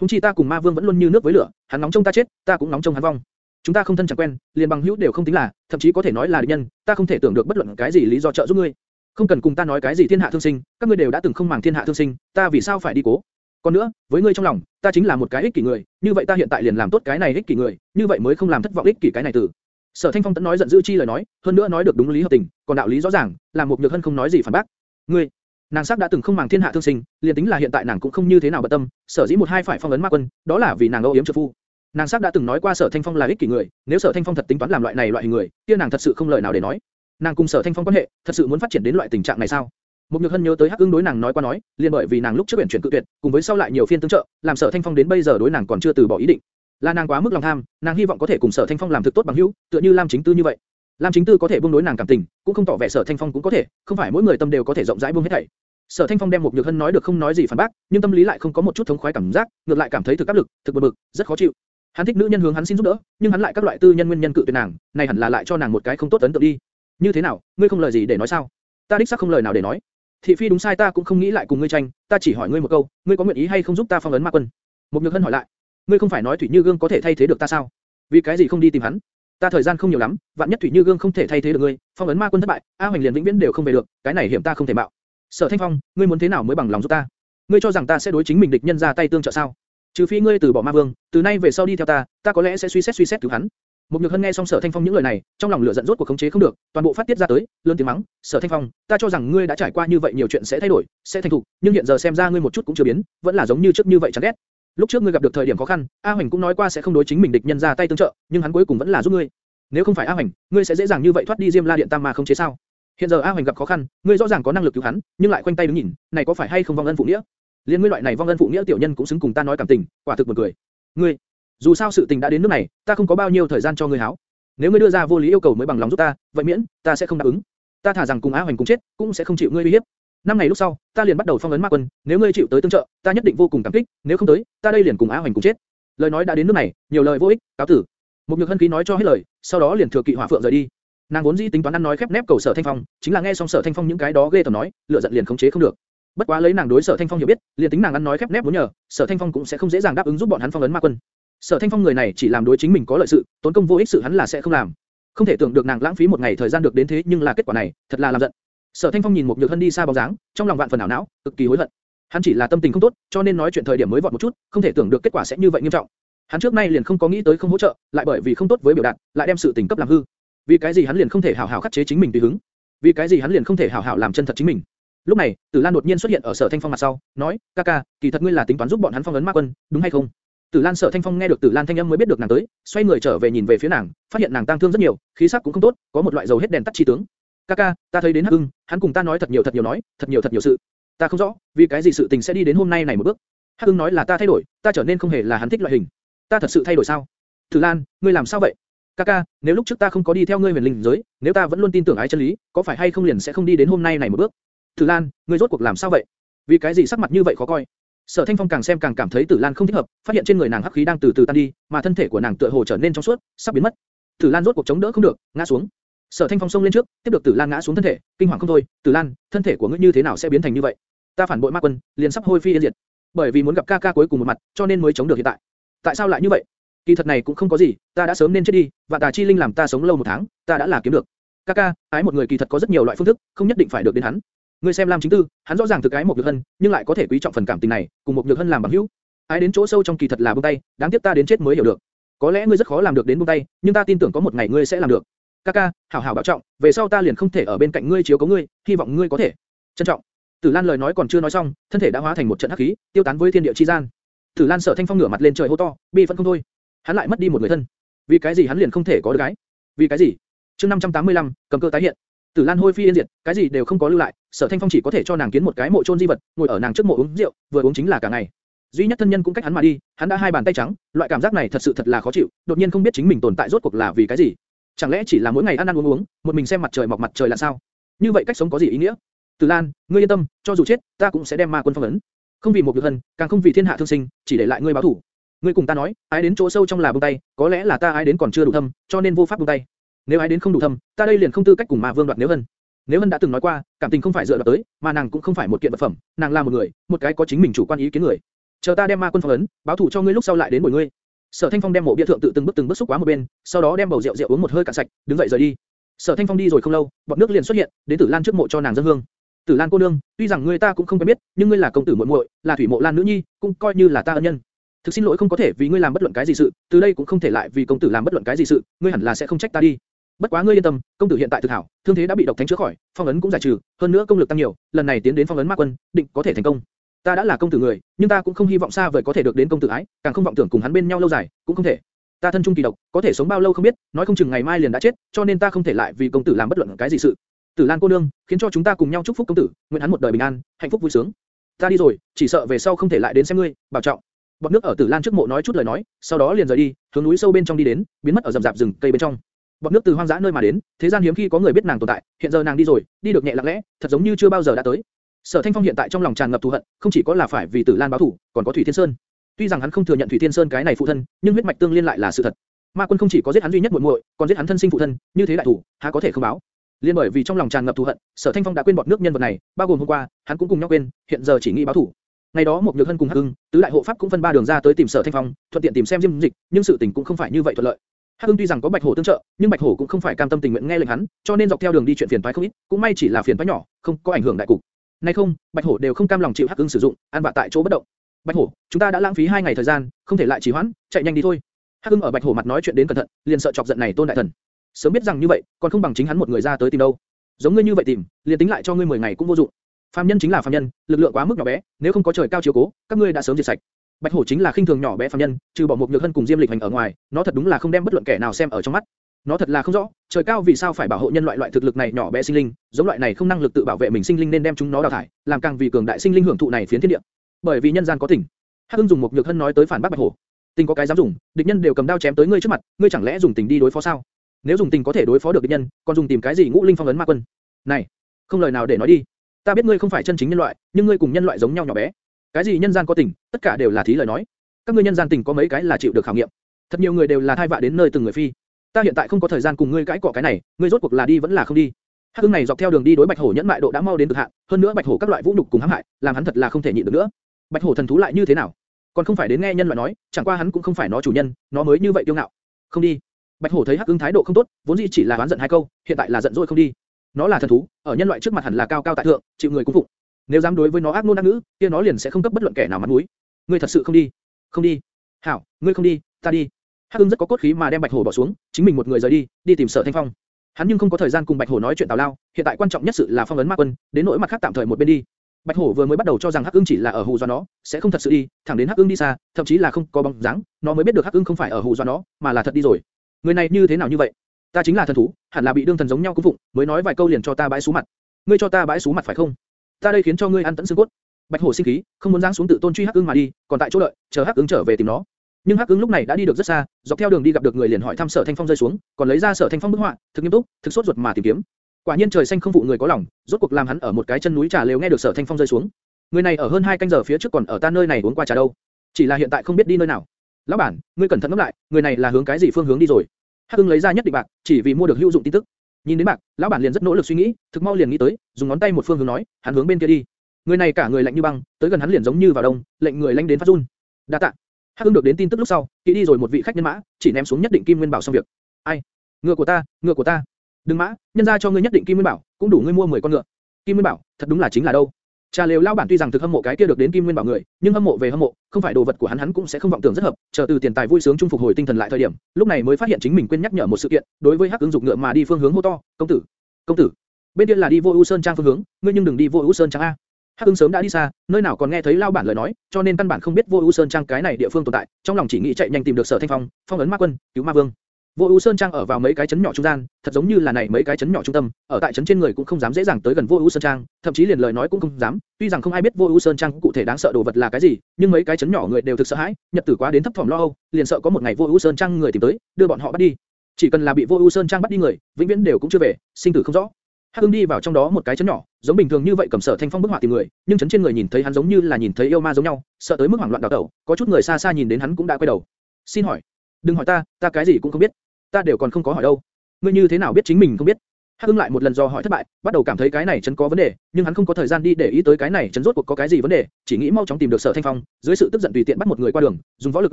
Hùng chi ta cùng Ma Vương vẫn luôn như nước với lửa, hắn nóng trong ta chết, ta cũng nóng trong hắn vong. Chúng ta không thân chẳng quen, liền bằng hữu đều không tính là, thậm chí có thể nói là địch nhân, ta không thể tưởng được bất luận cái gì lý do trợ giúp ngươi. Không cần cùng ta nói cái gì thiên hạ thương sinh, các ngươi đều đã từng không màng thiên hạ thương sinh, ta vì sao phải đi cố? Còn nữa, với ngươi trong lòng, ta chính là một cái ích kỷ người, như vậy ta hiện tại liền làm tốt cái này ích kỷ người, như vậy mới không làm thất vọng ích kỷ cái này tử. Sở Thanh Phong tẫn nói giận dữ chi lời nói, hơn nữa nói được đúng lý hợp tình, còn đạo lý rõ ràng, làm một nhược hân không nói gì phản bác. Ngươi, nàng sắc đã từng không màng thiên hạ thương sinh, liền tính là hiện tại nàng cũng không như thế nào bận tâm, sở dĩ một hai phải phong ấn ma quân, đó là vì nàng âu yếm trợ phu. Nàng sắc đã từng nói qua Sở Thanh Phong là ích kỷ người, nếu Sở Thanh Phong thật tính toán làm loại này loại hình người, kia nàng thật sự không lời nào để nói. Nàng cùng Sở Thanh Phong quan hệ, thật sự muốn phát triển đến loại tình trạng này sao? mục Nhược Hân nhớ tới Hắc Ưng đối nàng nói qua nói, liền bởi vì nàng lúc trước biển chuyển cự tuyệt, cùng với sau lại nhiều phiên tương trợ, làm Sở Thanh Phong đến bây giờ đối nàng còn chưa từ bỏ ý định. Là nàng quá mức lòng tham, nàng hy vọng có thể cùng Sở Thanh Phong làm thực tốt bằng hữu, tựa như Lam Chính Tư như vậy. Lam Chính Tư có thể buông đối nàng cảm tình, cũng không tỏ vẻ Sở Thanh Phong cũng có thể, không phải mỗi người tâm đều có thể rộng rãi buông hết thảy. Sở Thanh Phong đem mục Nhược Hân nói được không nói gì phản bác, nhưng tâm lý lại không có một chút thống khoái cảm giác, ngược lại cảm thấy thực áp lực, thực bực bực, rất khó chịu. Hắn thích nữ nhân hướng hắn xin giúp đỡ, nhưng hắn lại các loại tư nhân nguyên nhân cự tuyệt nàng, này hẳn là lại cho nàng một cái không tốt ấn tượng đi. Như thế nào, ngươi không lời gì để nói sao? Ta đích xác không lời nào để nói. Thị phi đúng sai ta cũng không nghĩ lại cùng ngươi tranh, ta chỉ hỏi ngươi một câu, ngươi có nguyện ý hay không giúp ta phong ấn ma quân? Một Nhược Hân hỏi lại, ngươi không phải nói Thủy Như Gương có thể thay thế được ta sao? Vì cái gì không đi tìm hắn? Ta thời gian không nhiều lắm, vạn nhất Thủy Như Gương không thể thay thế được ngươi, phong ấn ma quân thất bại, A Hoành liền vĩnh viễn đều không về được, cái này hiểm ta không thể mạo. Sở Thanh Phong, ngươi muốn thế nào mới bằng lòng giúp ta? Ngươi cho rằng ta sẽ đối chính mình địch nhân ra tay tương trợ sao? Trừ phi ngươi từ bỏ ma vương, từ nay về sau đi theo ta, ta có lẽ sẽ suy xét suy xét cứu hắn. Một Nhược Hân nghe xong Sở Thanh Phong những lời này, trong lòng lửa giận rốt cuộc khống chế không được, toàn bộ phát tiết ra tới, lớn tiếng mắng, "Sở Thanh Phong, ta cho rằng ngươi đã trải qua như vậy nhiều chuyện sẽ thay đổi, sẽ thành thục, nhưng hiện giờ xem ra ngươi một chút cũng chưa biến, vẫn là giống như trước như vậy chán ghét. Lúc trước ngươi gặp được thời điểm khó khăn, A Hoành cũng nói qua sẽ không đối chính mình địch nhân ra tay tương trợ, nhưng hắn cuối cùng vẫn là giúp ngươi. Nếu không phải A Hoành, ngươi sẽ dễ dàng như vậy thoát đi Diêm La Điện Tam Ma không chế sao? Hiện giờ A Hoành gặp khó khăn, ngươi rõ ràng có năng lực cứu hắn, nhưng lại khoanh tay đứng nhìn, này có phải hay không vong ân phụ nghĩa? Liên ngươi loại này vong ân phụ nghĩa tiểu nhân cũng xứng cùng ta nói cảm tình, quả thực buồn cười. Ngươi, dù sao sự tình đã đến nước này, ta không có bao nhiêu thời gian cho ngươi háo. Nếu ngươi đưa ra vô lý yêu cầu mới bằng lòng giúp ta, vậy miễn, ta sẽ không đáp ứng. Ta thả rằng cùng Á Hoành cùng chết, cũng sẽ không chịu ngươi uy hiếp. Năm ngày lúc sau, ta liền bắt đầu phong ấn ma quân, nếu ngươi chịu tới tương trợ, ta nhất định vô cùng cảm kích, nếu không tới, ta đây liền cùng Á Hoành cùng chết. Lời nói đã đến nước này, nhiều lời vô ích, cáo tử. Một nhược hân khí nói cho hết lời, sau đó liền thừa kỵ hỏa phượng rời đi. Nàng vốn dĩ tính toán ăn nói khép nép cầu sở thanh phong, chính là nghe xong sở thanh phong những cái đó ghê tởm nói, lửa giận liền khống chế không được. Bất quá lấy nàng đối sở thanh phong hiểu biết, liền tính nàng ăn nói khép nép muốn nhờ, sở thanh phong cũng sẽ không dễ dàng đáp ứng giúp bọn hắn phong ấn ma quân. Sở Thanh Phong người này chỉ làm đối chính mình có lợi sự, tốn công vô ích sự hắn là sẽ không làm. Không thể tưởng được nàng lãng phí một ngày thời gian được đến thế nhưng là kết quả này, thật là làm giận. Sở Thanh Phong nhìn một nhược thân đi xa bóng dáng, trong lòng vạn phần ảo não, cực kỳ hối hận. Hắn chỉ là tâm tình không tốt, cho nên nói chuyện thời điểm mới vọt một chút, không thể tưởng được kết quả sẽ như vậy nghiêm trọng. Hắn trước nay liền không có nghĩ tới không hỗ trợ, lại bởi vì không tốt với biểu đạt, lại đem sự tình cấp làm hư. Vì cái gì hắn liền không thể hảo hảo khắc chế chính mình tùy hứng? Vì cái gì hắn liền không thể hảo hảo làm chân thật chính mình? Lúc này, Tử Lan đột nhiên xuất hiện ở Sở Thanh Phong mặt sau, nói, ca ca, kỳ thật ngươi là tính toán giúp bọn hắn phong ấn ma quân, đúng hay không? Tử Lan sợ Thanh Phong nghe được Tử Lan thanh âm mới biết được nàng tới, xoay người trở về nhìn về phía nàng, phát hiện nàng tang thương rất nhiều, khí sắc cũng không tốt, có một loại dầu hết đèn tắt chi tướng. Kaka, ta thấy đến Hắc Ưng, hắn cùng ta nói thật nhiều thật nhiều nói, thật nhiều thật nhiều sự. Ta không rõ, vì cái gì sự tình sẽ đi đến hôm nay này một bước. Hắc Ưng nói là ta thay đổi, ta trở nên không hề là hắn thích loại hình. Ta thật sự thay đổi sao? Tử Lan, ngươi làm sao vậy? Kaka, nếu lúc trước ta không có đi theo ngươi huyền linh giới, nếu ta vẫn luôn tin tưởng ái chân lý, có phải hay không liền sẽ không đi đến hôm nay này một bước? Tử Lan, ngươi rốt cuộc làm sao vậy? Vì cái gì sắc mặt như vậy khó coi? Sở Thanh Phong càng xem càng cảm thấy Tử Lan không thích hợp, phát hiện trên người nàng hắc khí đang từ từ tan đi, mà thân thể của nàng tựa hồ trở nên trong suốt, sắp biến mất. Tử Lan rốt cuộc chống đỡ không được, ngã xuống. Sở Thanh Phong xông lên trước, tiếp được Tử Lan ngã xuống thân thể, kinh hoàng không thôi. Tử Lan, thân thể của ngươi như thế nào sẽ biến thành như vậy? Ta phản bội ma quân, liền sắp hôi phi yên diệt. Bởi vì muốn gặp ca ca cuối cùng một mặt, cho nên mới chống được hiện tại. Tại sao lại như vậy? Kỳ thật này cũng không có gì, ta đã sớm nên chết đi, và tà chi linh làm ta sống lâu một tháng, ta đã là kiếm được. Ca ca, ái một người kỳ thật có rất nhiều loại phương thức, không nhất định phải được đến hắn. Ngươi xem Lam Chính Tư, hắn rõ ràng thực ái một nhược hân, nhưng lại có thể quý trọng phần cảm tình này, cùng một nhược hân làm bằng hữu. Ái đến chỗ sâu trong kỳ thật là buông tay, đáng tiếc ta đến chết mới hiểu được. Có lẽ ngươi rất khó làm được đến buông tay, nhưng ta tin tưởng có một ngày ngươi sẽ làm được. Ca ca, hảo hảo bảo trọng, về sau ta liền không thể ở bên cạnh ngươi chiếu cố ngươi, hy vọng ngươi có thể trân trọng. Tử Lan lời nói còn chưa nói xong, thân thể đã hóa thành một trận hắc khí, tiêu tán với thiên địa chi gian. Tử Lan sợ Thanh Phong ngửa mặt lên trời hô to, bi phẫn không thôi. Hắn lại mất đi một người thân. Vì cái gì hắn liền không thể có được gái? Vì cái gì? Chương 585, cầm cơ tái hiện. Tử Lan hôi phi yên diệt, cái gì đều không có lưu lại, Sở Thanh Phong chỉ có thể cho nàng kiến một cái mộ chôn di vật, ngồi ở nàng trước mộ uống rượu, vừa uống chính là cả ngày. Duy nhất thân nhân cũng cách hắn mà đi, hắn đã hai bàn tay trắng, loại cảm giác này thật sự thật là khó chịu, đột nhiên không biết chính mình tồn tại rốt cuộc là vì cái gì. Chẳng lẽ chỉ là mỗi ngày ăn ăn uống uống, một mình xem mặt trời mọc mặt trời là sao? Như vậy cách sống có gì ý nghĩa? Tử Lan, ngươi yên tâm, cho dù chết, ta cũng sẽ đem ma quân phong ấn. Không vì một việc hân, càng không vì thiên hạ thương sinh, chỉ để lại ngươi báo thủ. Ngươi cùng ta nói, ai đến chỗ sâu trong là buông tay, có lẽ là ta ai đến còn chưa đủ thâm, cho nên vô pháp buông tay. Nếu ai đến không đủ thâm, ta đây liền không tư cách cùng ma vương đoạt nếu hân. Nếu hân đã từng nói qua, cảm tình không phải dựa vào tới, mà nàng cũng không phải một kiện vật phẩm, nàng là một người, một cái có chính mình chủ quan ý kiến người. Chờ ta đem ma quân phong ấn, báo thủ cho ngươi lúc sau lại đến bồi ngươi. Sở Thanh Phong đem mộ bia thượng tự từng bước từng bước xúc quá một bên, sau đó đem bầu rượu rượu uống một hơi cạn sạch, đứng dậy rời đi. Sở Thanh Phong đi rồi không lâu, bọt nước liền xuất hiện, đến Tử Lan trước mộ cho nàng dân hương. Tử Lan cô nương, tuy rằng ngươi ta cũng không quen biết, nhưng ngươi là công tử muội muội, là thủy mộ Lan nữ nhi, cũng coi như là ta ân nhân. Thực xin lỗi không có thể vì ngươi làm bất luận cái gì sự, từ đây cũng không thể lại vì công tử làm bất luận cái gì sự, ngươi hẳn là sẽ không trách ta đi. Bất quá ngươi yên tâm, công tử hiện tại thực hảo, thương thế đã bị độc thánh chữa khỏi, phong ấn cũng giải trừ, hơn nữa công lực tăng nhiều, lần này tiến đến phong ấn ma quân, định có thể thành công. Ta đã là công tử người, nhưng ta cũng không hy vọng xa vời có thể được đến công tử ái, càng không vọng tưởng cùng hắn bên nhau lâu dài, cũng không thể. Ta thân trung kỳ độc, có thể sống bao lâu không biết, nói không chừng ngày mai liền đã chết, cho nên ta không thể lại vì công tử làm bất luận cái gì sự. Tử Lan cô nương, khiến cho chúng ta cùng nhau chúc phúc công tử, nguyện hắn một đời bình an, hạnh phúc vui sướng. Ta đi rồi, chỉ sợ về sau không thể lại đến xem ngươi, bảo trọng. Bọt nước ở Tử Lan trước mộ nói chút lời nói, sau đó liền rời đi, hướng núi sâu bên trong đi đến, biến mất ở rậm rạp rừng cây bên trong. Bọt nước từ hoang dã nơi mà đến, thế gian hiếm khi có người biết nàng tồn tại, hiện giờ nàng đi rồi, đi được nhẹ lặng lẽ, thật giống như chưa bao giờ đã tới. Sở Thanh Phong hiện tại trong lòng tràn ngập thù hận, không chỉ có là phải vì Tử Lan báo thù, còn có Thủy Thiên Sơn. Tuy rằng hắn không thừa nhận Thủy Thiên Sơn cái này phụ thân, nhưng huyết mạch tương liên lại là sự thật. Ma Quân không chỉ có giết hắn duy nhất muội muội, còn giết hắn thân sinh phụ thân, như thế đại thủ, há có thể không báo? Liên bởi vì trong lòng tràn ngập thù hận, Sở Thanh Phong đã quên bọt nước nhân vật này, bao gồm hôm qua, hắn cũng cùng nhau quên, hiện giờ chỉ nghĩ báo thù. Ngày đó một nhược hân cùng Hắc Ưng, tứ đại hộ pháp cũng phân ba đường ra tới tìm Sở Thanh Phong, thuận tiện tìm xem Diêm Dịch, nhưng sự tình cũng không phải như vậy thuận lợi. Hắc Hưng tuy rằng có Bạch Hổ tương trợ, nhưng Bạch Hổ cũng không phải cam tâm tình nguyện nghe lệnh hắn, cho nên dọc theo đường đi chuyện phiền toái không ít, cũng may chỉ là phiền toái nhỏ, không có ảnh hưởng đại cục. Nay không, Bạch Hổ đều không cam lòng chịu Hắc hưng sử dụng, an vạ tại chỗ bất động. Bạch Hổ, chúng ta đã lãng phí hai ngày thời gian, không thể lại trì hoãn, chạy nhanh đi thôi. Hắc hưng ở Bạch Hổ mặt nói chuyện đến cẩn thận, liền sợ chọc giận này Tôn đại thần. Sớm biết rằng như vậy, còn không bằng chính hắn một người ra tới tìm đâu. Giống ngươi như vậy tìm, liền tính lại cho ngươi 10 ngày cũng vô dụng. Phàm nhân chính là phàm nhân, lực lượng quá mức nhỏ bé, nếu không có trời cao chiếu cố, các ngươi đã sớm diệt sạch. Bạch hổ chính là khinh thường nhỏ bé phàm nhân, trừ bỏ một nhược hân cùng diêm lịch hành ở ngoài, nó thật đúng là không đem bất luận kẻ nào xem ở trong mắt. Nó thật là không rõ, trời cao vì sao phải bảo hộ nhân loại loại thực lực này nhỏ bé sinh linh, giống loại này không năng lực tự bảo vệ mình sinh linh nên đem chúng nó đào thải, làm càng vì cường đại sinh linh hưởng thụ này phiến thiên địa. Bởi vì nhân gian có tình. Hắc Hưng dùng một nhược hân nói tới phản bác Bạch hổ. Tình có cái dám dùng, địch nhân đều cầm đao chém tới ngươi trước mặt, ngươi chẳng lẽ dùng tình đi đối phó sao? Nếu dùng tình có thể đối phó được địch nhân, còn dùng tìm cái gì ngũ linh phong ấn ma quân? Này, không lời nào để nói đi. Ta biết ngươi không phải chân chính nhân loại, nhưng ngươi cùng nhân loại giống nhau nhỏ bé. Cái gì nhân gian có tình, tất cả đều là thí lời nói. Các ngươi nhân gian tình có mấy cái là chịu được khảo nghiệm. Thật nhiều người đều là thai vạ đến nơi từng người phi. Ta hiện tại không có thời gian cùng ngươi cãi cọ cái này, ngươi rốt cuộc là đi vẫn là không đi. Hắc ương này dọc theo đường đi đối Bạch Hổ nhẫn mại độ đã mau đến cực hạn, hơn nữa Bạch Hổ các loại vũ nhục cùng hãm hại, làm hắn thật là không thể nhịn được nữa. Bạch Hổ thần thú lại như thế nào? Còn không phải đến nghe nhân loại nói, chẳng qua hắn cũng không phải nó chủ nhân, nó mới như vậy kiêu ngạo. Không đi. Bạch Hổ thấy Hắc ương thái độ không tốt, vốn dĩ chỉ là oán giận hai câu, hiện tại là giận dỗi không đi. Nó là thần thú, ở nhân loại trước mặt hẳn là cao cao tại thượng, chịu người cung phụng. Nếu dám đối với nó ác ngôn ác ngữ, kia nó liền sẽ không cấp bất luận kẻ nào mặt mũi. Ngươi thật sự không đi? Không đi. Hảo, ngươi không đi, ta đi. Hắc Ưng rất có cốt khí mà đem Bạch Hổ bỏ xuống, chính mình một người rời đi, đi tìm Sở Thanh Phong. Hắn nhưng không có thời gian cùng Bạch Hổ nói chuyện tào lao, hiện tại quan trọng nhất sự là phong ấn ma quân, đến nỗi mặt khác tạm thời một bên đi. Bạch Hổ vừa mới bắt đầu cho rằng Hắc Ưng chỉ là ở hù dọa nó, sẽ không thật sự đi, thẳng đến Hắc Ưng đi xa, thậm chí là không có bóng dáng, nó mới biết được Hắc Ưng không phải ở hù dọa nó, mà là thật đi rồi. Người này như thế nào như vậy? Ta chính là thần thú, hẳn là bị đương thần giống nhau cũng phụng, mới nói vài câu liền cho ta bãi xuống mặt. Ngươi cho ta bãi xuống mặt phải không? Ta đây khiến cho ngươi ăn tận xương cốt. Bạch Hổ sinh khí, không muốn giáng xuống tự tôn truy Hắc Ưng mà đi, còn tại chỗ đợi, chờ Hắc Ưng trở về tìm nó. Nhưng Hắc Ưng lúc này đã đi được rất xa, dọc theo đường đi gặp được người liền hỏi thăm Sở Thanh Phong rơi xuống, còn lấy ra Sở Thanh Phong bức họa, thực nghiêm túc, thực sốt ruột mà tìm kiếm. Quả nhiên trời xanh không phụ người có lòng, rốt cuộc làm hắn ở một cái chân núi trà lều nghe được Sở Thanh Phong rơi xuống. Người này ở hơn hai canh giờ phía trước còn ở ta nơi này uống qua trà đâu, chỉ là hiện tại không biết đi nơi nào. Lão bản, ngươi cẩn thận ngẫm lại, người này là hướng cái gì phương hướng đi rồi? Hắc Ưng lấy ra nhất định bạc, chỉ vì mua được hữu dụng tin tức. Nhìn đến bạc, lão bản liền rất nỗ lực suy nghĩ, thực mau liền nghĩ tới, dùng ngón tay một phương hướng nói, hắn hướng bên kia đi. Người này cả người lạnh như băng, tới gần hắn liền giống như vào đông, lệnh người lanh đến phát run. Đa tạ. Hắc ương được đến tin tức lúc sau, kỹ đi rồi một vị khách nhân mã, chỉ ném xuống nhất định kim nguyên bảo xong việc. Ai? Ngựa của ta, ngựa của ta. Đừng mã, nhân gia cho ngươi nhất định kim nguyên bảo, cũng đủ ngươi mua 10 con ngựa. Kim nguyên bảo, thật đúng là chính là đâu. Trà lều lao bản tuy rằng thực hâm mộ cái kia được đến kim nguyên bảo người, nhưng hâm mộ về hâm mộ, không phải đồ vật của hắn hắn cũng sẽ không vọng tưởng rất hợp, chờ từ tiền tài vui sướng trung phục hồi tinh thần lại thời điểm, lúc này mới phát hiện chính mình quên nhắc nhở một sự kiện, đối với Hắc Ưng dục ngựa mà đi phương hướng hô to, công tử, công tử, bên kia là đi vô ưu sơn trang phương hướng, ngươi nhưng đừng đi vô ưu sơn trang a. Hắc Ưng sớm đã đi xa, nơi nào còn nghe thấy lao bản lời nói, cho nên căn bản không biết vô ưu sơn trang cái này địa phương tồn tại, trong lòng chỉ nghĩ chạy nhanh tìm được sở thanh phong, phong ấn ma quân, cứu ma vương. Vô ưu sơn trang ở vào mấy cái chấn nhỏ trung gian, thật giống như là này mấy cái chấn nhỏ trung tâm, ở tại chấn trên người cũng không dám dễ dàng tới gần vô ưu sơn trang, thậm chí liền lời nói cũng không dám. Tuy rằng không ai biết vô ưu sơn trang cụ thể đáng sợ đồ vật là cái gì, nhưng mấy cái chấn nhỏ người đều thực sợ hãi, nhật tử quá đến thấp thỏm lo âu, liền sợ có một ngày vô ưu sơn trang người tìm tới, đưa bọn họ bắt đi. Chỉ cần là bị vô ưu sơn trang bắt đi người, vĩnh viễn đều cũng chưa về, sinh tử không rõ. Hắc Ưng đi vào trong đó một cái chấn nhỏ, giống bình thường như vậy cầm sở thanh phong bức họa tìm người, nhưng chấn trên người nhìn thấy hắn giống như là nhìn thấy yêu ma giống nhau, sợ tới mức hoảng loạn đảo tẩu, có chút người xa xa nhìn đến hắn cũng đã quay đầu. Xin hỏi, đừng hỏi ta, ta cái gì cũng không biết, ta đều còn không có hỏi đâu. Ngươi như thế nào biết chính mình không biết? Hắc Ưng lại một lần do hỏi thất bại, bắt đầu cảm thấy cái này chấn có vấn đề, nhưng hắn không có thời gian đi để ý tới cái này chấn rốt cuộc có cái gì vấn đề, chỉ nghĩ mau chóng tìm được sở thanh phong, dưới sự tức giận tùy tiện bắt một người qua đường, dùng võ lực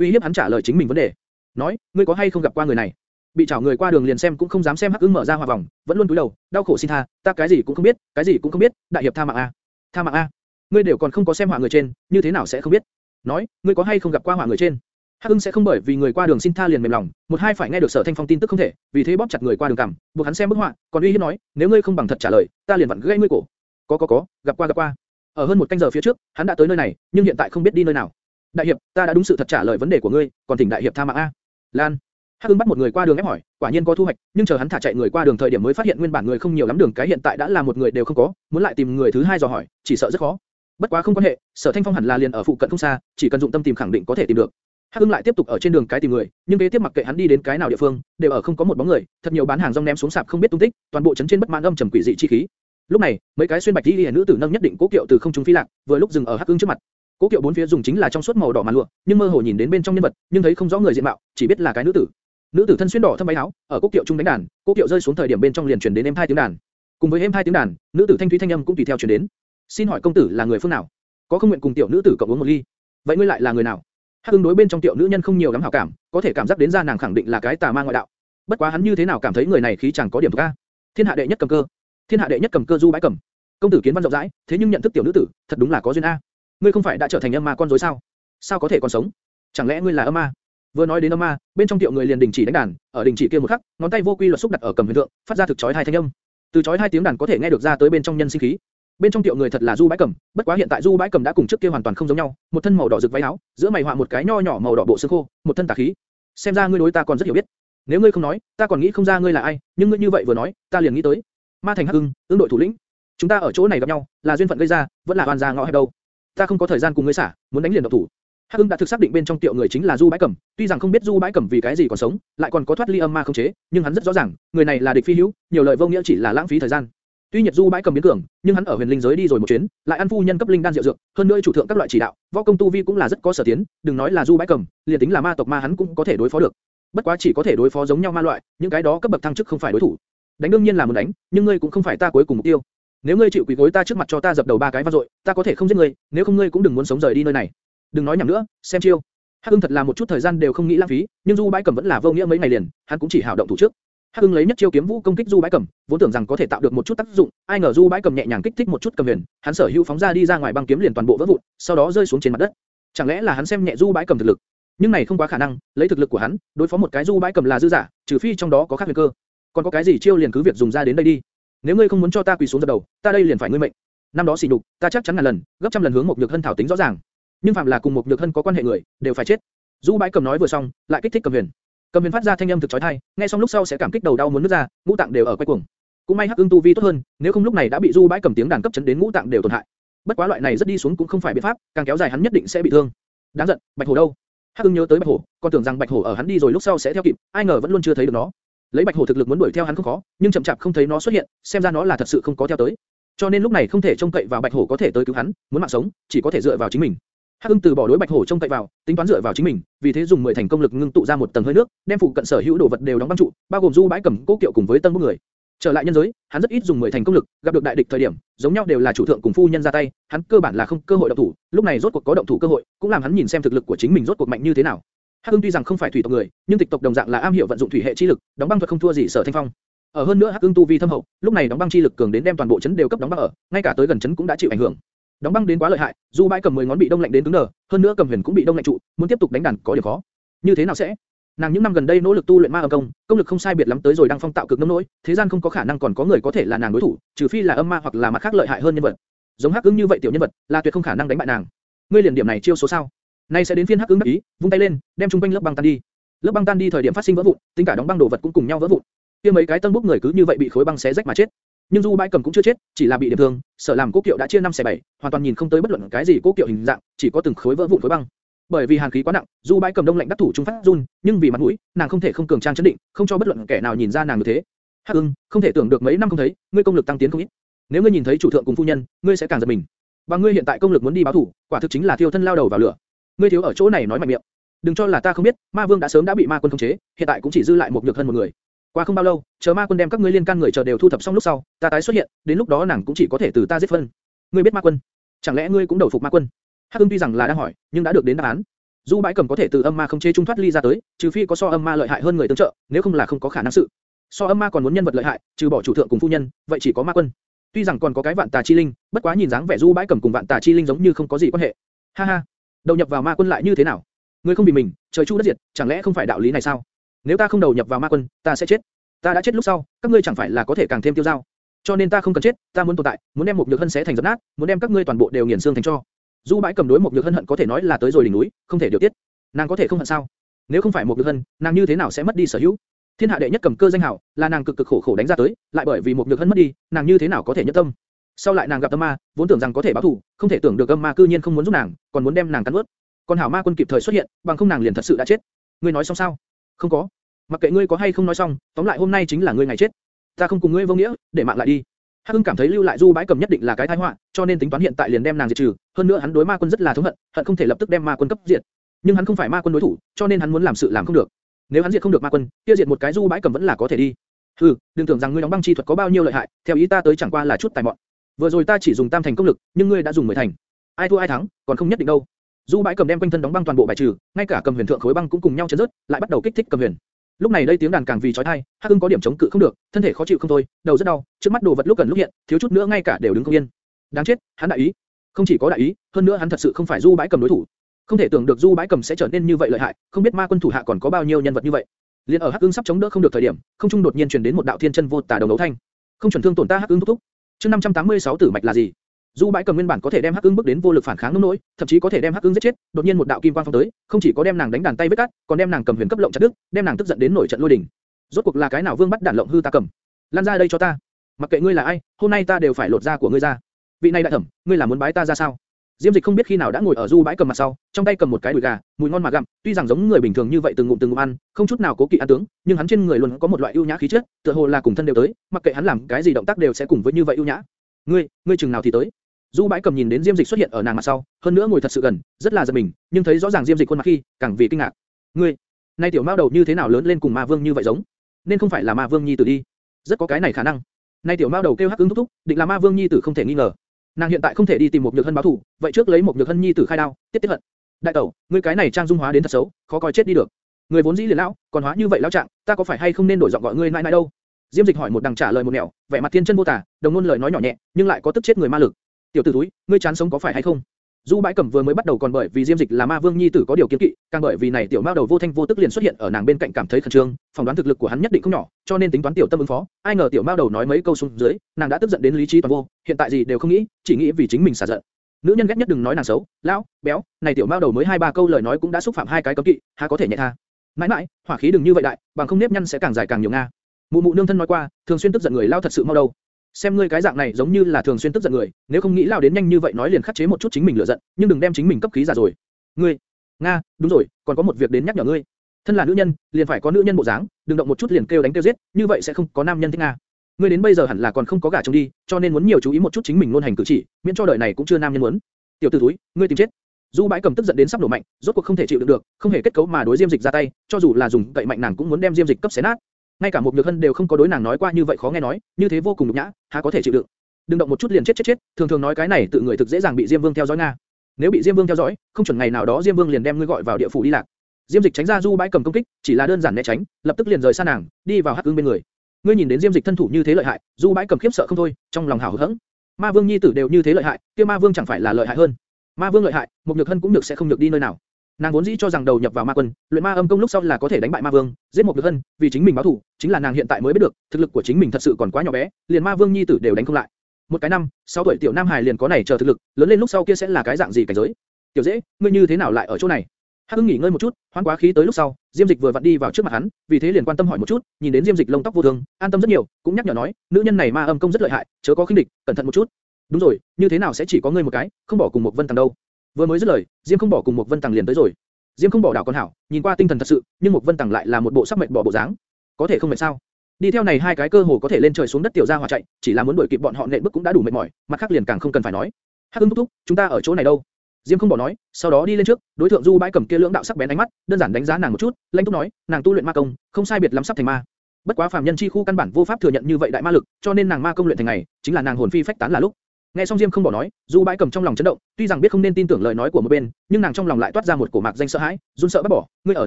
uy hiếp hắn trả lời chính mình vấn đề. Nói, ngươi có hay không gặp qua người này? bị chảo người qua đường liền xem cũng không dám xem hắc ưng mở ra hòa vòng, vẫn luôn cúi đầu, đau khổ xin tha, ta cái gì cũng không biết, cái gì cũng không biết, đại hiệp tha mạng a, tha mạng a, ngươi đều còn không có xem hỏa người trên, như thế nào sẽ không biết? nói, ngươi có hay không gặp qua hỏa người trên? Hắc ưng sẽ không bởi vì người qua đường xin tha liền mềm lòng, một hai phải nghe được sở thanh phong tin tức không thể, vì thế bóp chặt người qua đường cằm, buộc hắn xem bức họa, còn uy hiếp nói, nếu ngươi không bằng thật trả lời, ta liền vặn gãy ngươi cổ. có có có, gặp qua gặp qua. ở hơn một canh giờ phía trước, hắn đã tới nơi này, nhưng hiện tại không biết đi nơi nào. đại hiệp, ta đã đúng sự thật trả lời vấn đề của ngươi, còn thỉnh đại hiệp tha mạng a. lan Hắc Ưng bắt một người qua đường ép hỏi, quả nhiên có thu hoạch, nhưng chờ hắn thả chạy người qua đường thời điểm mới phát hiện nguyên bản người không nhiều lắm đường cái hiện tại đã là một người đều không có, muốn lại tìm người thứ hai dò hỏi, chỉ sợ rất khó. Bất quá không quan hệ, Sở Thanh Phong hẳn là liền ở phụ cận không xa, chỉ cần dụng tâm tìm khẳng định có thể tìm được. Hắc Ưng lại tiếp tục ở trên đường cái tìm người, nhưng kế tiếp mặc kệ hắn đi đến cái nào địa phương, đều ở không có một bóng người, thật nhiều bán hàng rong ném xuống sạp không biết tung tích, toàn bộ chấn trên bất mãn âm trầm quỷ dị chi khí. Lúc này, mấy cái xuyên bạch y nữ tử nâng nhất định cố kiệu từ không trung phi lạc, vừa lúc dừng ở Hắc Ưng trước mặt. Cố kiệu bốn phía dùng chính là trong suốt màu đỏ màn lụa, nhưng mơ hồ nhìn đến bên trong nhân vật, nhưng thấy không rõ người diện mạo, chỉ biết là cái nữ tử. Nữ tử thân xuyên đỏ thâm váy áo, ở cố kiệu trung đánh đàn, cố kiệu rơi xuống thời điểm bên trong liền truyền đến êm hai tiếng đàn. Cùng với êm hai tiếng đàn, nữ tử thanh thúy thanh âm cũng tùy theo truyền đến. Xin hỏi công tử là người phương nào? Có không nguyện cùng tiểu nữ tử cộng uống một ly? Vậy ngươi lại là người nào? Hắc Ưng đối bên trong tiểu nữ nhân không nhiều lắm hảo cảm, có thể cảm giác đến ra nàng khẳng định là cái tà ma ngoại đạo. Bất quá hắn như thế nào cảm thấy người này khí chẳng có điểm thuộc a? Thiên hạ đệ nhất cầm cơ, thiên hạ đệ nhất cầm cơ du bãi cầm. Công tử kiến văn rộng rãi, thế nhưng nhận thức tiểu nữ tử, thật đúng là có duyên a. Ngươi không phải đã trở thành âm ma con rối sao? Sao có thể còn sống? Chẳng lẽ ngươi là âm ma? Vừa nói đến âm ma, bên trong tiểu người liền đình chỉ đánh đàn, ở đình chỉ kia một khắc, ngón tay vô quy luật xúc đặt ở cầm huyền thượng, phát ra thực chói hai thanh âm. Từ chói hai tiếng đàn có thể nghe được ra tới bên trong nhân sinh khí. Bên trong tiệu người thật là Du Bãi Cầm, bất quá hiện tại Du Bãi Cầm đã cùng trước kia hoàn toàn không giống nhau, một thân màu đỏ rực váy áo, giữa mày họa một cái nho nhỏ màu đỏ bộ xương khô, một thân tà khí. Xem ra ngươi đối ta còn rất hiểu biết. Nếu ngươi không nói, ta còn nghĩ không ra ngươi là ai, nhưng ngươi như vậy vừa nói, ta liền nghĩ tới. Ma Thành Hắc Ưng, ứng đội thủ lĩnh. Chúng ta ở chỗ này gặp nhau, là duyên phận gây ra, vẫn là oan gia ngõ hẹp đâu. Ta không có thời gian cùng ngươi xả, muốn đánh liền độc thủ. Hắc Ưng đã thực xác định bên trong tiệu người chính là Du Bãi Cẩm, tuy rằng không biết Du Bãi Cẩm vì cái gì còn sống, lại còn có thoát ly âm ma không chế, nhưng hắn rất rõ ràng, người này là địch phi hữu, nhiều lời vô nghĩa chỉ là lãng phí thời gian. Tuy Nhật Du Bãi Cẩm biến cường, nhưng hắn ở huyền linh giới đi rồi một chuyến, lại ăn phu nhân cấp linh đan diệu dược, hơn nữa chủ thượng các loại chỉ đạo, võ công tu vi cũng là rất có sở tiến, đừng nói là Du Bãi Cẩm, liền tính là ma tộc ma hắn cũng có thể đối phó được. Bất quá chỉ có thể đối phó giống nhau ma loại, những cái đó cấp bậc thăng chức không phải đối thủ. Đánh đương nhiên là muốn đánh, nhưng ngươi cũng không phải ta cuối cùng mục tiêu. Nếu ngươi chịu quỳ gối ta trước mặt cho ta dập đầu ba cái vang dội, ta có thể không giết ngươi, nếu không ngươi cũng đừng muốn sống rời đi nơi này. Đừng nói nhảm nữa, xem chiêu. Hắc Ưng thật là một chút thời gian đều không nghĩ lãng phí, nhưng Du Bãi Cẩm vẫn là vô nghĩa mấy ngày liền, hắn cũng chỉ hảo động thủ trước. Hắc Ưng lấy nhất chiêu kiếm vũ công kích Du Bãi Cẩm, vốn tưởng rằng có thể tạo được một chút tác dụng, ai ngờ Du Bãi Cẩm nhẹ nhàng kích thích một chút cầm huyền, hắn sở hữu phóng ra đi ra ngoài băng kiếm liền toàn bộ vỡ vụn, sau đó rơi xuống trên mặt đất. Chẳng lẽ là hắn xem nhẹ Du Bãi Cẩm thực lực? Nhưng này không quá khả năng, lấy thực lực của hắn, đối phó một cái Du Bãi Cẩm là dư giả, trừ phi trong đó có khác huyền cơ. còn có cái gì chiêu liền cứ việc dùng ra đến đây đi. Nếu ngươi không muốn cho ta quỳ xuống dập đầu, ta đây liền phải ngươi mệnh. Năm đó xỉ nhục, ta chắc chắn ngàn lần, gấp trăm lần hướng một nhược hân thảo tính rõ ràng. Nhưng phạm là cùng một nhược hân có quan hệ người, đều phải chết. Du Bãi Cầm nói vừa xong, lại kích thích Cầm Huyền. Cầm Huyền phát ra thanh âm thực chói tai, nghe xong lúc sau sẽ cảm kích đầu đau muốn nứt ra, ngũ tạng đều ở quay cuồng. Cũng may Hắc Ưng tu vi tốt hơn, nếu không lúc này đã bị Du Bãi Cầm tiếng đàn cấp chấn đến ngũ tạng đều tổn hại. Bất quá loại này rất đi xuống cũng không phải biện pháp, càng kéo dài hắn nhất định sẽ bị thương. Đáng giận, Bạch Hổ đâu? Hắc Ưng nhớ tới Bạch Hổ, còn tưởng rằng Bạch Hổ ở hắn đi rồi lúc sau sẽ theo kịp, ai ngờ vẫn luôn chưa thấy được nó. Lấy Bạch Hổ thực lực muốn đuổi theo hắn không khó, nhưng chậm chạp không thấy nó xuất hiện, xem ra nó là thật sự không có theo tới. Cho nên lúc này không thể trông cậy vào Bạch Hổ có thể tới cứu hắn, muốn mạng sống, chỉ có thể dựa vào chính mình. Hắc Ưng từ bỏ đối Bạch Hổ trông cậy vào, tính toán dựa vào chính mình, vì thế dùng mười thành công lực ngưng tụ ra một tầng hơi nước, đem phụ cận sở hữu đồ vật đều đóng băng trụ, bao gồm du bãi cầm cố kiệu cùng với tân bút người. Trở lại nhân giới, hắn rất ít dùng mười thành công lực, gặp được đại địch thời điểm, giống nhau đều là chủ thượng cùng phu nhân ra tay, hắn cơ bản là không cơ hội động thủ, lúc này rốt cuộc có động thủ cơ hội, cũng làm hắn nhìn xem thực lực của chính mình rốt cuộc mạnh như thế nào. Hắc Ưng tuy rằng không phải thủy tộc người, nhưng tịch tộc đồng dạng là am hiểu vận dụng thủy hệ chi lực, đóng băng thuật không thua gì Sở Thanh Phong. Ở hơn nữa Hắc Ưng tu vi thâm hậu, lúc này đóng băng chi lực cường đến đem toàn bộ chấn đều cấp đóng băng ở, ngay cả tới gần chấn cũng đã chịu ảnh hưởng. Đóng băng đến quá lợi hại, Du Bãi cầm 10 ngón bị đông lạnh đến cứng đờ, hơn nữa Cầm Huyền cũng bị đông lạnh trụ, muốn tiếp tục đánh đàn có điểm khó. Như thế nào sẽ? Nàng những năm gần đây nỗ lực tu luyện ma âm công, công lực không sai biệt lắm tới rồi đang phong tạo cực nông nỗi, thế gian không có khả năng còn có người có thể là nàng đối thủ, trừ phi là âm ma hoặc là mặt khác lợi hại hơn nhân vật. Giống Hắc Ưng như vậy tiểu nhân vật, là tuyệt không khả năng đánh bại nàng. Ngươi liền điểm này chiêu số sao? Nay sẽ đến phiên Hắc Ưng đắc ý, vung tay lên, đem trung quanh lớp băng tan đi. Lớp băng tan đi thời điểm phát sinh vỡ vụn, tính cả đóng băng đồ vật cũng cùng nhau vỡ vụn. Kia mấy cái tân bốc người cứ như vậy bị khối băng xé rách mà chết. Nhưng Du Bãi Cầm cũng chưa chết, chỉ là bị điểm thương, sở làm cố kiệu đã chia năm xẻ bảy, hoàn toàn nhìn không tới bất luận cái gì cố kiệu hình dạng, chỉ có từng khối vỡ vụn khối băng. Bởi vì hàn khí quá nặng, Du Bãi Cầm đông lạnh đắc thủ trung phát run, nhưng vì mặt mũi, nàng không thể không cường trang chấn định, không cho bất luận kẻ nào nhìn ra nàng như thế. Hắc Ưng, không thể tưởng được mấy năm không thấy, ngươi công lực tăng tiến không ít. Nếu ngươi nhìn thấy chủ thượng cùng phu nhân, ngươi sẽ càng giật mình. Và ngươi hiện tại công lực muốn đi báo thủ, quả thực chính là thiêu thân lao đầu vào lửa. Ngươi thiếu ở chỗ này nói mạnh miệng. Đừng cho là ta không biết, Ma Vương đã sớm đã bị Ma Quân khống chế, hiện tại cũng chỉ dư lại một nhược thân một người. Qua không bao lâu, chờ Ma Quân đem các ngươi liên can người chờ đều thu thập xong lúc sau, ta tái xuất hiện, đến lúc đó nàng cũng chỉ có thể từ ta giết phân. Ngươi biết Ma Quân? Chẳng lẽ ngươi cũng đầu phục Ma Quân? Hắc Ưng tuy rằng là đang hỏi, nhưng đã được đến đáp án. Du Bãi Cầm có thể từ âm ma không chế trung thoát ly ra tới, trừ phi có so âm ma lợi hại hơn người tương trợ, nếu không là không có khả năng sự. So âm ma còn muốn nhân vật lợi hại, trừ bỏ chủ thượng cùng phu nhân, vậy chỉ có Ma Quân. Tuy rằng còn có cái vạn tà chi linh, bất quá nhìn dáng vẻ Du Bãi Cầm cùng vạn tà chi linh giống như không có gì quan hệ. Ha ha, đầu nhập vào Ma Quân lại như thế nào? Ngươi không vì mình, trời chu đất diệt, chẳng lẽ không phải đạo lý này sao? Nếu ta không đầu nhập vào Ma Quân, ta sẽ chết. Ta đã chết lúc sau, các ngươi chẳng phải là có thể càng thêm tiêu dao? Cho nên ta không cần chết, ta muốn tồn tại, muốn đem một nhược hân xé thành dập nát, muốn đem các ngươi toàn bộ đều nghiền xương thành cho. Du bãi cầm đối một nhược hân hận có thể nói là tới rồi đỉnh núi, không thể điều tiết. Nàng có thể không hận sao? Nếu không phải một nhược hân, nàng như thế nào sẽ mất đi sở hữu? Thiên hạ đệ nhất cầm cơ danh hảo, là nàng cực cực khổ khổ đánh ra tới, lại bởi vì một nhược hân mất đi, nàng như thế nào có thể nhất tâm? Sau lại nàng gặp âm ma, vốn tưởng rằng có thể báo thù, không thể tưởng được âm ma cư nhiên không muốn giúp nàng, còn muốn đem nàng cắn nuốt. Còn hảo ma quân kịp thời xuất hiện, bằng không nàng liền thật sự đã chết. Ngươi nói xong sao? Không có. Mặc kệ ngươi có hay không nói xong, tóm lại hôm nay chính là ngươi ngày chết. Ta không cùng ngươi vô nghĩa, để mạng lại đi. Hắc Ưng cảm thấy lưu lại Du Bãi Cầm nhất định là cái tai họa, cho nên tính toán hiện tại liền đem nàng diệt trừ. Hơn nữa hắn đối Ma Quân rất là thống hận, hận không thể lập tức đem Ma Quân cấp diệt. Nhưng hắn không phải Ma Quân đối thủ, cho nên hắn muốn làm sự làm không được. Nếu hắn diệt không được Ma Quân, kia diệt một cái Du Bãi Cầm vẫn là có thể đi. Hừ, đừng tưởng rằng ngươi đóng băng chi thuật có bao nhiêu lợi hại, theo ý ta tới chẳng qua là chút tài mọn. Vừa rồi ta chỉ dùng tam thành công lực, nhưng ngươi đã dùng mười thành. Ai thua ai thắng, còn không nhất định đâu. Du Bãi Cầm đem quanh thân đóng băng toàn bộ bài trừ, ngay cả cầm huyền thượng khối băng cũng cùng nhau chấn rớt, lại bắt đầu kích thích cầm huyền. Lúc này đây tiếng đàn càng vì chói tai, Hắc Ưng có điểm chống cự không được, thân thể khó chịu không thôi, đầu rất đau, trước mắt đồ vật lúc gần lúc hiện, thiếu chút nữa ngay cả đều đứng không yên. Đáng chết, hắn đại ý. Không chỉ có đại ý, hơn nữa hắn thật sự không phải Du Bãi Cầm đối thủ. Không thể tưởng được Du Bãi Cầm sẽ trở nên như vậy lợi hại, không biết ma quân thủ hạ còn có bao nhiêu nhân vật như vậy. Liên ở Hắc Ưng sắp chống đỡ không được thời điểm, không trung đột nhiên truyền đến một đạo thiên chân vô tà đồng đấu thanh. Không chuẩn thương tổn ta Hắc Ưng thúc thúc. Chương 586 tử mạch là gì? Du Bãi Cầm nguyên bản có thể đem Hắc Ưng bước đến vô lực phản kháng nông nỗi, thậm chí có thể đem Hắc Ưng giết chết, đột nhiên một đạo kim quang phong tới, không chỉ có đem nàng đánh đàn tay vết cắt, còn đem nàng cầm huyền cấp lộng chặt đứt, đem nàng tức giận đến nổi trận lôi đình. Rốt cuộc là cái nào vương bắt đàn lộng hư ta cầm? Lan ra đây cho ta. Mặc kệ ngươi là ai, hôm nay ta đều phải lột da của ngươi ra. Vị này đại thẩm, ngươi là muốn bái ta ra sao? Diêm Dịch không biết khi nào đã ngồi ở Du Bãi Cầm mặt sau, trong tay cầm một cái đùi gà, mùi ngon mà gặm, tuy rằng giống người bình thường như vậy từng ngụm từng ngụm ăn, không chút nào cố kỵ ăn tướng, nhưng hắn trên người luôn có một loại ưu nhã khí chất, tựa hồ là cùng thân đều tới, mặc kệ hắn làm cái gì động tác đều sẽ cùng với như vậy ưu nhã. Ngươi, ngươi chừng nào thì tới? Du Bãi Cầm nhìn đến Diêm Dịch xuất hiện ở nàng mặt sau, hơn nữa ngồi thật sự gần, rất là giật mình, nhưng thấy rõ ràng Diêm Dịch khuôn mặt khi, càng vì kinh ngạc. Ngươi, nay tiểu mao đầu như thế nào lớn lên cùng Ma Vương như vậy giống? Nên không phải là Ma Vương nhi tử đi? Rất có cái này khả năng. Nay tiểu mao đầu kêu hắc ứng thúc thúc, định là Ma Vương nhi tử không thể nghi ngờ. Nàng hiện tại không thể đi tìm một nhược hân báo thù, vậy trước lấy một nhược hân nhi tử khai đao, tiết tiết hận. Đại tẩu, ngươi cái này trang dung hóa đến thật xấu, khó coi chết đi được. Người vốn dĩ liền lão, còn hóa như vậy lão trạng, ta có phải hay không nên đổi giọng gọi ngươi nãi nãi đâu? Diêm Dịch hỏi một đằng trả lời một nẻo, vẻ mặt thiên chân vô tả, đồng ngôn lời nói nhỏ nhẹ, nhưng lại có tức chết người ma lực. Tiểu tử túi, ngươi chán sống có phải hay không? Du Bãi Cẩm vừa mới bắt đầu còn bởi vì Diêm Dịch là Ma Vương nhi tử có điều kiến kỵ, càng bởi vì này tiểu mao đầu vô thanh vô tức liền xuất hiện ở nàng bên cạnh cảm thấy khẩn trương, phỏng đoán thực lực của hắn nhất định không nhỏ, cho nên tính toán tiểu tâm ứng phó. Ai ngờ tiểu mao đầu nói mấy câu xuống dưới, nàng đã tức giận đến lý trí toàn vô, hiện tại gì đều không nghĩ, chỉ nghĩ vì chính mình xả giận. Nữ nhân ghét nhất đừng nói nàng xấu, lão, béo, này tiểu mao đầu mới hai ba câu lời nói cũng đã xúc phạm hai cái cấm kỵ, há có thể nhẹ tha. Mãi mãi, hỏa khí đừng như vậy đại, bằng không nếp nhăn sẽ càng dài càng nhiều nga. Mụ mụ nương thân nói qua, thường xuyên tức giận người lao thật sự mau đầu. Xem ngươi cái dạng này giống như là thường xuyên tức giận người, nếu không nghĩ lao đến nhanh như vậy nói liền khắc chế một chút chính mình lửa giận, nhưng đừng đem chính mình cấp khí giả rồi. Ngươi, nga, đúng rồi, còn có một việc đến nhắc nhở ngươi. Thân là nữ nhân, liền phải có nữ nhân bộ dáng, đừng động một chút liền kêu đánh kêu giết, như vậy sẽ không có nam nhân thích nga. Ngươi đến bây giờ hẳn là còn không có gả chồng đi, cho nên muốn nhiều chú ý một chút chính mình ngôn hành cử chỉ, miễn cho đời này cũng chưa nam nhân muốn. Tiểu tử túi, ngươi tìm chết. Du bãi cầm tức giận đến sắp nổ mạnh, rốt cuộc không thể chịu đựng được, không hề kết cấu mà đối Diêm Dịch ra tay, cho dù là dùng cậy mạnh nàng cũng muốn đem Diêm Dịch cấp xé nát. Ngay cả một nhược hân đều không có đối nàng nói qua như vậy khó nghe nói, như thế vô cùng nhục nhã, há có thể chịu đựng. Đừng động một chút liền chết chết chết, thường thường nói cái này tự người thực dễ dàng bị Diêm Vương theo dõi nga. Nếu bị Diêm Vương theo dõi, không chuẩn ngày nào đó Diêm Vương liền đem ngươi gọi vào địa phủ đi lạc. Diêm Dịch tránh ra Du bãi cầm công kích, chỉ là đơn giản né tránh, lập tức liền rời xa nàng, đi vào Hắc Ưng bên người. Ngươi nhìn đến Diêm Dịch thân thủ như thế lợi hại, Du bãi cầm khiếp sợ không thôi, trong lòng hảo hững. Ma Vương nhi tử đều như thế lợi hại, kia Ma Vương chẳng phải là lợi hại hơn? Ma Vương lợi hại, một nhược hân cũng được sẽ không được đi nơi nào. Nàng vốn dĩ cho rằng đầu nhập vào ma quân, luyện ma âm công lúc sau là có thể đánh bại ma vương, giết một được hân, vì chính mình báo thù, chính là nàng hiện tại mới biết được, thực lực của chính mình thật sự còn quá nhỏ bé, liền ma vương nhi tử đều đánh không lại. Một cái năm, sáu tuổi tiểu nam hài liền có này chờ thực lực, lớn lên lúc sau kia sẽ là cái dạng gì cảnh giới? Tiểu dễ, ngươi như thế nào lại ở chỗ này? Hắc Ưng nghỉ ngơi một chút, hoan quá khí tới lúc sau, Diêm Dịch vừa vặn đi vào trước mặt hắn, vì thế liền quan tâm hỏi một chút, nhìn đến Diêm Dịch lông tóc vô thường, an tâm rất nhiều, cũng nhắc nhở nói, nữ nhân này ma âm công rất lợi hại, chớ có khinh địch, cẩn thận một chút. Đúng rồi, như thế nào sẽ chỉ có ngươi một cái, không bỏ cùng một Vân Tằng đâu? Vừa mới dứt lời, Diêm không bỏ cùng một Vân Tằng liền tới rồi. Diêm không bỏ đảo con hảo, nhìn qua tinh thần thật sự, nhưng một Vân Tằng lại là một bộ sắc mệt bỏ bộ dáng. Có thể không mệt sao? Đi theo này hai cái cơ hồ có thể lên trời xuống đất tiểu gia hỏa chạy, chỉ là muốn đuổi kịp bọn họ nện bước cũng đã đủ mệt mỏi, mặt khác liền càng không cần phải nói. Hắc Ưng thúc thúc, chúng ta ở chỗ này đâu? Diêm không bỏ nói, sau đó đi lên trước, đối thượng Du bãi cầm kia lưỡng đạo sắc bén ánh mắt, đơn giản đánh giá nàng một chút, lãnh túc nói, nàng tu luyện ma công, không sai biệt lắm sắp thành ma. Bất quá phàm nhân chi khu căn bản vô pháp thừa nhận như vậy đại ma lực, cho nên nàng ma công luyện thành ngày, chính là nàng hồn phi phách tán là lúc. Nghe xong Diêm không bỏ nói, Du bãi cầm trong lòng chấn động, tuy rằng biết không nên tin tưởng lời nói của một bên, nhưng nàng trong lòng lại toát ra một cổ mạc danh sợ hãi, run sợ bắt bỏ, ngươi ở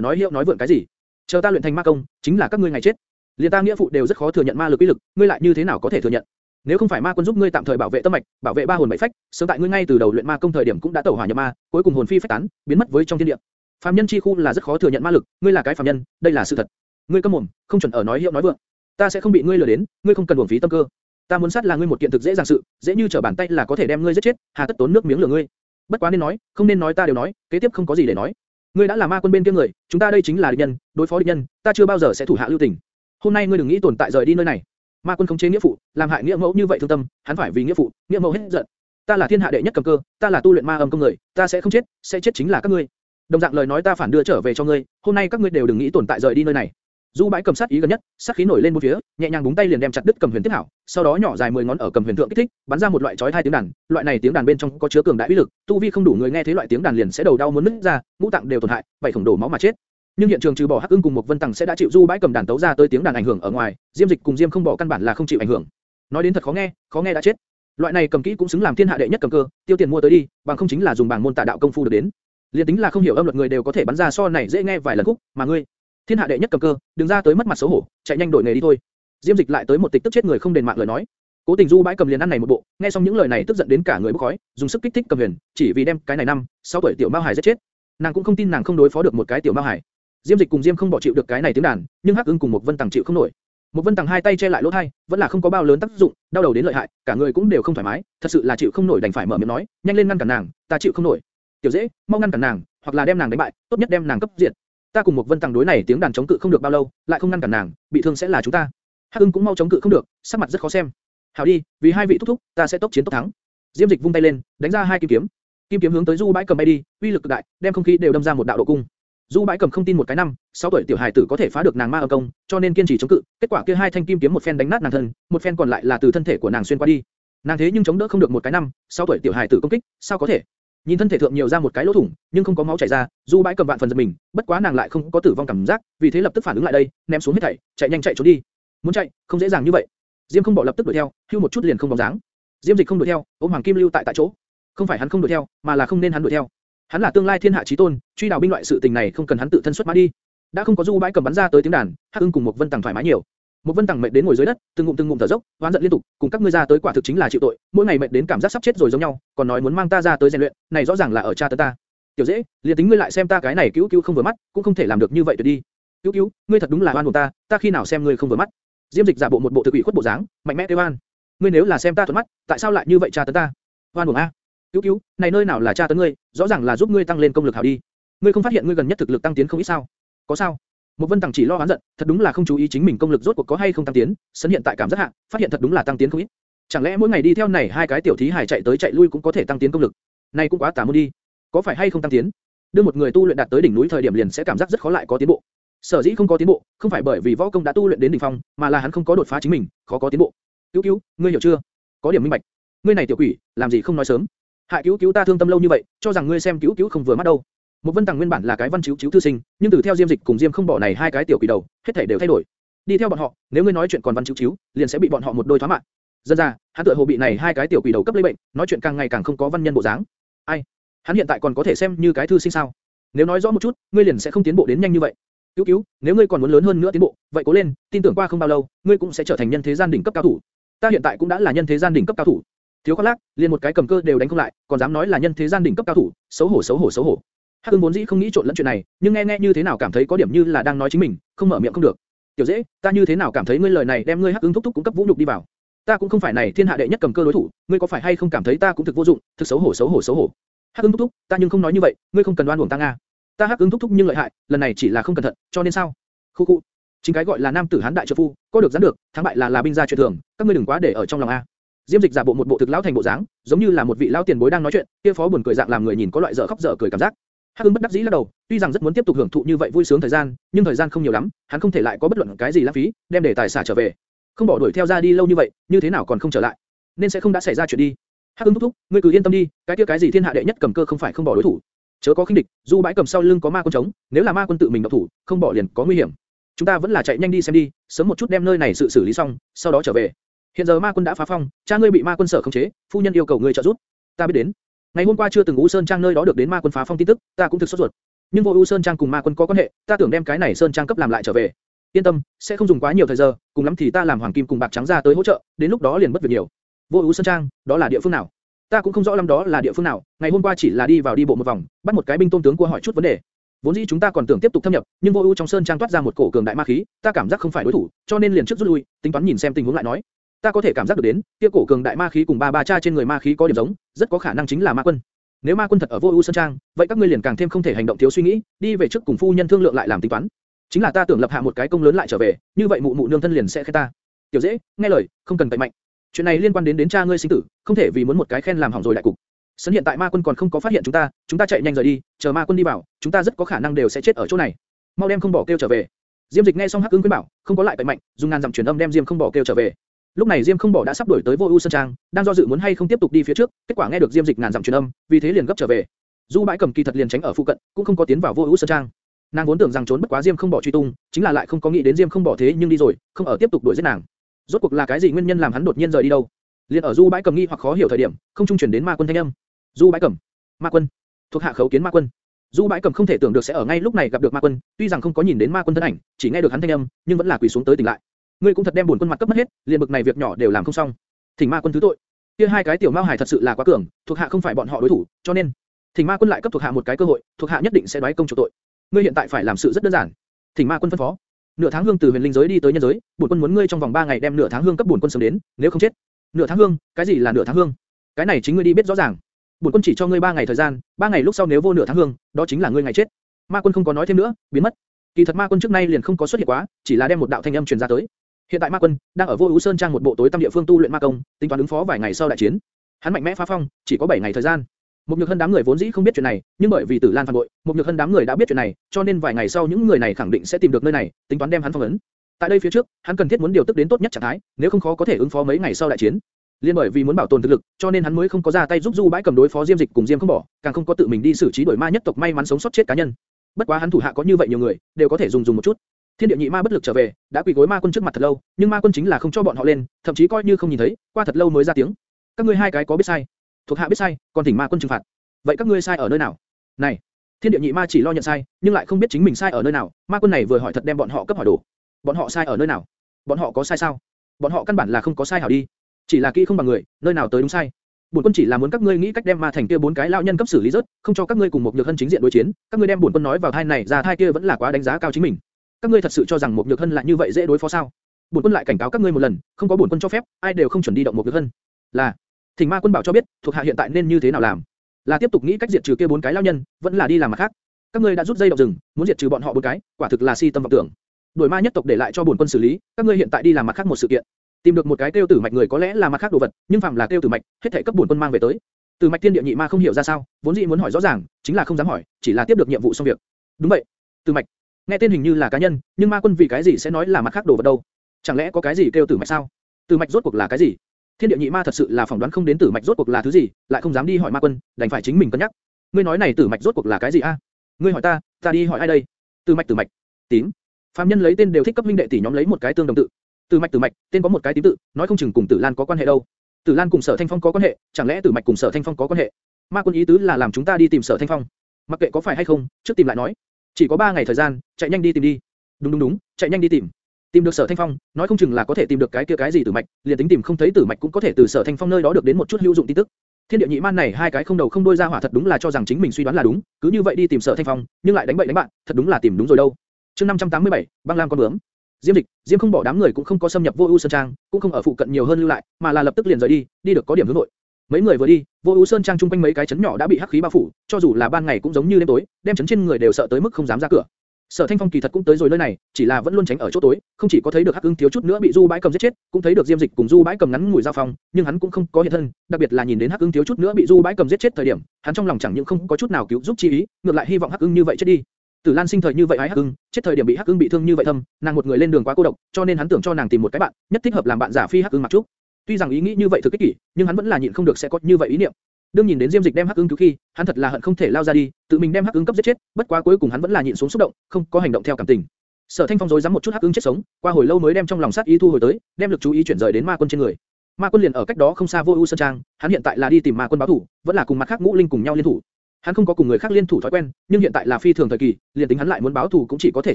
nói hiệu nói vượn cái gì? Chờ ta luyện thành ma công, chính là các ngươi ngày chết. Liên ta nghĩa phụ đều rất khó thừa nhận ma lực uy lực, ngươi lại như thế nào có thể thừa nhận? Nếu không phải ma quân giúp ngươi tạm thời bảo vệ tâm mạch, bảo vệ ba hồn bảy phách, sớm tại ngươi ngay từ đầu luyện ma công thời điểm cũng đã tẩu hỏa nhập ma, cuối cùng hồn phi phách tán, biến mất với trong thiên địa. Phàm nhân chi khu là rất khó thừa nhận ma lực, ngươi là cái phàm nhân, đây là sự thật. Ngươi câm mồm, không chuẩn ở nói hiệu nói vượng. Ta sẽ không bị ngươi lừa đến, ngươi không cần uổng phí tâm cơ. Ta muốn sát là ngươi một kiện thực dễ dàng sự, dễ như trở bàn tay là có thể đem ngươi giết chết, hà tất tốn nước miếng lừa ngươi. Bất quá nên nói, không nên nói ta đều nói, kế tiếp không có gì để nói. Ngươi đã là ma quân bên kia người, chúng ta đây chính là địch nhân, đối phó địch nhân, ta chưa bao giờ sẽ thủ hạ lưu tình. Hôm nay ngươi đừng nghĩ tồn tại rời đi nơi này. Ma quân không chế nghĩa phụ, làm hại nghĩa mẫu như vậy thương tâm, hắn phải vì nghĩa phụ, nghĩa mẫu hết giận. Ta là thiên hạ đệ nhất cầm cơ, ta là tu luyện ma âm công người, ta sẽ không chết, sẽ chết chính là các ngươi. Đồng dạng lời nói ta phản đưa trở về cho ngươi, hôm nay các ngươi đều đừng nghĩ tồn tại rời đi nơi này. Du bãi cầm sát ý gần nhất, sát khí nổi lên một phía, nhẹ nhàng búng tay liền đem chặt đứt cầm huyền tiếp hảo, sau đó nhỏ dài 10 ngón ở cầm huyền thượng kích thích, bắn ra một loại chói tai tiếng đàn, loại này tiếng đàn bên trong có chứa cường đại uy lực, tu vi không đủ người nghe thấy loại tiếng đàn liền sẽ đầu đau muốn nứt ra, ngũ tạng đều tổn hại, vậy khổng đổ máu mà chết. Nhưng hiện trường trừ bỏ Hắc Ưng cùng một Vân Tằng sẽ đã chịu Du bãi cầm đàn tấu ra tới tiếng đàn ảnh hưởng ở ngoài, Diêm Dịch cùng Diêm không bỏ căn bản là không chịu ảnh hưởng. Nói đến thật khó nghe, khó nghe đã chết. Loại này cầm kỹ cũng xứng làm thiên hạ đệ nhất cầm cơ, tiêu tiền mua tới đi, bằng không chính là dùng bảng môn tà đạo công phu được đến. Liên tính là không hiểu âm luật người đều có thể bắn ra so này dễ nghe vài lần khúc, mà ngươi, thiên hạ đệ nhất cầm cơ, đừng ra tới mất mặt xấu hổ, chạy nhanh đổi nghề đi thôi. Diêm Dịch lại tới một tịch tức chết người không đền mạng lời nói. Cố Tình Du bãi cầm liền ăn này một bộ, nghe xong những lời này tức giận đến cả người bốc khói, dùng sức kích thích cầm huyền, chỉ vì đem cái này năm, sáu tuổi tiểu Mao Hải giết chết. Nàng cũng không tin nàng không đối phó được một cái tiểu Mao Hải. Diêm Dịch cùng Diêm không bỏ chịu được cái này tiếng đàn, nhưng Hắc Ưng cùng một Vân Tằng chịu không nổi. Một Vân Tằng hai tay che lại lỗ tai, vẫn là không có bao lớn tác dụng, đau đầu đến lợi hại, cả người cũng đều không thoải mái, thật sự là chịu không nổi đành phải mở miệng nói, nhanh lên ngăn cản nàng, ta chịu không nổi. Tiểu dễ, mau ngăn cản nàng, hoặc là đem nàng đánh bại, tốt nhất đem nàng cấp diệt. Ta cùng một Vân tăng đối này tiếng đàn chống cự không được bao lâu, lại không ngăn cản nàng, bị thương sẽ là chúng ta. Hắc Ưng cũng mau chống cự không được, sắc mặt rất khó xem. Hảo đi, vì hai vị thúc thúc, ta sẽ tốc chiến tốc thắng. Diêm Dịch vung tay lên, đánh ra hai kim kiếm. Kim kiếm hướng tới Du Bãi cầm bay đi, uy lực cực đại, đem không khí đều đâm ra một đạo độ cung. Du Bãi Cầm không tin một cái năm, 6 tuổi tiểu hài tử có thể phá được nàng ma âm công, cho nên kiên trì chống cự. Kết quả kia hai thanh kim kiếm một phen đánh nát nàng thân, một phen còn lại là từ thân thể của nàng xuyên qua đi. Nàng thế nhưng chống đỡ không được một cái năm, 6 tuổi tiểu hài tử công kích, sao có thể? Nhìn thân thể thượng nhiều ra một cái lỗ thủng, nhưng không có máu chảy ra, Du Bãi Cầm vạn phần giật mình, bất quá nàng lại không có tử vong cảm giác, vì thế lập tức phản ứng lại đây, ném xuống hết thảy, chạy nhanh chạy trốn đi. Muốn chạy, không dễ dàng như vậy. Diêm không bỏ lập tức đuổi theo, hưu một chút liền không bóng dáng. Diêm Dịch không đuổi theo, ôm Hoàng Kim lưu tại tại chỗ. Không phải hắn không đuổi theo, mà là không nên hắn đuổi theo. Hắn là tương lai thiên hạ chí tôn, truy đào binh loại sự tình này không cần hắn tự thân xuất mã đi. Đã không có du bãi cầm bắn ra tới tiếng đàn, Hắc Ưng cùng một Vân Tằng thoải mái nhiều. Một Vân Tằng mệt đến ngồi dưới đất, từng ngụm từng ngụm thở dốc, oán giận liên tục, cùng các ngươi ra tới quả thực chính là chịu tội, mỗi ngày mệt đến cảm giác sắp chết rồi giống nhau, còn nói muốn mang ta ra tới rèn luyện, này rõ ràng là ở cha tấn ta. Tiểu dễ, liền tính ngươi lại xem ta cái này cứu cứu không vừa mắt, cũng không thể làm được như vậy tuyệt đi. Cứu cứu, ngươi thật đúng là oan của ta, ta khi nào xem ngươi không vừa mắt? Diêm Dịch giả bộ một bộ thực ủy khuất bộ dáng, mạnh mẽ kêu oan. Ngươi nếu là xem ta thuận mắt, tại sao lại như vậy cha tấn ta? Oan uổng a. Cứu cứu, này nơi nào là cha tấn ngươi, rõ ràng là giúp ngươi tăng lên công lực hảo đi. Ngươi không phát hiện ngươi gần nhất thực lực tăng tiến không ít sao? Có sao? Một Vân Tằng chỉ lo oán giận, thật đúng là không chú ý chính mình công lực rốt cuộc có hay không tăng tiến, Sân hiện tại cảm rất hạ, phát hiện thật đúng là tăng tiến không ít. Chẳng lẽ mỗi ngày đi theo này hai cái tiểu thí hài chạy tới chạy lui cũng có thể tăng tiến công lực? Này cũng quá tà môn đi. Có phải hay không tăng tiến? Đưa một người tu luyện đạt tới đỉnh núi thời điểm liền sẽ cảm giác rất khó lại có tiến bộ. Sở dĩ không có tiến bộ, không phải bởi vì võ công đã tu luyện đến đỉnh phong, mà là hắn không có đột phá chính mình, khó có tiến bộ. Cứu cứu, ngươi hiểu chưa? Có điểm minh bạch. Ngươi này tiểu quỷ, làm gì không nói sớm? Hại cứu cứu ta thương tâm lâu như vậy, cho rằng ngươi xem cứu cứu không vừa mắt đâu. Một Vân tàng nguyên bản là cái văn chiếu chiếu thư sinh, nhưng từ theo Diêm Dịch cùng Diêm không bỏ này hai cái tiểu quỷ đầu, hết thảy đều thay đổi. Đi theo bọn họ, nếu ngươi nói chuyện còn văn chiếu chiếu, liền sẽ bị bọn họ một đôi thoá mạng. Dân ra, hắn tựa hồ bị này hai cái tiểu quỷ đầu cấp lấy bệnh, nói chuyện càng ngày càng không có văn nhân bộ dáng. Ai? Hắn hiện tại còn có thể xem như cái thư sinh sao? Nếu nói rõ một chút, ngươi liền sẽ không tiến bộ đến nhanh như vậy. Cứu cứu, nếu ngươi còn muốn lớn hơn nữa tiến bộ, vậy cố lên, tin tưởng qua không bao lâu, ngươi cũng sẽ trở thành nhân thế gian đỉnh cấp cao thủ. Ta hiện tại cũng đã là nhân thế gian đỉnh cấp cao thủ. Thiếu khoác lác, liền một cái cầm cơ đều đánh không lại, còn dám nói là nhân thế gian đỉnh cấp cao thủ, xấu hổ xấu hổ xấu hổ. Hắc Ưng vốn dĩ không nghĩ trộn lẫn chuyện này, nhưng nghe nghe như thế nào cảm thấy có điểm như là đang nói chính mình, không mở miệng không được. Tiểu dễ, ta như thế nào cảm thấy ngươi lời này đem ngươi Hắc Ưng thúc thúc cũng cấp vũ nhục đi vào. Ta cũng không phải này thiên hạ đệ nhất cầm cơ đối thủ, ngươi có phải hay không cảm thấy ta cũng thực vô dụng, thực xấu hổ xấu hổ xấu hổ. Hắc Ưng thúc thúc, ta nhưng không nói như vậy, ngươi không cần đoan uổng ta nga. Ta Hắc Ưng thúc thúc nhưng lợi hại, lần này chỉ là không cẩn thận, cho nên sao? Khu khu. Chính cái gọi là nam tử hán đại trợ phu, có được gián được, thắng bại là là binh gia chuyện thường, các ngươi đừng quá để ở trong lòng a. Diêm Dịch giả bộ một bộ thực lão thành bộ dáng, giống như là một vị lão tiền bối đang nói chuyện, kia phó buồn cười dạng làm người nhìn có loại dở khóc dở cười cảm giác. Hắc Ưng bất đắc dĩ lắc đầu, tuy rằng rất muốn tiếp tục hưởng thụ như vậy vui sướng thời gian, nhưng thời gian không nhiều lắm, hắn không thể lại có bất luận cái gì lãng phí, đem để tài xả trở về. Không bỏ đuổi theo ra đi lâu như vậy, như thế nào còn không trở lại? Nên sẽ không đã xảy ra chuyện đi. Hắc Ưng thúc thúc, ngươi cứ yên tâm đi, cái kia cái gì thiên hạ đệ nhất cầm cơ không phải không bỏ đối thủ. Chớ có khinh địch, dù bãi cầm sau lưng có ma quân chống, nếu là ma quân tự mình động thủ, không bỏ liền có nguy hiểm. Chúng ta vẫn là chạy nhanh đi xem đi, sớm một chút đem nơi này sự xử lý xong, sau đó trở về. Hiện giờ ma quân đã phá phong, cha ngươi bị ma quân sở khống chế, phu nhân yêu cầu ngươi trợ giúp. Ta biết đến. Ngày hôm qua chưa từng U Sơn Trang nơi đó được đến ma quân phá phong tin tức, ta cũng thực sốt ruột. Nhưng vô U Sơn Trang cùng ma quân có quan hệ, ta tưởng đem cái này Sơn Trang cấp làm lại trở về. Yên tâm, sẽ không dùng quá nhiều thời giờ, cùng lắm thì ta làm hoàng kim cùng bạc trắng ra tới hỗ trợ, đến lúc đó liền mất việc nhiều. Vô U Sơn Trang, đó là địa phương nào? Ta cũng không rõ lắm đó là địa phương nào, ngày hôm qua chỉ là đi vào đi bộ một vòng, bắt một cái binh tôn tướng của hỏi chút vấn đề. Vốn dĩ chúng ta còn tưởng tiếp tục thâm nhập, nhưng vô ưu trong sơn trang toát ra một cổ cường đại ma khí, ta cảm giác không phải đối thủ, cho nên liền trước rút lui, tính toán nhìn xem tình huống lại nói. Ta có thể cảm giác được đến, kia cổ cường đại ma khí cùng ba ba cha trên người ma khí có điểm giống, rất có khả năng chính là ma quân. Nếu ma quân thật ở vô ưu sơn trang, vậy các ngươi liền càng thêm không thể hành động thiếu suy nghĩ, đi về trước cùng phu nhân thương lượng lại làm tính toán. Chính là ta tưởng lập hạ một cái công lớn lại trở về, như vậy mụ mụ nương thân liền sẽ khen ta. Tiểu dễ, nghe lời, không cần cậy mạnh. Chuyện này liên quan đến đến cha ngươi sinh tử, không thể vì muốn một cái khen làm hỏng rồi đại cục. Sấn hiện tại ma quân còn không có phát hiện chúng ta, chúng ta chạy nhanh rời đi, chờ ma quân đi vào, chúng ta rất có khả năng đều sẽ chết ở chỗ này. Mau đem không bỏ kêu trở về. Diêm Dịch nghe xong Hắc Ưng khuyên bảo, không có lại cậy mạnh, dùng ngàn dặm truyền âm đem Diêm không bỏ kêu trở về. Lúc này Diêm không bỏ đã sắp đuổi tới Vô Ưu Sơn Trang, đang do dự muốn hay không tiếp tục đi phía trước, kết quả nghe được Diêm Dịch ngàn dặm truyền âm, vì thế liền gấp trở về. Du Bãi Cầm kỳ thật liền tránh ở phụ cận, cũng không có tiến vào Vô Ưu Sơn Trang. Nàng vốn tưởng rằng trốn bất quá Diêm không bỏ truy tung, chính là lại không có nghĩ đến Diêm không bỏ thế nhưng đi rồi, không ở tiếp tục đuổi giết nàng. Rốt cuộc là cái gì nguyên nhân làm hắn đột nhiên rời đi đâu? Liên ở Du Bãi Cầm nghi hoặc khó hiểu thời điểm, không trung truyền đến Ma Quân thanh âm. Du Bãi Cầm, Ma Quân, thuộc hạ khấu kiến Ma Quân. Du Bãi Cầm không thể tưởng được sẽ ở ngay lúc này gặp được Ma Quân, tuy rằng không có nhìn đến Ma Quân thân ảnh, chỉ nghe được hắn thanh âm, nhưng vẫn là quỳ xuống tới tỉnh lại. Ngươi cũng thật đem buồn quân mặt cấp mất hết, liền bực này việc nhỏ đều làm không xong. Thỉnh Ma Quân thứ tội. Kia hai cái tiểu Mao Hải thật sự là quá cường, thuộc hạ không phải bọn họ đối thủ, cho nên Thỉnh Ma Quân lại cấp thuộc hạ một cái cơ hội, thuộc hạ nhất định sẽ đoái công chủ tội. Ngươi hiện tại phải làm sự rất đơn giản. Thỉnh Ma Quân phân phó. Nửa tháng hương từ huyền linh giới đi tới nhân giới, bổn quân muốn ngươi trong vòng 3 ngày đem nửa tháng hương cấp bổn quân sớm đến, nếu không chết. Nửa tháng hương, cái gì là nửa tháng hương? Cái này chính ngươi đi biết rõ ràng. Bổn quân chỉ cho ngươi 3 ngày thời gian, 3 ngày lúc sau nếu vô nửa tháng hương, đó chính là ngươi ngày chết. Ma Quân không có nói thêm nữa, biến mất. Kỳ thật Ma Quân trước nay liền không có xuất hiện quá, chỉ là đem một đạo thanh âm truyền ra tới. Hiện tại Ma Quân đang ở Vô Ú Sơn trang một bộ tối tâm địa phương tu luyện ma công, tính toán ứng phó vài ngày sau đại chiến. Hắn mạnh mẽ phá phong, chỉ có 7 ngày thời gian. Một nhược hân đám người vốn dĩ không biết chuyện này, nhưng bởi vì Tử Lan phản bội, một nhược hân đám người đã biết chuyện này, cho nên vài ngày sau những người này khẳng định sẽ tìm được nơi này, tính toán đem hắn phong ấn. Tại đây phía trước, hắn cần thiết muốn điều tức đến tốt nhất trạng thái, nếu không khó có thể ứng phó mấy ngày sau đại chiến. Liên bởi vì muốn bảo tồn thực lực, cho nên hắn mới không có ra tay giúp Du Bãi cầm đối phó Diêm Dịch cùng Diêm không bỏ, càng không có tự mình đi xử trí đổi ma nhất tộc may mắn sống sót chết cá nhân. Bất quá hắn thủ hạ có như vậy nhiều người, đều có thể dùng dùng một chút. Thiên địa nhị ma bất lực trở về, đã quỳ gối ma quân trước mặt thật lâu, nhưng ma quân chính là không cho bọn họ lên, thậm chí coi như không nhìn thấy, qua thật lâu mới ra tiếng. Các ngươi hai cái có biết sai? Thuộc hạ biết sai, còn thỉnh ma quân trừng phạt. Vậy các ngươi sai ở nơi nào? Này, thiên địa nhị ma chỉ lo nhận sai, nhưng lại không biết chính mình sai ở nơi nào. Ma quân này vừa hỏi thật đem bọn họ cấp hỏi đủ. Bọn họ sai ở nơi nào? Bọn họ có sai sao? Bọn họ căn bản là không có sai hảo đi. Chỉ là kỹ không bằng người, nơi nào tới đúng sai. Bổn quân chỉ là muốn các ngươi nghĩ cách đem ma thành kia bốn cái lão nhân cấp xử lý rớt, không cho các ngươi cùng một nhược hân chính diện đối chiến. Các ngươi đem bổn quân nói vào thai này ra thai kia vẫn là quá đánh giá cao chính mình. Các ngươi thật sự cho rằng một nhược hân lại như vậy dễ đối phó sao? Bổn quân lại cảnh cáo các ngươi một lần, không có bổn quân cho phép, ai đều không chuẩn đi động một nhược hân. Là, Thỉnh Ma quân bảo cho biết, thuộc hạ hiện tại nên như thế nào làm? Là tiếp tục nghĩ cách diệt trừ kia bốn cái lão nhân, vẫn là đi làm mặt khác? Các ngươi đã rút dây động rừng, muốn diệt trừ bọn họ bốn cái, quả thực là si tâm vọng tưởng. Đuổi ma nhất tộc để lại cho bổn quân xử lý, các ngươi hiện tại đi làm mặt khác một sự kiện. Tìm được một cái tiêu tử mạch người có lẽ là mặt khác đồ vật, nhưng phạm là tiêu tử mạch, hết thảy cấp bổn quân mang về tới. Tử mạch tiên địa nhị ma không hiểu ra sao, vốn dĩ muốn hỏi rõ ràng, chính là không dám hỏi, chỉ là tiếp được nhiệm vụ xong việc. Đúng vậy, Tử mạch. Nghe tên hình như là cá nhân, nhưng ma quân vì cái gì sẽ nói là mặt khác đồ vật đâu? Chẳng lẽ có cái gì kêu tử mạch sao? Tử mạch rốt cuộc là cái gì? Thiên địa nhị ma thật sự là phỏng đoán không đến tử mạch rốt cuộc là thứ gì, lại không dám đi hỏi ma quân, đành phải chính mình cân nhắc. Ngươi nói này tử mạch rốt cuộc là cái gì a? Ngươi hỏi ta, ta đi hỏi ai đây? Tử mạch tử mạch. Tím. Phạm nhân lấy tên đều thích cấp minh đệ tỷ nhóm lấy một cái tương đồng tự. Tử mạch tử mạch, tên có một cái tím tự, nói không chừng cùng Tử Lan có quan hệ đâu. Tử Lan cùng Sở Thanh Phong có quan hệ, chẳng lẽ Tử mạch cùng Sở Thanh Phong có quan hệ? Ma quân ý tứ là làm chúng ta đi tìm Sở Thanh Phong. Mặc kệ có phải hay không, trước tìm lại nói. Chỉ có 3 ngày thời gian, chạy nhanh đi tìm đi. Đúng đúng đúng, chạy nhanh đi tìm. Tìm được Sở Thanh Phong, nói không chừng là có thể tìm được cái kia cái gì tử mạch, liền tính tìm không thấy tử mạch cũng có thể từ Sở Thanh Phong nơi đó được đến một chút hữu dụng tin tức. Thiên địa nhị man này hai cái không đầu không đuôi ra hỏa thật đúng là cho rằng chính mình suy đoán là đúng, cứ như vậy đi tìm Sở Thanh Phong, nhưng lại đánh bậy đánh bạn, thật đúng là tìm đúng rồi đâu. Chương 587, băng lam con bướm. Diêm Dịch, Diêm không bỏ đám người cũng không có xâm nhập Vô Ưu Sơn Trang, cũng không ở phụ cận nhiều hơn lưu lại, mà là lập tức liền rời đi, đi được có điểm hướng nội. Mấy người vừa đi, Vô Ưu Sơn Trang trung quanh mấy cái chấn nhỏ đã bị hắc khí bao phủ, cho dù là ban ngày cũng giống như đêm tối, đem chấn trên người đều sợ tới mức không dám ra cửa. Sở Thanh Phong kỳ thật cũng tới rồi nơi này, chỉ là vẫn luôn tránh ở chỗ tối, không chỉ có thấy được Hắc Ưng thiếu chút nữa bị Du Bãi Cầm giết chết, cũng thấy được Diêm Dịch cùng Du Bãi Cầm ngắn ngủi giao phong, nhưng hắn cũng không có hiện thân, đặc biệt là nhìn đến Hắc Ưng thiếu chút nữa bị Du Bãi Cầm giết chết thời điểm, hắn trong lòng chẳng những không có chút nào cứu giúp chi ý, ngược lại hy vọng Hắc Ưng như vậy chết đi. Tử Lan sinh thời như vậy ái Hắc Ưng, chết thời điểm bị Hắc Ưng bị thương như vậy thâm, nàng một người lên đường quá cô độc, cho nên hắn tưởng cho nàng tìm một cái bạn, nhất thích hợp làm bạn giả phi Hắc Ưng mặc trúc. Tuy rằng ý nghĩ như vậy thực kích kỷ, nhưng hắn vẫn là nhịn không được sẽ có như vậy ý niệm. Đương nhìn đến Diêm Dịch đem Hắc Ưng cứu khi, hắn thật là hận không thể lao ra đi, tự mình đem Hắc Ưng cấp giết chết, bất quá cuối cùng hắn vẫn là nhịn xuống xúc động, không có hành động theo cảm tình. Sở Thanh Phong rối rắm một chút Hắc Ưng chết sống, qua hồi lâu mới đem trong lòng sát ý thu hồi tới, đem lực chú ý chuyển rời đến Ma Quân trên người. Ma Quân liền ở cách đó không xa Vô Ưu Sơn Trang, hắn hiện tại là đi tìm Ma Quân báo thủ, vẫn là cùng mặt khác ngũ linh cùng nhau liên thủ. Hắn không có cùng người khác liên thủ thói quen, nhưng hiện tại là phi thường thời kỳ, liền tính hắn lại muốn báo thù cũng chỉ có thể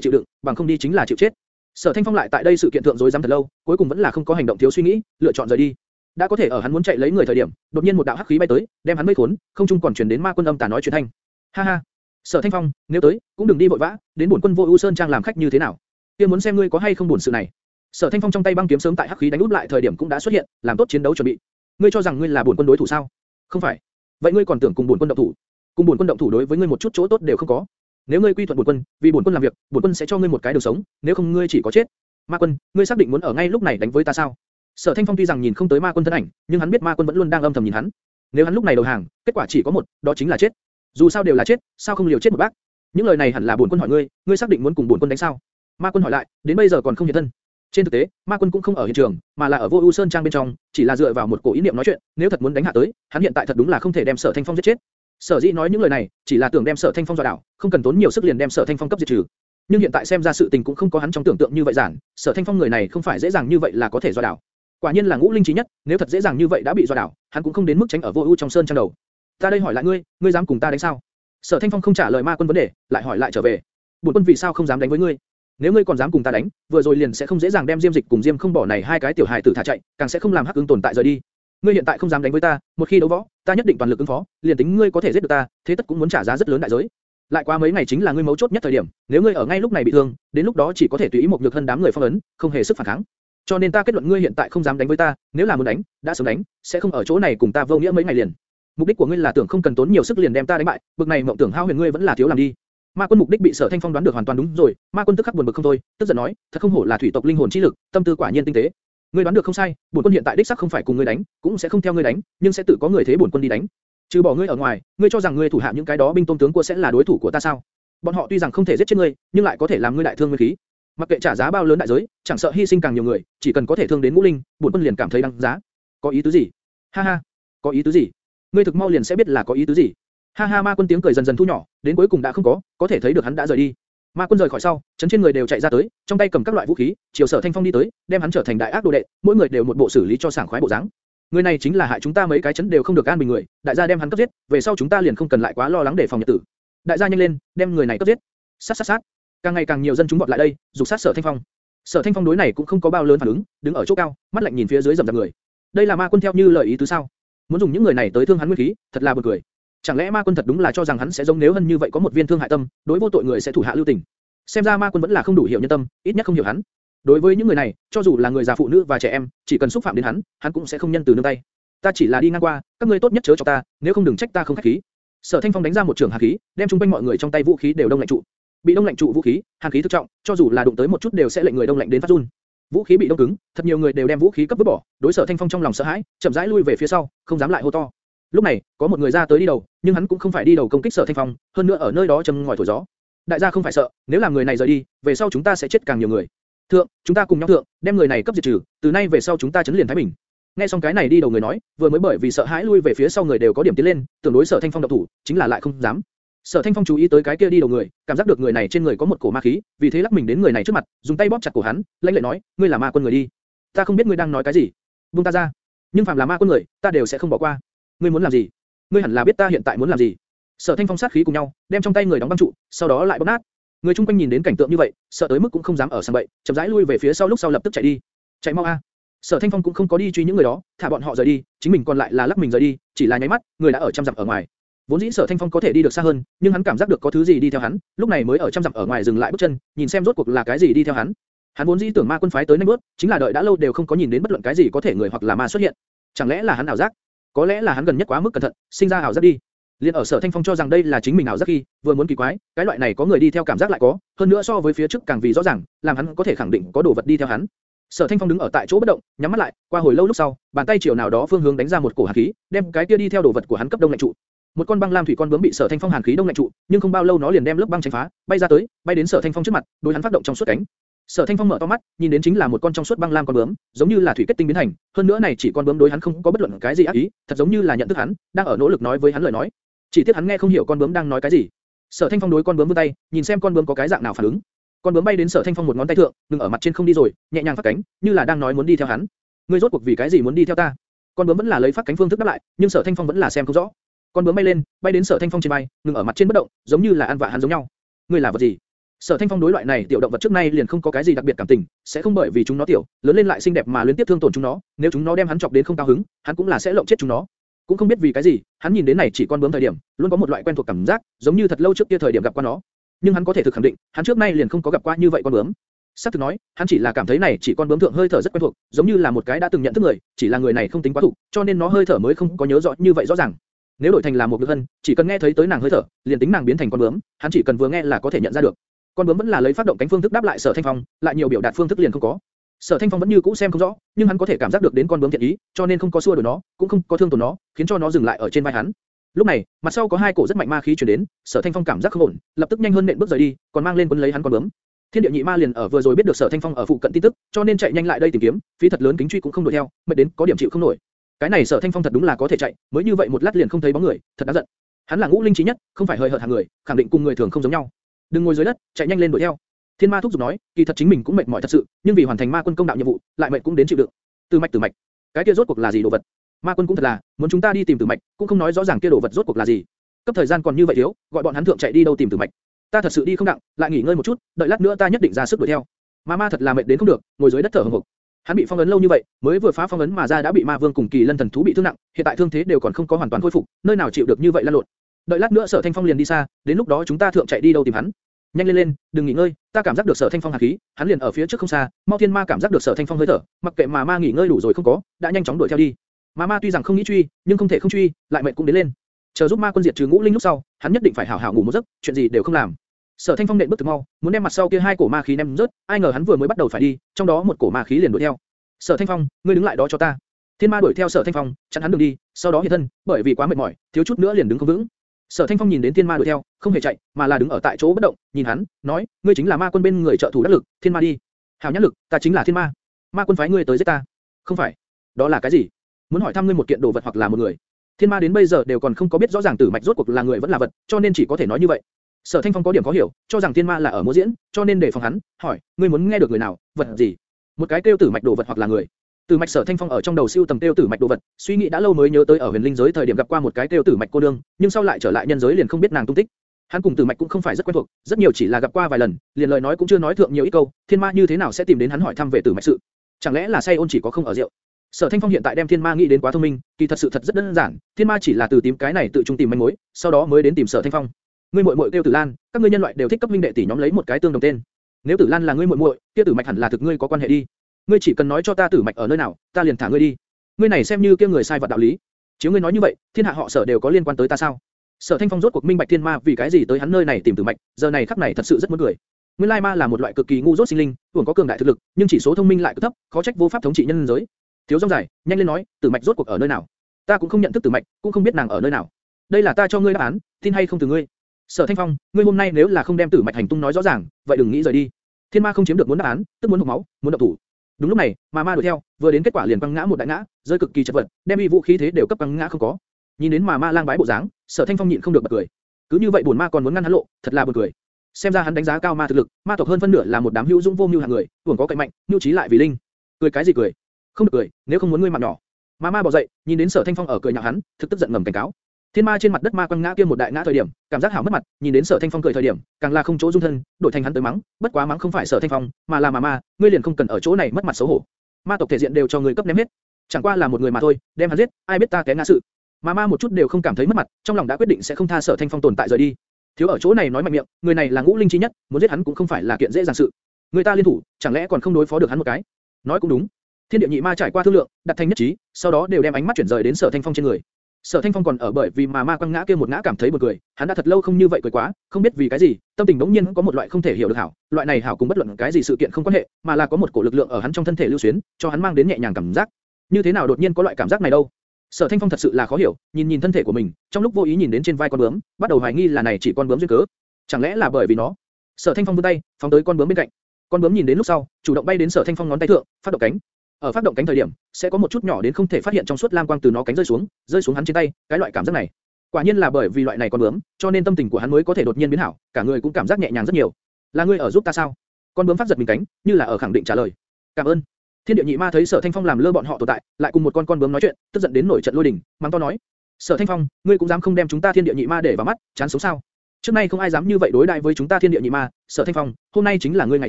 chịu đựng, bằng không đi chính là chịu chết. Sở Thanh Phong lại tại đây sự kiện thượng rối rắm thật lâu, cuối cùng vẫn là không có hành động thiếu suy nghĩ, lựa chọn rời đi. Đã có thể ở hắn muốn chạy lấy người thời điểm, đột nhiên một đạo hắc khí bay tới, đem hắn mây khốn, không trung còn truyền đến ma quân âm tà nói chuyện thanh. Ha ha, Sở Thanh Phong, nếu tới, cũng đừng đi vội vã, đến bổn quân vô ưu sơn trang làm khách như thế nào? Kia muốn xem ngươi có hay không buồn sự này. Sở Thanh Phong trong tay băng kiếm sớm tại hắc khí đánh úp lại thời điểm cũng đã xuất hiện, làm tốt chiến đấu chuẩn bị. Ngươi cho rằng ngươi là bổn quân đối thủ sao? Không phải. Vậy ngươi còn tưởng cùng bổn quân động thủ? Cùng bổn quân động thủ đối với ngươi một chút chỗ tốt đều không có. Nếu ngươi quy thuận bổn quân, vì bổn quân làm việc, bổn quân sẽ cho ngươi một cái đường sống, nếu không ngươi chỉ có chết. Ma quân, ngươi xác định muốn ở ngay lúc này đánh với ta sao? Sở Thanh Phong tuy rằng nhìn không tới Ma quân thân ảnh, nhưng hắn biết Ma quân vẫn luôn đang âm thầm nhìn hắn. Nếu hắn lúc này đầu hàng, kết quả chỉ có một, đó chính là chết. Dù sao đều là chết, sao không liều chết một bác? Những lời này hẳn là bổn quân hỏi ngươi, ngươi xác định muốn cùng bổn quân đánh sao? Ma quân hỏi lại, đến bây giờ còn không hiện thân. Trên thực tế, Ma Quân cũng không ở hiện trường, mà là ở Vô Ưu Sơn trang bên trong, chỉ là dựa vào một cổ ý niệm nói chuyện, nếu thật muốn đánh hạ tới, hắn hiện tại thật đúng là không thể đem Sở Thanh Phong giết chết. Sở Dĩ nói những lời này, chỉ là tưởng đem Sở Thanh Phong dọa đảo, không cần tốn nhiều sức liền đem Sở Thanh Phong cấp diệt trừ. Nhưng hiện tại xem ra sự tình cũng không có hắn trong tưởng tượng như vậy giản, Sở Thanh Phong người này không phải dễ dàng như vậy là có thể dọa đảo. Quả nhiên là ngũ linh trí nhất, nếu thật dễ dàng như vậy đã bị dọa đảo, hắn cũng không đến mức tránh ở Vô Ưu trong sơn trang đầu. Ta đây hỏi lại ngươi, ngươi dám cùng ta đánh sao? Sở Thanh Phong không trả lời Ma Quân vấn đề, lại hỏi lại trở về. Bổn quân vì sao không dám đánh với ngươi? Nếu ngươi còn dám cùng ta đánh, vừa rồi liền sẽ không dễ dàng đem Diêm Dịch cùng Diêm không bỏ này hai cái tiểu hài tử thả chạy, càng sẽ không làm Hắc Ưng tồn tại rời đi. Ngươi hiện tại không dám đánh với ta, một khi đấu võ, ta nhất định toàn lực ứng phó, liền tính ngươi có thể giết được ta, thế tất cũng muốn trả giá rất lớn đại giới. Lại qua mấy ngày chính là ngươi mấu chốt nhất thời điểm, nếu ngươi ở ngay lúc này bị thương, đến lúc đó chỉ có thể tùy ý một nhược thân đám người phong ấn, không hề sức phản kháng. Cho nên ta kết luận ngươi hiện tại không dám đánh với ta, nếu là muốn đánh, đã sớm đánh, sẽ không ở chỗ này cùng ta vô nghĩa mấy ngày liền. Mục đích của ngươi là tưởng không cần tốn nhiều sức liền đem ta đánh bại, bực này mộng tưởng hao huyền ngươi vẫn là thiếu làm đi. Ma quân mục đích bị Sở Thanh Phong đoán được hoàn toàn đúng rồi, Ma quân tức khắc buồn bực không thôi, tức giận nói, thật không hổ là thủy tộc linh hồn chi lực, tâm tư quả nhiên tinh tế. Ngươi đoán được không sai, bổn quân hiện tại đích xác không phải cùng ngươi đánh, cũng sẽ không theo ngươi đánh, nhưng sẽ tự có người thế bổn quân đi đánh. Trừ bỏ ngươi ở ngoài, ngươi cho rằng ngươi thủ hạ những cái đó binh tôn tướng của sẽ là đối thủ của ta sao? Bọn họ tuy rằng không thể giết chết ngươi, nhưng lại có thể làm ngươi đại thương nguyên khí. Mặc kệ trả giá bao lớn đại giới, chẳng sợ hy sinh càng nhiều người, chỉ cần có thể thương đến ngũ linh, bổn quân liền cảm thấy đáng giá. Có ý tứ gì? Ha ha, có ý tứ gì? Ngươi thực mau liền sẽ biết là có ý tứ gì. Ha ha ma quân tiếng cười dần dần thu nhỏ, đến cuối cùng đã không có, có thể thấy được hắn đã rời đi. Ma quân rời khỏi sau, chấn trên người đều chạy ra tới, trong tay cầm các loại vũ khí, chiều sở thanh phong đi tới, đem hắn trở thành đại ác đồ đệ, mỗi người đều một bộ xử lý cho sảng khoái bộ dáng. Người này chính là hại chúng ta mấy cái chấn đều không được an bình người, đại gia đem hắn cấp giết, về sau chúng ta liền không cần lại quá lo lắng để phòng nhật tử. Đại gia nhanh lên, đem người này cấp giết. Sát sát sát. Càng ngày càng nhiều dân chúng vọt lại đây, dục sát sở thanh phong. Sở Thanh Phong đối này cũng không có bao lớn phản ứng, đứng ở chỗ cao, mắt lạnh nhìn phía dưới rầm rạp người. Đây là ma quân theo như lời ý tứ sao? Muốn dùng những người này tới thương hắn nguyên khí, thật là buồn cười. Chẳng lẽ ma quân thật đúng là cho rằng hắn sẽ giống nếu hơn như vậy có một viên thương hại tâm, đối vô tội người sẽ thủ hạ lưu tình. Xem ra ma quân vẫn là không đủ hiểu nhân tâm, ít nhất không hiểu hắn. Đối với những người này, cho dù là người già phụ nữ và trẻ em, chỉ cần xúc phạm đến hắn, hắn cũng sẽ không nhân từ nương tay. Ta chỉ là đi ngang qua, các ngươi tốt nhất chớ cho ta, nếu không đừng trách ta không khách khí. Sở Thanh Phong đánh ra một trường hàn khí, đem trung quanh mọi người trong tay vũ khí đều đông lạnh trụ. Bị đông lạnh trụ vũ khí, hàn khí thực trọng, cho dù là đụng tới một chút đều sẽ lệnh người đông lạnh đến phát run. Vũ khí bị đông cứng, thật nhiều người đều đem vũ khí cấp vứt bỏ, đối Sở Thanh Phong trong lòng sợ hãi, chậm rãi lui về phía sau, không dám lại hô to. Lúc này, có một người ra tới đi đầu, nhưng hắn cũng không phải đi đầu công kích Sở Thanh Phong, hơn nữa ở nơi đó châm ngòi thổi gió. Đại gia không phải sợ, nếu làm người này rời đi, về sau chúng ta sẽ chết càng nhiều người. Thượng, chúng ta cùng nhau thượng, đem người này cấp diệt trừ, từ nay về sau chúng ta chấn liền thái bình. Nghe xong cái này đi đầu người nói, vừa mới bởi vì sợ hãi lui về phía sau người đều có điểm tiến lên, tưởng đối Sở Thanh Phong động thủ, chính là lại không dám. Sở Thanh Phong chú ý tới cái kia đi đầu người, cảm giác được người này trên người có một cổ ma khí, vì thế lắc mình đến người này trước mặt, dùng tay bóp chặt cổ hắn, lãnh lệ nói, ngươi là ma quân người đi. Ta không biết ngươi đang nói cái gì, buông ta ra. Nhưng phàm là ma quân người, ta đều sẽ không bỏ qua. Ngươi muốn làm gì? Ngươi hẳn là biết ta hiện tại muốn làm gì. Sở Thanh Phong sát khí cùng nhau, đem trong tay người đóng băng trụ, sau đó lại bóp nát. Người chung quanh nhìn đến cảnh tượng như vậy, sợ tới mức cũng không dám ở sang bậy, chậm rãi lui về phía sau lúc sau lập tức chạy đi. Chạy mau a! Sở Thanh Phong cũng không có đi truy những người đó, thả bọn họ rời đi, chính mình còn lại là lắc mình rời đi, chỉ là nháy mắt, người đã ở trăm dặm ở ngoài. Vốn dĩ Sở Thanh Phong có thể đi được xa hơn, nhưng hắn cảm giác được có thứ gì đi theo hắn, lúc này mới ở trăm dặm ở ngoài dừng lại bước chân, nhìn xem rốt cuộc là cái gì đi theo hắn. Hắn vốn dĩ tưởng ma quân phái tới nhanh bước, chính là đợi đã lâu đều không có nhìn đến bất luận cái gì có thể người hoặc là ma xuất hiện. Chẳng lẽ là hắn ảo giác? Có lẽ là hắn gần nhất quá mức cẩn thận, sinh ra ảo giác đi. Liên ở Sở Thanh Phong cho rằng đây là chính mình ảo giác khi, vừa muốn kỳ quái, cái loại này có người đi theo cảm giác lại có, hơn nữa so với phía trước càng vì rõ ràng, làm hắn có thể khẳng định có đồ vật đi theo hắn. Sở Thanh Phong đứng ở tại chỗ bất động, nhắm mắt lại, qua hồi lâu lúc sau, bàn tay chiều nào đó phương hướng đánh ra một cổ hàn khí, đem cái kia đi theo đồ vật của hắn cấp đông lạnh trụ. Một con băng lam thủy con bướm bị Sở Thanh Phong hàn khí đông lạnh trụ, nhưng không bao lâu nó liền đem lớp băng tránh phá, bay ra tới, bay đến Sở Thanh Phong trước mặt, đối hắn phát động trong suốt cánh. Sở Thanh Phong mở to mắt, nhìn đến chính là một con trong suốt băng lam con bướm, giống như là thủy kết tinh biến thành, hơn nữa này chỉ con bướm đối hắn không có bất luận cái gì ác ý, thật giống như là nhận thức hắn, đang ở nỗ lực nói với hắn lời nói. Chỉ tiếc hắn nghe không hiểu con bướm đang nói cái gì. Sở Thanh Phong đối con bướm vươn tay, nhìn xem con bướm có cái dạng nào phản ứng. Con bướm bay đến Sở Thanh Phong một ngón tay thượng, đừng ở mặt trên không đi rồi, nhẹ nhàng phát cánh, như là đang nói muốn đi theo hắn. Ngươi rốt cuộc vì cái gì muốn đi theo ta? Con bướm vẫn là lấy phát cánh phương thức đáp lại, nhưng Sở Thanh Phong vẫn là xem không rõ. Con bướm bay lên, bay đến Sở Thanh Phong trên bay, ngừng ở mặt trên bất động, giống như là ăn vạ hắn giống nhau. Ngươi là vật gì? Sở Thanh Phong đối loại này tiểu động vật trước nay liền không có cái gì đặc biệt cảm tình, sẽ không bởi vì chúng nó tiểu, lớn lên lại xinh đẹp mà liên tiếp thương tổn chúng nó, nếu chúng nó đem hắn chọc đến không cao hứng, hắn cũng là sẽ lộng chết chúng nó. Cũng không biết vì cái gì, hắn nhìn đến này chỉ con bướm thời điểm, luôn có một loại quen thuộc cảm giác, giống như thật lâu trước kia thời điểm gặp qua nó. Nhưng hắn có thể thực khẳng định, hắn trước nay liền không có gặp qua như vậy con bướm. Sắc thực nói, hắn chỉ là cảm thấy này chỉ con bướm thượng hơi thở rất quen thuộc, giống như là một cái đã từng nhận thức người, chỉ là người này không tính quá thủ, cho nên nó hơi thở mới không có nhớ rõ như vậy rõ ràng. Nếu đổi thành là một nữ hân, chỉ cần nghe thấy tới nàng hơi thở, liền tính nàng biến thành con bướm, hắn chỉ cần vừa nghe là có thể nhận ra được. Con bướm vẫn là lấy phát động cánh phương thức đáp lại Sở Thanh Phong, lại nhiều biểu đạt phương thức liền không có. Sở Thanh Phong vẫn như cũ xem không rõ, nhưng hắn có thể cảm giác được đến con bướm thiện ý, cho nên không có xua đuổi nó, cũng không có thương tổn nó, khiến cho nó dừng lại ở trên vai hắn. Lúc này, mặt sau có hai cổ rất mạnh ma khí truyền đến, Sở Thanh Phong cảm giác không ổn, lập tức nhanh hơn nện bước rời đi, còn mang lên cuốn lấy hắn con bướm. Thiên địa nhị ma liền ở vừa rồi biết được Sở Thanh Phong ở phụ cận tin tức, cho nên chạy nhanh lại đây tìm kiếm, phí thật lớn kính truy cũng không đuổi theo, mệt đến có điểm chịu không nổi. Cái này Sở Thanh Phong thật đúng là có thể chạy, mới như vậy một lát liền không thấy bóng người, thật đáng giận. Hắn là ngũ linh trí nhất, không phải hơi hợt hàng người, khẳng định cùng người thường không giống nhau. Đừng ngồi dưới đất, chạy nhanh lên đuổi theo. Thiên Ma thúc giục nói, kỳ thật chính mình cũng mệt mỏi thật sự, nhưng vì hoàn thành ma quân công đạo nhiệm vụ, lại mệt cũng đến chịu đựng. Từ mạch từ mạch, cái kia rốt cuộc là gì đồ vật? Ma quân cũng thật là, muốn chúng ta đi tìm từ mạch, cũng không nói rõ ràng kia đồ vật rốt cuộc là gì. Cấp thời gian còn như vậy thiếu, gọi bọn hắn thượng chạy đi đâu tìm từ mạch. Ta thật sự đi không đặng, lại nghỉ ngơi một chút, đợi lát nữa ta nhất định ra sức đuổi theo. Ma ma thật là mệt đến không được, ngồi dưới đất thở hổn hển. Hắn bị phong ấn lâu như vậy, mới vừa phá phong ấn mà ra đã bị ma vương cùng kỳ lân thần thú bị thương nặng, hiện tại thương thế đều còn không có hoàn toàn khôi phục, nơi nào chịu được như vậy lan lộn. Đợi lát nữa Sở Thanh Phong liền đi xa, đến lúc đó chúng ta thượng chạy đi đâu tìm hắn. Nhanh lên lên, đừng nghỉ ngơi, ta cảm giác được Sở Thanh Phong hàn khí, hắn liền ở phía trước không xa, Mao Thiên Ma cảm giác được Sở Thanh Phong hơi thở, mặc kệ mà ma nghỉ ngơi đủ rồi không có, đã nhanh chóng đuổi theo đi. Ma ma tuy rằng không nghĩ truy, nhưng không thể không truy, lại mệnh cũng đến lên. Chờ giúp ma quân diệt trừ ngũ linh lúc sau, hắn nhất định phải hảo hảo ngủ một giấc, chuyện gì đều không làm. Sở Thanh Phong nện bước thực mau, muốn đem mặt sau kia hai cổ ma khí ném rớt, ai ngờ hắn vừa mới bắt đầu phải đi, trong đó một cổ ma khí liền đuổi theo. Sở Thanh Phong, ngươi đứng lại đó cho ta. Thiên Ma đuổi theo Sở Thanh Phong, chặn hắn đường đi, sau đó hiện thân, bởi vì quá mệt mỏi, thiếu chút nữa liền đứng không vững. Sở Thanh Phong nhìn đến Thiên Ma đuổi theo, không hề chạy, mà là đứng ở tại chỗ bất động, nhìn hắn, nói, ngươi chính là ma quân bên người trợ thủ đắc lực, Thiên Ma đi. Hảo nhãn lực, ta chính là Thiên Ma. Ma quân phái ngươi tới giết ta. Không phải. Đó là cái gì? Muốn hỏi thăm ngươi một kiện đồ vật hoặc là một người. Thiên Ma đến bây giờ đều còn không có biết rõ ràng tử mạch rốt cuộc là người vẫn là vật, cho nên chỉ có thể nói như vậy. Sở Thanh Phong có điểm khó hiểu, cho rằng Thiên Ma là ở múa diễn, cho nên để phòng hắn, hỏi, ngươi muốn nghe được người nào, vật gì? Một cái kêu tử mạch đồ vật hoặc là người. Từ mạch Sở Thanh Phong ở trong đầu siêu tầm tiêu tử mạch đồ vật, suy nghĩ đã lâu mới nhớ tới ở huyền linh giới thời điểm gặp qua một cái tiêu tử mạch cô nương, nhưng sau lại trở lại nhân giới liền không biết nàng tung tích. Hắn cùng Tử Mạch cũng không phải rất quen thuộc, rất nhiều chỉ là gặp qua vài lần, liền lời nói cũng chưa nói thượng nhiều ít câu, Thiên Ma như thế nào sẽ tìm đến hắn hỏi thăm về Tử Mạch sự? Chẳng lẽ là say ôn chỉ có không ở rượu? Sở Thanh Phong hiện tại đem Thiên Ma nghĩ đến quá thông minh, kỳ thật sự thật rất đơn giản, Thiên Ma chỉ là từ tìm cái này tự trung tìm manh mối, sau đó mới đến tìm Sở Thanh Phong. Ngươi muội muội tiêu Tử Lan, các ngươi nhân loại đều thích cấp minh đệ tỷ nhóm lấy một cái tương đồng tên. Nếu Tử Lan là ngươi muội muội, kia Tử Mạch hẳn là thực ngươi có quan hệ đi. Ngươi chỉ cần nói cho ta Tử Mạch ở nơi nào, ta liền thả ngươi đi. Ngươi này xem như kia người sai vật đạo lý. Chiếu ngươi nói như vậy, thiên hạ họ Sở đều có liên quan tới ta sao? Sở Thanh Phong rốt cuộc minh bạch thiên ma vì cái gì tới hắn nơi này tìm Tử Mạch, giờ này khắc này thật sự rất muốn cười. Nguyên lai ma là một loại cực kỳ ngu dốt sinh linh, tưởng có cường đại thực lực, nhưng chỉ số thông minh lại cực thấp, khó trách vô pháp thống trị nhân giới. Thiếu rong dài, nhanh lên nói, Tử Mạch rốt cuộc ở nơi nào? Ta cũng không nhận thức Tử Mạch, cũng không biết nàng ở nơi nào. Đây là ta cho ngươi đáp án, tin hay không từ ngươi. Sở Thanh Phong, ngươi hôm nay nếu là không đem Tử Mạch hành tung nói rõ ràng, vậy đừng nghĩ rời đi. Thiên Ma không chiếm được muốn đáp án, tức muốn hộc máu, muốn động thủ. Đúng lúc này, mà ma đuổi theo, vừa đến kết quả liền quăng ngã một đại ngã, rơi cực kỳ chật vật, đem uy vũ khí thế đều cấp quăng ngã không có. Nhìn đến mà ma lang bái bộ dáng, Sở Thanh Phong nhịn không được bật cười. Cứ như vậy buồn ma còn muốn ngăn hắn lộ, thật là buồn cười. Xem ra hắn đánh giá cao ma thực lực, ma tộc hơn phân nửa là một đám hữu dũng vô mưu hạng người, tuồng có cậy mạnh, nhu trí lại vì linh. Cười cái gì cười? Không được cười, nếu không muốn ngươi mặt nhỏ. Ma ma bỏ dậy, nhìn đến Sở Thanh Phong ở cười nhạo hắn, thực tức giận ngầm cảnh cáo. Thiên ma trên mặt đất ma quăng ngã kia một đại ngã thời điểm, cảm giác hảo mất mặt, nhìn đến Sở Thanh Phong cười thời điểm, càng là không chỗ dung thân, đổi thành hắn tới mắng, bất quá mắng không phải Sở Thanh Phong, mà là mà ma, ngươi liền không cần ở chỗ này mất mặt xấu hổ. Ma tộc thể diện đều cho ngươi cấp ném hết, chẳng qua là một người mà thôi, đem hắn giết, ai biết ta té ngã sự. Mà ma một chút đều không cảm thấy mất mặt, trong lòng đã quyết định sẽ không tha Sở Thanh Phong tồn tại rời đi. Thiếu ở chỗ này nói mạnh miệng, người này là ngũ linh chi nhất, muốn giết hắn cũng không phải là kiện dễ dàng sự. Người ta liên thủ, chẳng lẽ còn không đối phó được hắn một cái? Nói cũng đúng. Thiên địa nhị ma trải qua thương lượng, đặt thành nhất trí, sau đó đều đem ánh mắt chuyển rời đến Sở Thanh Phong trên người. Sở Thanh Phong còn ở bởi vì mà ma quăng ngã kia một ngã cảm thấy buồn cười, hắn đã thật lâu không như vậy cười quá, không biết vì cái gì, tâm tình đống nhiên có một loại không thể hiểu được hảo, loại này hảo cũng bất luận cái gì sự kiện không quan hệ, mà là có một cổ lực lượng ở hắn trong thân thể lưu xuyến, cho hắn mang đến nhẹ nhàng cảm giác. Như thế nào đột nhiên có loại cảm giác này đâu? Sở Thanh Phong thật sự là khó hiểu, nhìn nhìn thân thể của mình, trong lúc vô ý nhìn đến trên vai con bướm, bắt đầu hoài nghi là này chỉ con bướm duyên cớ. Chẳng lẽ là bởi vì nó? Sở Thanh Phong vươn tay, phóng tới con bướm bên cạnh. Con bướm nhìn đến lúc sau, chủ động bay đến Sở Thanh Phong ngón tay thượng, phát động cánh. Ở phát động cánh thời điểm, sẽ có một chút nhỏ đến không thể phát hiện trong suốt lam quang từ nó cánh rơi xuống, rơi xuống hắn trên tay, cái loại cảm giác này. Quả nhiên là bởi vì loại này con bướm, cho nên tâm tình của hắn mới có thể đột nhiên biến hảo, cả người cũng cảm giác nhẹ nhàng rất nhiều. Là ngươi ở giúp ta sao? Con bướm phát giật mình cánh, như là ở khẳng định trả lời. Cảm ơn. Thiên địa nhị ma thấy Sở Thanh Phong làm lơ bọn họ tồn tại, lại cùng một con con bướm nói chuyện, tức giận đến nổi trận lôi đình, mắng to nói: Sở Thanh Phong, ngươi cũng dám không đem chúng ta thiên địa nhị ma để vào mắt, chán sống sao? Trước nay không ai dám như vậy đối đãi với chúng ta thiên địa nhị ma, Sở Thanh Phong, hôm nay chính là ngươi ngày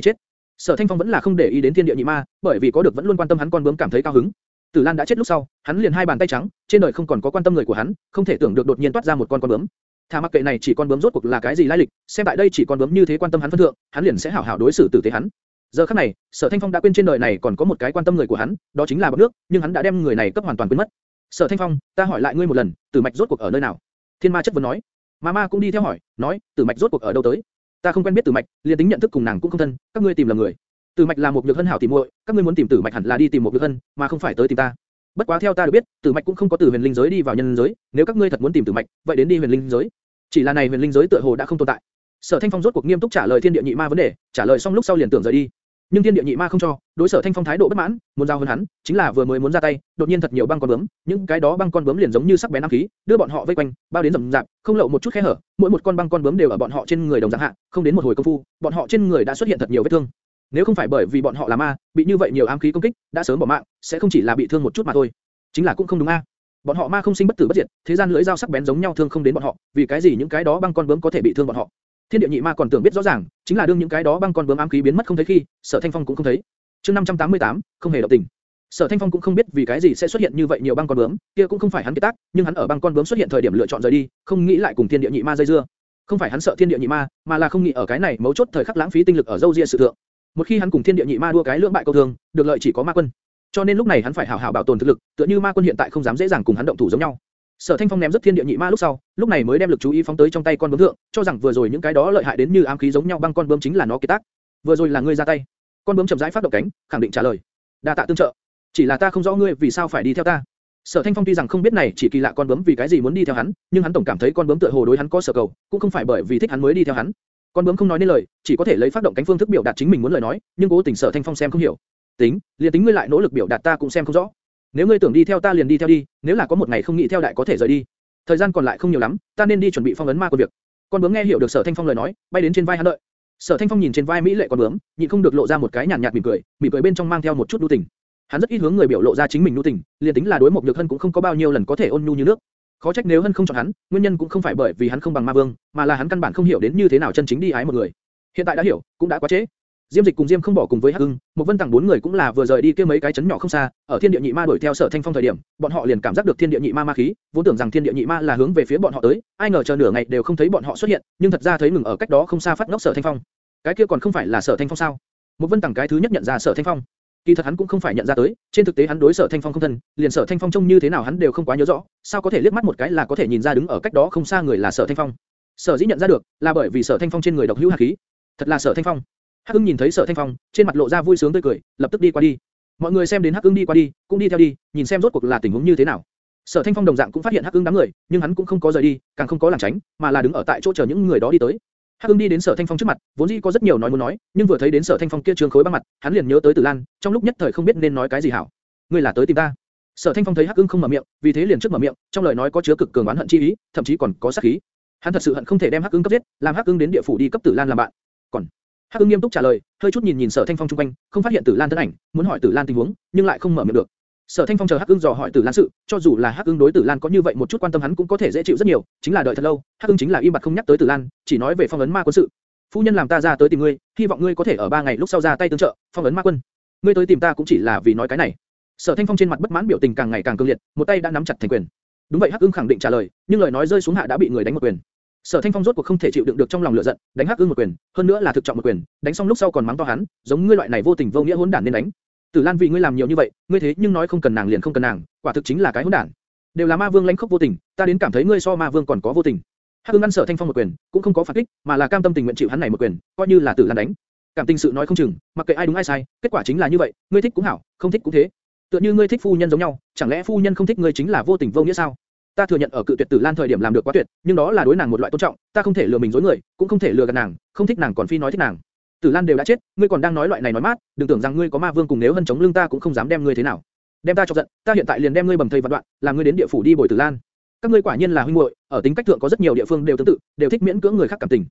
chết. Sở Thanh Phong vẫn là không để ý đến thiên địa nhị ma, bởi vì có được vẫn luôn quan tâm hắn con bướm cảm thấy cao hứng. Tử Lan đã chết lúc sau, hắn liền hai bàn tay trắng, trên đời không còn có quan tâm người của hắn, không thể tưởng được đột nhiên toát ra một con con bướm. Thà mặc kệ này chỉ con bướm rốt cuộc là cái gì lai lịch, xem tại đây chỉ con bướm như thế quan tâm hắn phân thượng, hắn liền sẽ hảo hảo đối xử tử tế hắn. Giờ khắc này, Sở Thanh Phong đã quên trên đời này còn có một cái quan tâm người của hắn, đó chính là bậc nước, nhưng hắn đã đem người này cấp hoàn toàn quên mất. Sở Thanh Phong, ta hỏi lại ngươi một lần, Tử Mạch rốt cuộc ở nơi nào? Thiên Ma chất vấn nói. Ma Ma cũng đi theo hỏi, nói, Tử Mạch rốt cuộc ở đâu tới? Ta không quen biết Tử Mạch, liền tính nhận thức cùng nàng cũng không thân, các ngươi tìm lầm người. Tử Mạch là một nhược hân hảo tìm muội, các ngươi muốn tìm Tử Mạch hẳn là đi tìm một nhược hân, mà không phải tới tìm ta. Bất quá theo ta được biết, Tử Mạch cũng không có từ huyền linh giới đi vào nhân giới, nếu các ngươi thật muốn tìm Tử Mạch, vậy đến đi huyền linh giới. Chỉ là này huyền linh giới tựa hồ đã không tồn tại. Sở Thanh Phong rốt cuộc nghiêm túc trả lời Thiên Địa Nhị Ma vấn đề, trả lời xong lúc sau liền tưởng rời đi. Nhưng Thiên Địa Nhị Ma không cho, đối Sở Thanh Phong thái độ bất mãn, muốn giao hơn hắn, chính là vừa mới muốn ra tay, đột nhiên thật nhiều băng con bướm, những cái đó băng con bướm liền giống như sắc bén nam khí, đưa bọn họ vây quanh, bao đến rầm rạp, không lậu một chút khe hở, mỗi một con băng con bướm đều ở bọn họ trên người đồng dạng hạ, không đến một hồi công phu, bọn họ trên người đã xuất hiện thật nhiều vết thương. Nếu không phải bởi vì bọn họ là ma, bị như vậy nhiều ám khí công kích, đã sớm bỏ mạng, sẽ không chỉ là bị thương một chút mà thôi. Chính là cũng không đúng a. Bọn họ ma không sinh bất tử bất diệt, thế gian lưỡi dao sắc bén giống nhau thương không đến bọn họ, vì cái gì những cái đó băng con bướm có thể bị thương bọn họ? Thiên địa nhị ma còn tưởng biết rõ ràng, chính là đương những cái đó băng con bướm ám khí biến mất không thấy khi, Sở Thanh Phong cũng không thấy. Chương 588, không hề động tình. Sở Thanh Phong cũng không biết vì cái gì sẽ xuất hiện như vậy nhiều băng con bướm, kia cũng không phải hắn kiệt tác, nhưng hắn ở băng con bướm xuất hiện thời điểm lựa chọn rời đi, không nghĩ lại cùng thiên địa nhị ma dây dưa. Không phải hắn sợ thiên địa nhị ma, mà là không nghĩ ở cái này mấu chốt thời khắc lãng phí tinh lực ở dâu ria sự thượng. Một khi hắn cùng thiên địa nhị ma đua cái lưỡng bại câu thường, được lợi chỉ có ma quân. Cho nên lúc này hắn phải hảo hảo bảo tồn thực lực, tựa như ma quân hiện tại không dám dễ dàng cùng hắn động thủ giống nhau. Sở Thanh Phong ném rất thiên địa nhị ma lúc sau, lúc này mới đem lực chú ý phóng tới trong tay con bướm thượng, cho rằng vừa rồi những cái đó lợi hại đến như ám khí giống nhau băng con bướm chính là nó kết tác. Vừa rồi là ngươi ra tay. Con bướm chậm rãi phát động cánh, khẳng định trả lời. Đa tạ tương trợ. Chỉ là ta không rõ ngươi vì sao phải đi theo ta. Sở Thanh Phong tuy rằng không biết này chỉ kỳ lạ con bướm vì cái gì muốn đi theo hắn, nhưng hắn tổng cảm thấy con bướm tựa hồ đối hắn có sở cầu, cũng không phải bởi vì thích hắn mới đi theo hắn. Con bướm không nói nên lời, chỉ có thể lấy phát động cánh phương thức biểu đạt chính mình muốn lời nói, nhưng cố tình Sở Thanh Phong xem không hiểu. Tính, liền tính ngươi lại nỗ lực biểu đạt ta cũng xem không rõ. Nếu ngươi tưởng đi theo ta liền đi theo đi, nếu là có một ngày không nghĩ theo đại có thể rời đi. Thời gian còn lại không nhiều lắm, ta nên đi chuẩn bị phong ấn ma của việc. Con bướm nghe hiểu được Sở Thanh Phong lời nói, bay đến trên vai hắn đợi. Sở Thanh Phong nhìn trên vai mỹ lệ con bướm, nhịn không được lộ ra một cái nhàn nhạt mỉm cười, mỉm cười bên trong mang theo một chút nhu tình. Hắn rất ít hướng người biểu lộ ra chính mình nhu tình, liền tính là đối một nhược thân cũng không có bao nhiêu lần có thể ôn nhu như nước. Khó trách nếu Hân không chọn hắn, nguyên nhân cũng không phải bởi vì hắn không bằng Ma Vương, mà là hắn căn bản không hiểu đến như thế nào chân chính đi ái một người. Hiện tại đã hiểu, cũng đã quá trễ. Diêm Dịch cùng Diêm không bỏ cùng với Hắc Hưng, một vân tặng bốn người cũng là vừa rời đi kia mấy cái chấn nhỏ không xa, ở Thiên Địa Nhị Ma đuổi theo Sở Thanh Phong thời điểm, bọn họ liền cảm giác được Thiên Địa Nhị Ma ma khí, vốn tưởng rằng Thiên Địa Nhị Ma là hướng về phía bọn họ tới, ai ngờ chờ nửa ngày đều không thấy bọn họ xuất hiện, nhưng thật ra thấy ngừng ở cách đó không xa phát ngốc Sở Thanh Phong. Cái kia còn không phải là Sở Thanh Phong sao? Một vân tặng cái thứ nhất nhận ra Sở Thanh Phong. Kỳ thật hắn cũng không phải nhận ra tới, trên thực tế hắn đối Sở Thanh Phong không thân, liền Sở Thanh Phong trông như thế nào hắn đều không quá nhớ rõ, sao có thể liếc mắt một cái là có thể nhìn ra đứng ở cách đó không xa người là Sở Thanh Phong. Sở dĩ nhận ra được, là bởi vì Sở Thanh Phong trên người độc hữu hàn khí. Thật là Sở Thanh Phong. Hắc Ưng nhìn thấy Sở Thanh Phong, trên mặt lộ ra vui sướng tươi cười, lập tức đi qua đi. Mọi người xem đến Hắc Ưng đi qua đi, cũng đi theo đi, nhìn xem rốt cuộc là tình huống như thế nào. Sở Thanh Phong đồng dạng cũng phát hiện Hắc Ưng đám người, nhưng hắn cũng không có rời đi, càng không có lảng tránh, mà là đứng ở tại chỗ chờ những người đó đi tới. Hắc Ưng đi đến Sở Thanh Phong trước mặt, vốn dĩ có rất nhiều nói muốn nói, nhưng vừa thấy đến Sở Thanh Phong kia trương khối băng mặt, hắn liền nhớ tới Tử Lan, trong lúc nhất thời không biết nên nói cái gì hảo. Ngươi là tới tìm ta? Sở Thanh Phong thấy Hắc Ưng không mở miệng, vì thế liền trước mở miệng, trong lời nói có chứa cực cường oán hận chi ý, thậm chí còn có sát khí. Hắn thật sự hận không thể đem Hắc Ưng cấp giết, làm Hắc Ưng đến địa phủ đi cấp Tử Lan làm bạn. Còn Hắc Ưng nghiêm túc trả lời, hơi chút nhìn nhìn Sở Thanh Phong xung quanh, không phát hiện Tử Lan thân ảnh, muốn hỏi Tử Lan tình huống, nhưng lại không mở miệng được. Sở Thanh Phong chờ Hắc Ưng dò hỏi Tử Lan sự, cho dù là Hắc Ưng đối Tử Lan có như vậy một chút quan tâm hắn cũng có thể dễ chịu rất nhiều, chính là đợi thật lâu, Hắc Ưng chính là im bặt không nhắc tới Tử Lan, chỉ nói về phong ấn ma quân sự. Phu nhân làm ta ra tới tìm ngươi, hy vọng ngươi có thể ở ba ngày lúc sau ra tay tương trợ, phong ấn ma quân. Ngươi tới tìm ta cũng chỉ là vì nói cái này. Sở Thanh Phong trên mặt bất mãn biểu tình càng ngày càng cương liệt, một tay đã nắm chặt thành quyền. Đúng vậy Hắc Ưng khẳng định trả lời, nhưng lời nói rơi xuống hạ đã bị người đánh một quyền. Sở Thanh Phong rốt cuộc không thể chịu đựng được trong lòng lửa giận, đánh Hắc Ưng một quyền, hơn nữa là thực trọng một quyền, đánh xong lúc sau còn mắng to hắn, giống ngươi loại này vô tình vô nghĩa hỗn đản nên đánh. Tử Lan vì ngươi làm nhiều như vậy, ngươi thế nhưng nói không cần nàng liền không cần nàng, quả thực chính là cái hỗn đản. Đều là Ma Vương lãnh khốc vô tình, ta đến cảm thấy ngươi so Ma Vương còn có vô tình. Hắc Ưng ăn Sở Thanh Phong một quyền, cũng không có phản kích, mà là cam tâm tình nguyện chịu hắn này một quyền, coi như là Tử Lan đánh. Cảm tình sự nói không chừng, mặc kệ ai đúng ai sai, kết quả chính là như vậy, ngươi thích cũng hảo, không thích cũng thế. Tựa như ngươi thích phu nhân giống nhau, chẳng lẽ phu nhân không thích ngươi chính là vô tình vô nghĩa sao? Ta thừa nhận ở cự tuyệt Tử Lan thời điểm làm được quá tuyệt, nhưng đó là đối nàng một loại tôn trọng, ta không thể lừa mình dối người, cũng không thể lừa gạt nàng, không thích nàng còn phi nói thích nàng. Tử Lan đều đã chết, ngươi còn đang nói loại này nói mát, đừng tưởng rằng ngươi có ma vương cùng nếu hân chống lưng ta cũng không dám đem ngươi thế nào. Đem ta chọc giận, ta hiện tại liền đem ngươi bầm thây vạn đoạn, làm ngươi đến địa phủ đi bồi Tử Lan. Các ngươi quả nhiên là huynh muội, ở tính cách thượng có rất nhiều địa phương đều tương tự, đều thích miễn cưỡng người khác cảm tình.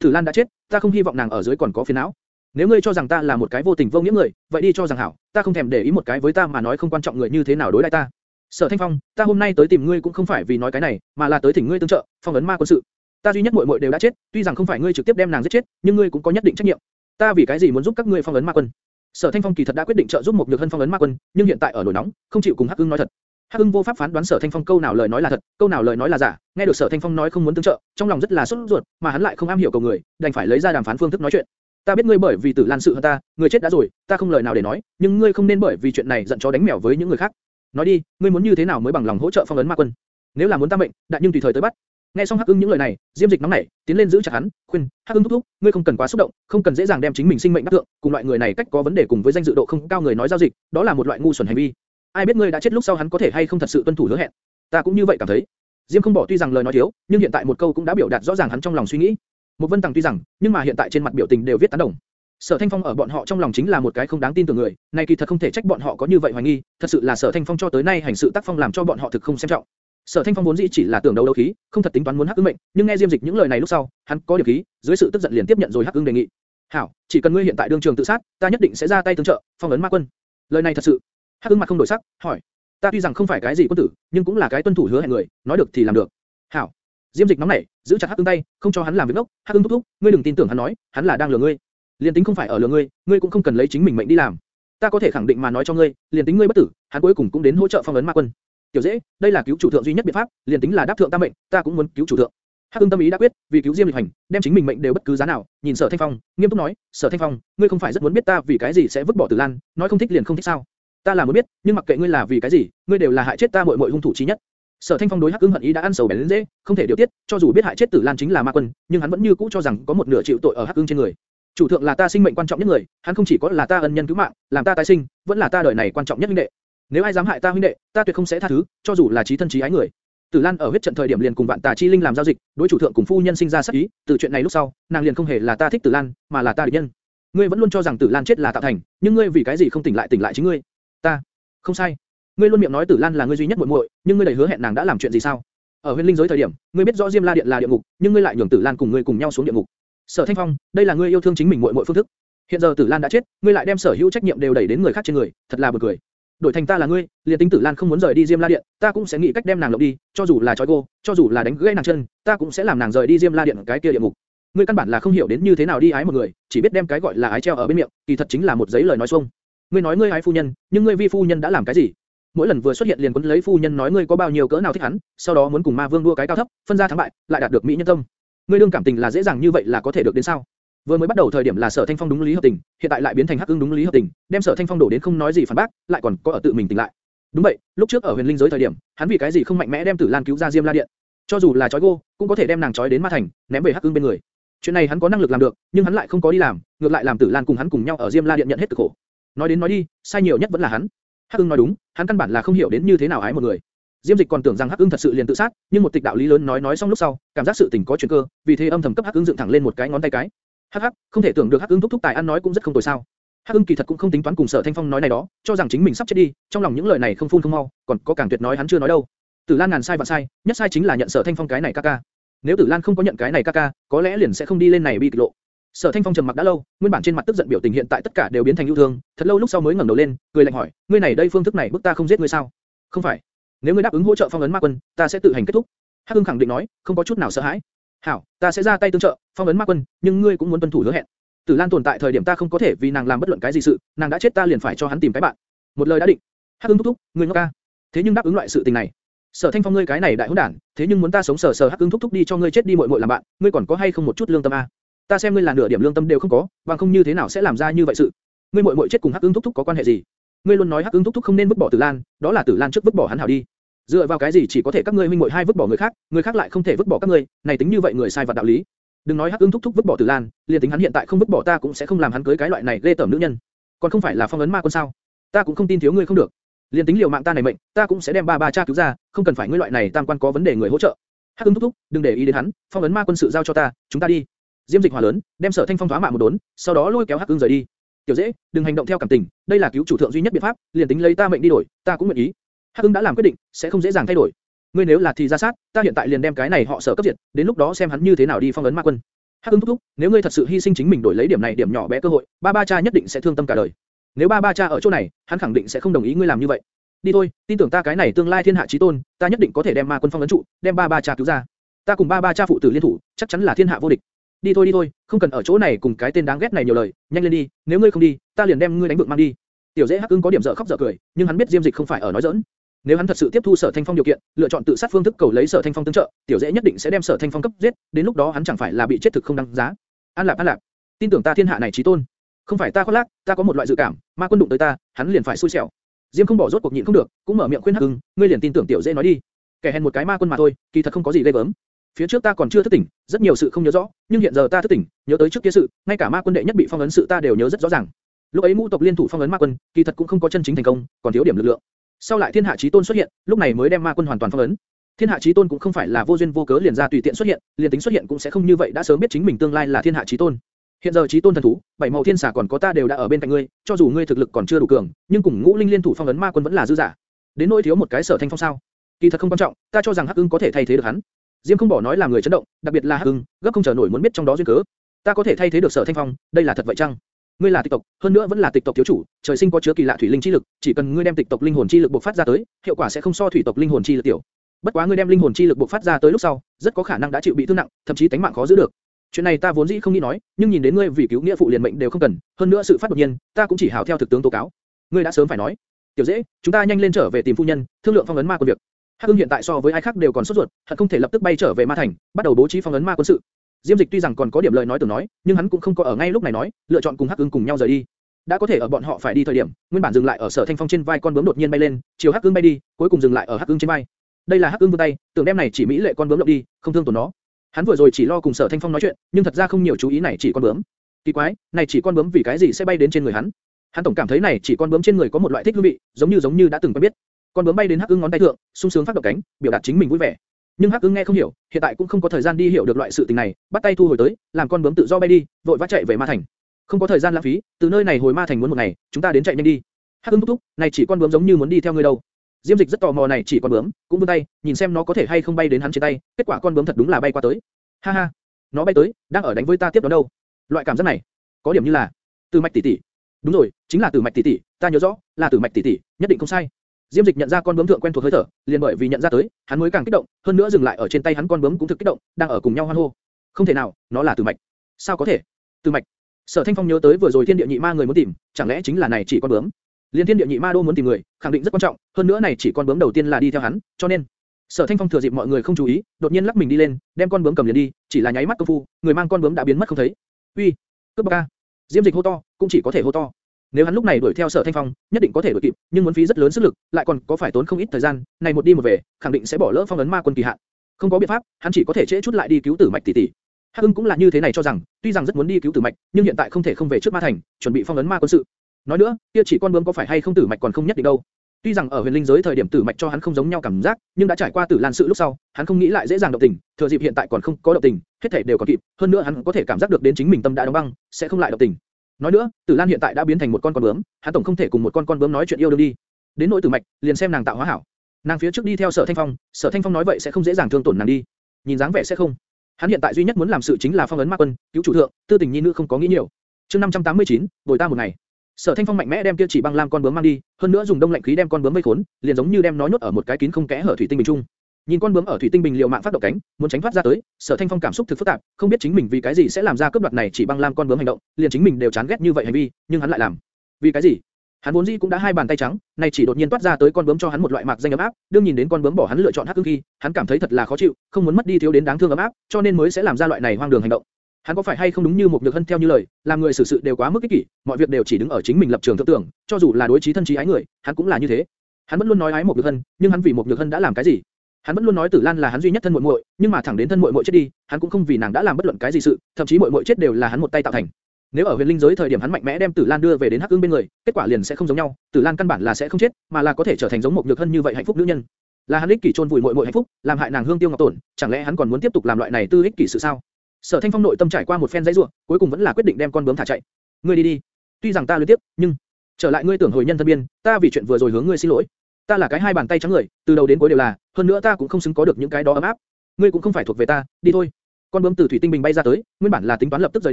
Tử Lan đã chết, ta không hy vọng nàng ở dưới còn có phiền não. Nếu ngươi cho rằng ta là một cái vô tình vô nghĩa người, vậy đi cho rằng hảo, ta không thèm để ý một cái với ta mà nói không quan trọng người như thế nào đối đãi ta. Sở Thanh Phong, ta hôm nay tới tìm ngươi cũng không phải vì nói cái này, mà là tới thỉnh ngươi tương trợ, phong ấn ma quân sự. Ta duy nhất muội muội đều đã chết, tuy rằng không phải ngươi trực tiếp đem nàng giết chết, nhưng ngươi cũng có nhất định trách nhiệm. Ta vì cái gì muốn giúp các ngươi phong ấn ma quân? Sở Thanh Phong kỳ thật đã quyết định trợ giúp một nhược hân phong ấn ma quân, nhưng hiện tại ở nổi nóng, không chịu cùng Hắc Ưng nói thật. Hắc Ưng vô pháp phán đoán Sở Thanh Phong câu nào lời nói là thật, câu nào lời nói là giả. Nghe được Sở Thanh Phong nói không muốn tương trợ, trong lòng rất là sốt ruột, mà hắn lại không am hiểu cầu người, đành phải lấy ra đàm phán phương thức nói chuyện. Ta biết ngươi bởi vì Tử Lan sự hơn ta, người chết đã rồi, ta không lời nào để nói, nhưng ngươi không nên bởi vì chuyện này giận chó đánh mèo với những người khác. Nói đi, ngươi muốn như thế nào mới bằng lòng hỗ trợ phong ấn ma quân? Nếu là muốn ta mệnh, đại nhưng tùy thời tới bắt. Nghe xong Hắc Ưng những lời này, Diêm Dịch nóng nảy, tiến lên giữ chặt hắn, khuyên, Hắc Ưng thúc thúc, ngươi không cần quá xúc động, không cần dễ dàng đem chính mình sinh mệnh đắc thượng, cùng loại người này cách có vấn đề cùng với danh dự độ không cao người nói giao dịch, đó là một loại ngu xuẩn hành vi. Ai biết ngươi đã chết lúc sau hắn có thể hay không thật sự tuân thủ hứa hẹn? Ta cũng như vậy cảm thấy. Diêm không bỏ tuy rằng lời nói thiếu, nhưng hiện tại một câu cũng đã biểu đạt rõ ràng hắn trong lòng suy nghĩ. Một Vân Tằng tuy rằng, nhưng mà hiện tại trên mặt biểu tình đều viết tán đồng. Sở Thanh Phong ở bọn họ trong lòng chính là một cái không đáng tin tưởng người, này kỳ thật không thể trách bọn họ có như vậy hoài nghi, thật sự là Sở Thanh Phong cho tới nay hành sự tác phong làm cho bọn họ thực không xem trọng. Sở Thanh Phong vốn dĩ chỉ là tưởng đấu đấu khí, không thật tính toán muốn hắc ứng mệnh, nhưng nghe Diêm Dịch những lời này lúc sau, hắn có điều khí, dưới sự tức giận liền tiếp nhận rồi hắc ứng đề nghị. "Hảo, chỉ cần ngươi hiện tại đương trường tự sát, ta nhất định sẽ ra tay tương trợ, phong ấn ma quân." Lời này thật sự. Hắc ứng mặt không đổi sắc, hỏi: "Ta tuy rằng không phải cái gì quân tử, nhưng cũng là cái tuân thủ hứa hẹn người, nói được thì làm được." "Hảo." Diêm Dịch nóng nảy, giữ chặt hắc ứng tay, không cho hắn làm việc ngốc. "Hắc ứng thúc thúc, ngươi đừng tin tưởng hắn nói, hắn là đang lừa ngươi. Liên tính không phải ở lừa ngươi, ngươi cũng không cần lấy chính mình mệnh đi làm. Ta có thể khẳng định mà nói cho ngươi, liên tính ngươi bất tử, hắn cuối cùng cũng đến hỗ trợ phong ấn ma quân." Tiểu dễ, đây là cứu chủ thượng duy nhất biện pháp, liền tính là đáp thượng ta mệnh, ta cũng muốn cứu chủ thượng. Hắc Ưng tâm ý đã quyết, vì cứu Diêm Lịch Hành, đem chính mình mệnh đều bất cứ giá nào. Nhìn Sở Thanh Phong, nghiêm túc nói, Sở Thanh Phong, ngươi không phải rất muốn biết ta vì cái gì sẽ vứt bỏ Tử Lan, nói không thích liền không thích sao? Ta là muốn biết, nhưng mặc kệ ngươi là vì cái gì, ngươi đều là hại chết ta muội muội hung thủ chí nhất. Sở Thanh Phong đối Hắc Ưng hận ý đã ăn sầu bén đến dễ, không thể điều tiết, cho dù biết hại chết Tử Lan chính là ma quân, nhưng hắn vẫn như cũ cho rằng có một nửa chịu tội ở Hắc Ưng trên người. Chủ thượng là ta sinh mệnh quan trọng nhất người, hắn không chỉ có là ta ân nhân cứu mạng, làm ta tái sinh, vẫn là ta đời này quan trọng nhất huynh đệ. Nếu ai dám hại ta huynh đệ, ta tuyệt không sẽ tha thứ, cho dù là chí thân chí ái người. Tử Lan ở huyết trận thời điểm liền cùng Vạn Tà Chi Linh làm giao dịch, đối chủ thượng cùng phu nhân sinh ra sát ý, từ chuyện này lúc sau, nàng liền không hề là ta thích Tử Lan, mà là ta địch nhân. Ngươi vẫn luôn cho rằng Tử Lan chết là tạo thành, nhưng ngươi vì cái gì không tỉnh lại tỉnh lại chính ngươi? Ta, không sai. Ngươi luôn miệng nói Tử Lan là ngươi duy nhất muội muội, nhưng ngươi đầy hứa hẹn nàng đã làm chuyện gì sao? Ở huyền linh giới thời điểm, ngươi biết rõ Diêm La Điện là địa ngục, nhưng ngươi lại nhường Tử Lan cùng ngươi cùng nhau xuống địa ngục. Sở Thanh Phong, đây là ngươi yêu thương chính mình muội muội phương thức. Hiện giờ Tử Lan đã chết, ngươi lại đem sở hữu trách nhiệm đều đẩy đến người khác trên người, thật là buồn cười. đổi thành ta là ngươi, liền tính Tử Lan không muốn rời đi Diêm La Điện, ta cũng sẽ nghĩ cách đem nàng lộng đi, cho dù là trói cô, cho dù là đánh gãy nàng chân, ta cũng sẽ làm nàng rời đi Diêm La Điện cái kia địa ngục. Ngươi căn bản là không hiểu đến như thế nào đi ái một người, chỉ biết đem cái gọi là ái treo ở bên miệng, kỳ thật chính là một giấy lời nói xuông. Ngươi nói ngươi ái phu nhân, nhưng ngươi vi phu nhân đã làm cái gì? Mỗi lần vừa xuất hiện liền quấn lấy phu nhân nói ngươi có bao nhiêu cỡ nào thích hắn, sau đó muốn cùng ma vương đua cái cao thấp, phân ra thắng bại, lại đạt được mỹ nhân tâm. Ngươi đương cảm tình là dễ dàng như vậy là có thể được đến sao? Vừa mới bắt đầu thời điểm là Sở Thanh Phong đúng lý hợp tình, hiện tại lại biến thành Hắc Ưng đúng lý hợp tình, đem Sở Thanh Phong đổ đến không nói gì phản bác, lại còn có ở tự mình tỉnh lại. Đúng vậy, lúc trước ở Huyền Linh giới thời điểm, hắn vì cái gì không mạnh mẽ đem Tử Lan cứu ra Diêm La Điện? Cho dù là chói cô, cũng có thể đem nàng chói đến Ma Thành, ném về Hắc Ưng bên người. Chuyện này hắn có năng lực làm được, nhưng hắn lại không có đi làm, ngược lại làm Tử Lan cùng hắn cùng nhau ở Diêm La Điện nhận hết cực khổ. Nói đến nói đi, sai nhiều nhất vẫn là hắn. Hắc Ưng nói đúng, hắn căn bản là không hiểu đến như thế nào ái một người. Diêm Dịch còn tưởng rằng Hắc Ưng thật sự liền tự sát, nhưng một tịch đạo lý lớn nói nói xong lúc sau, cảm giác sự tình có chuyển cơ, vì thế âm thầm cấp Hắc Ưng dựng thẳng lên một cái ngón tay cái. Hắc Hắc, không thể tưởng được Hắc Ưng thúc thúc tài ăn nói cũng rất không tồi sao. Hắc Ưng kỳ thật cũng không tính toán cùng Sở Thanh Phong nói này đó, cho rằng chính mình sắp chết đi, trong lòng những lời này không phun không mau, còn có càng tuyệt nói hắn chưa nói đâu. Tử Lan ngàn sai vạn sai, nhất sai chính là nhận Sở Thanh Phong cái này ca ca. Nếu Tử Lan không có nhận cái này ca ca, có lẽ liền sẽ không đi lên này bị kịch lộ. Sở Thanh Phong trầm mặc đã lâu, nguyên bản trên mặt tức giận biểu tình hiện tại tất cả đều biến thành yêu thương, thật lâu lúc sau mới ngẩng đầu lên, cười lạnh hỏi, ngươi này đây phương thức này bức ta không giết ngươi sao? Không phải, nếu ngươi đáp ứng hỗ trợ phong ấn ma quân, ta sẽ tự hành kết thúc. Hắc Ưng khẳng định nói, không có chút nào sợ hãi. Hảo, ta sẽ ra tay tương trợ, phong ấn ma quân, nhưng ngươi cũng muốn tuân thủ hứa hẹn. Tử Lan tồn tại thời điểm ta không có thể vì nàng làm bất luận cái gì sự, nàng đã chết ta liền phải cho hắn tìm cái bạn. Một lời đã định. Hắc Ưng thúc thúc, ngươi ngốc ca. Thế nhưng đáp ứng loại sự tình này, Sở Thanh Phong ngươi cái này đại hỗn đản, thế nhưng muốn ta sống sờ sờ Hắc Ưng thúc thúc đi cho ngươi chết đi muội muội làm bạn, ngươi còn có hay không một chút lương tâm a? Ta xem ngươi là nửa điểm lương tâm đều không có, bằng không như thế nào sẽ làm ra như vậy sự? Ngươi muội muội chết cùng Hắc Ưng thúc thúc có quan hệ gì? Ngươi luôn nói Hắc ứng thúc thúc không nên vứt bỏ Tử Lan, đó là Tử Lan trước vứt bỏ hắn hảo đi. Dựa vào cái gì chỉ có thể các ngươi huynh muội hai vứt bỏ người khác, người khác lại không thể vứt bỏ các ngươi, này tính như vậy người sai vật đạo lý. Đừng nói Hắc ứng thúc thúc vứt bỏ Tử Lan, liền tính hắn hiện tại không vứt bỏ ta cũng sẽ không làm hắn cưới cái loại này lê tởm nữ nhân. Còn không phải là phong ấn ma quân sao? Ta cũng không tin thiếu ngươi không được. Liên tính liều mạng ta này mệnh, ta cũng sẽ đem ba ba cha cứu ra, không cần phải ngươi loại này tam quan có vấn đề người hỗ trợ. Hắc ứng thúc thúc, đừng để ý đến hắn, phong ấn ma quân sự giao cho ta, chúng ta đi. Diêm Dịch hòa lớn, đem Sở Thanh Phong thoá mạ một đốn, sau đó lôi kéo Hắc ứng rời đi. Tiểu Dễ, đừng hành động theo cảm tình, đây là cứu chủ thượng duy nhất biện pháp, liền tính lấy ta mệnh đi đổi, ta cũng nguyện ý. Hắc Ưng đã làm quyết định, sẽ không dễ dàng thay đổi. Ngươi nếu là thì ra sát, ta hiện tại liền đem cái này họ Sở cấp diệt, đến lúc đó xem hắn như thế nào đi phong ấn ma quân. Hắc Ưng thúc thúc, nếu ngươi thật sự hy sinh chính mình đổi lấy điểm này điểm nhỏ bé cơ hội, ba ba cha nhất định sẽ thương tâm cả đời. Nếu ba ba cha ở chỗ này, hắn khẳng định sẽ không đồng ý ngươi làm như vậy. Đi thôi, tin tưởng ta cái này tương lai thiên hạ chí tôn, ta nhất định có thể đem ma quân phong ấn trụ, đem ba ba cha cứu ra. Ta cùng ba ba cha phụ tử liên thủ, chắc chắn là thiên hạ vô địch. Đi thôi đi thôi, không cần ở chỗ này cùng cái tên đáng ghét này nhiều lời, nhanh lên đi, nếu ngươi không đi, ta liền đem ngươi đánh vượng mang đi. Tiểu Dễ Hắc Ưng có điểm dở khóc dở cười, nhưng hắn biết Diêm Dịch không phải ở nói giỡn. Nếu hắn thật sự tiếp thu Sở Thanh Phong điều kiện, lựa chọn tự sát phương thức cầu lấy Sở Thanh Phong tương trợ, Tiểu Dễ nhất định sẽ đem Sở Thanh Phong cấp giết, đến lúc đó hắn chẳng phải là bị chết thực không đáng giá. An lạc An lạc, tin tưởng ta thiên hạ này chí tôn. Không phải ta khoác lác, ta có một loại dự cảm, ma quân đụng tới ta, hắn liền phải xui xẻo. Diêm không bỏ rốt cuộc nhịn không được, cũng mở miệng khuyên Hắc Ưng, ngươi liền tin tưởng Tiểu Dễ nói đi. Kẻ hèn một cái ma quân mà thôi, kỳ thật không có gì ghê gớm. Phía trước ta còn chưa thức tỉnh, rất nhiều sự không nhớ rõ, nhưng hiện giờ ta thức tỉnh, nhớ tới trước kia sự, ngay cả ma quân đệ nhất bị phong ấn sự ta đều nhớ rất rõ ràng. Lúc ấy ngũ tộc liên thủ phong ấn ma quân, kỳ thật cũng không có chân chính thành công, còn thiếu điểm lực lượng. Sau lại thiên hạ chí tôn xuất hiện, lúc này mới đem ma quân hoàn toàn phong ấn. Thiên hạ chí tôn cũng không phải là vô duyên vô cớ liền ra tùy tiện xuất hiện, liền tính xuất hiện cũng sẽ không như vậy đã sớm biết chính mình tương lai là thiên hạ chí tôn. Hiện giờ chí tôn thần thú, bảy màu thiên xà còn có ta đều đã ở bên cạnh ngươi, cho dù ngươi thực lực còn chưa đủ cường, nhưng cùng ngũ linh liên thủ phong ấn ma quân vẫn là dư giả. Đến nỗi thiếu một cái sở thanh phong sao? Kỳ thật không quan trọng, ta cho rằng Hắc Ưng có thể thay thế được hắn. Diêm không bỏ nói là người chấn động, đặc biệt là Hắc Hưng, gấp không chờ nổi muốn biết trong đó duyên cớ. Ta có thể thay thế được Sở Thanh Phong, đây là thật vậy chăng? Ngươi là tịch tộc, hơn nữa vẫn là tịch tộc thiếu chủ, trời sinh có chứa kỳ lạ thủy linh chi lực, chỉ cần ngươi đem tịch tộc linh hồn chi lực bộc phát ra tới, hiệu quả sẽ không so thủy tộc linh hồn chi lực tiểu. Bất quá ngươi đem linh hồn chi lực bộc phát ra tới lúc sau, rất có khả năng đã chịu bị thương nặng, thậm chí tính mạng khó giữ được. Chuyện này ta vốn dĩ không nghĩ nói, nhưng nhìn đến ngươi vì cứu nghĩa phụ liền mệnh đều không cần, hơn nữa sự phát đột nhiên, ta cũng chỉ hảo theo thực tướng tố cáo. Ngươi đã sớm phải nói. Tiểu dễ, chúng ta nhanh lên trở về tìm phu nhân, thương lượng phong ấn ma quân việc. Hắc Ưng hiện tại so với ai khác đều còn sốt ruột, hắn không thể lập tức bay trở về Ma Thành, bắt đầu bố trí phong ấn ma quân sự. Diêm Dịch tuy rằng còn có điểm lời nói tưởng nói, nhưng hắn cũng không có ở ngay lúc này nói, lựa chọn cùng Hắc Ưng cùng nhau rời đi. Đã có thể ở bọn họ phải đi thời điểm, nguyên bản dừng lại ở Sở Thanh Phong trên vai con bướm đột nhiên bay lên, chiều Hắc Ưng bay đi, cuối cùng dừng lại ở Hắc Ưng trên vai. Đây là Hắc Ưng vươn tay, tưởng đem này chỉ mỹ lệ con bướm lộng đi, không thương tổn nó. Hắn vừa rồi chỉ lo cùng Sở Thanh Phong nói chuyện, nhưng thật ra không nhiều chú ý này chỉ con bướm. Kỳ quái, này chỉ con bướm vì cái gì sẽ bay đến trên người hắn? Hắn tổng cảm thấy này chỉ con bướm trên người có một loại thích hương vị, giống như giống như đã từng quen biết. Con bướm bay đến Hắc Ưng ngón tay thượng, sung sướng phát động cánh, biểu đạt chính mình vui vẻ. Nhưng Hắc Ưng nghe không hiểu, hiện tại cũng không có thời gian đi hiểu được loại sự tình này, bắt tay thu hồi tới, làm con bướm tự do bay đi, vội vã chạy về Ma Thành. Không có thời gian lãng phí, từ nơi này hồi Ma Thành muốn một ngày, chúng ta đến chạy nhanh đi. Hắc Ưng thúc thúc, này chỉ con bướm giống như muốn đi theo ngươi đâu. Diêm Dịch rất tò mò này chỉ con bướm, cũng vươn tay, nhìn xem nó có thể hay không bay đến hắn trên tay, kết quả con bướm thật đúng là bay qua tới. Ha ha, nó bay tới, đang ở đánh với ta tiếp đó đâu. Loại cảm giác này, có điểm như là từ mạch tỷ tỷ. Đúng rồi, chính là Tử Mạch tỷ tỷ, ta nhớ rõ, là Tử Mạch tỷ tỷ, nhất định không sai. Diêm Dịch nhận ra con bướm thượng quen thuộc hơi thở, liền bởi vì nhận ra tới, hắn mới càng kích động, hơn nữa dừng lại ở trên tay hắn con bướm cũng thực kích động, đang ở cùng nhau hoan hô. Không thể nào, nó là Tử Mạch. Sao có thể? Tử Mạch. Sở Thanh Phong nhớ tới vừa rồi Thiên Địa Nhị Ma người muốn tìm, chẳng lẽ chính là này chỉ con bướm? Liên Thiên Địa Nhị Ma đô muốn tìm người, khẳng định rất quan trọng, hơn nữa này chỉ con bướm đầu tiên là đi theo hắn, cho nên Sở Thanh Phong thừa dịp mọi người không chú ý, đột nhiên lắc mình đi lên, đem con bướm cầm liền đi, chỉ là nháy mắt công phu, người mang con bướm đã biến mất không thấy. Uy, cướp bóc ca! Diêm Dịch hô to, cũng chỉ có thể hô to. Nếu hắn lúc này đuổi theo Sở Thanh Phong, nhất định có thể đuổi kịp, nhưng muốn phí rất lớn sức lực, lại còn có phải tốn không ít thời gian, này một đi một về, khẳng định sẽ bỏ lỡ phong ấn ma quân kỳ hạn. Không có biện pháp, hắn chỉ có thể trễ chút lại đi cứu Tử Mạch tỷ tỷ. Hắc Ưng cũng là như thế này cho rằng, tuy rằng rất muốn đi cứu Tử Mạch, nhưng hiện tại không thể không về trước Ma Thành, chuẩn bị phong ấn ma quân sự. Nói nữa, kia chỉ con bướm có phải hay không Tử Mạch còn không nhất định đâu. Tuy rằng ở huyền linh giới thời điểm Tử Mạch cho hắn không giống nhau cảm giác, nhưng đã trải qua Tử Lan sự lúc sau, hắn không nghĩ lại dễ dàng động tình, thừa dịp hiện tại còn không có động tình, hết thảy đều còn kịp, hơn nữa hắn có thể cảm giác được đến chính mình tâm đã đóng băng, sẽ không lại động tình. Nói nữa, Tử Lan hiện tại đã biến thành một con con bướm, hắn tổng không thể cùng một con con bướm nói chuyện yêu đương đi. Đến nỗi Tử Mạch, liền xem nàng tạo hóa hảo. Nàng phía trước đi theo Sở Thanh Phong, Sở Thanh Phong nói vậy sẽ không dễ dàng thương tổn nàng đi. Nhìn dáng vẻ sẽ không. Hắn hiện tại duy nhất muốn làm sự chính là phong ấn ma quân, cứu chủ thượng, tư tình nhi nữ không có nghĩ nhiều. Chương 589, bồi ta một ngày. Sở Thanh Phong mạnh mẽ đem kia chỉ băng lam con bướm mang đi, hơn nữa dùng đông lạnh khí đem con bướm vây khốn, liền giống như đem nó nhốt ở một cái kín không kẽ hở thủy tinh bình trung. Nhìn con bướm ở thủy tinh bình liều mạng phát động cánh, muốn tránh thoát ra tới, Sở Thanh Phong cảm xúc thực phức tạp, không biết chính mình vì cái gì sẽ làm ra cướp đoạt này chỉ băng lam con bướm hành động, liền chính mình đều chán ghét như vậy hành vi, nhưng hắn lại làm. Vì cái gì? Hắn vốn dĩ cũng đã hai bàn tay trắng, này chỉ đột nhiên toát ra tới con bướm cho hắn một loại mạc danh ấm áp, đương nhìn đến con bướm bỏ hắn lựa chọn hắc cương khi, hắn cảm thấy thật là khó chịu, không muốn mất đi thiếu đến đáng thương ấm áp, cho nên mới sẽ làm ra loại này hoang đường hành động. Hắn có phải hay không đúng như một nhược hân theo như lời, làm người xử sự đều quá mức ích kỷ, mọi việc đều chỉ đứng ở chính mình lập trường thượng tưởng, cho dù là đối trí thân trí ái người, hắn cũng là như thế. Hắn vẫn luôn nói ái một nhược hân, nhưng hắn vì một nhược hân đã làm cái gì? Hắn vẫn luôn nói Tử Lan là hắn duy nhất thân muội muội, nhưng mà thẳng đến thân muội muội chết đi, hắn cũng không vì nàng đã làm bất luận cái gì sự, thậm chí muội muội chết đều là hắn một tay tạo thành. Nếu ở huyền linh giới thời điểm hắn mạnh mẽ đem Tử Lan đưa về đến Hắc Ưng bên người, kết quả liền sẽ không giống nhau, Tử Lan căn bản là sẽ không chết, mà là có thể trở thành giống một nhược thân như vậy hạnh phúc nữ nhân. Là hắn ích kỷ chôn vùi muội muội hạnh phúc, làm hại nàng hương tiêu ngọc tổn, chẳng lẽ hắn còn muốn tiếp tục làm loại này tư ích kỷ sự sao? Sở Thanh Phong nội tâm trải qua một phen dãy rủa, cuối cùng vẫn là quyết định đem con bướm thả chạy. Ngươi đi đi. Tuy rằng ta liên tiếp, nhưng trở lại ngươi tưởng hồi nhân thân biên, ta vì chuyện vừa rồi hướng ngươi xin lỗi. Ta là cái hai bàn tay trắng người, từ đầu đến cuối đều là, hơn nữa ta cũng không xứng có được những cái đó ấm áp. Ngươi cũng không phải thuộc về ta, đi thôi. Con bướm từ thủy tinh bình bay ra tới, nguyên bản là tính toán lập tức rời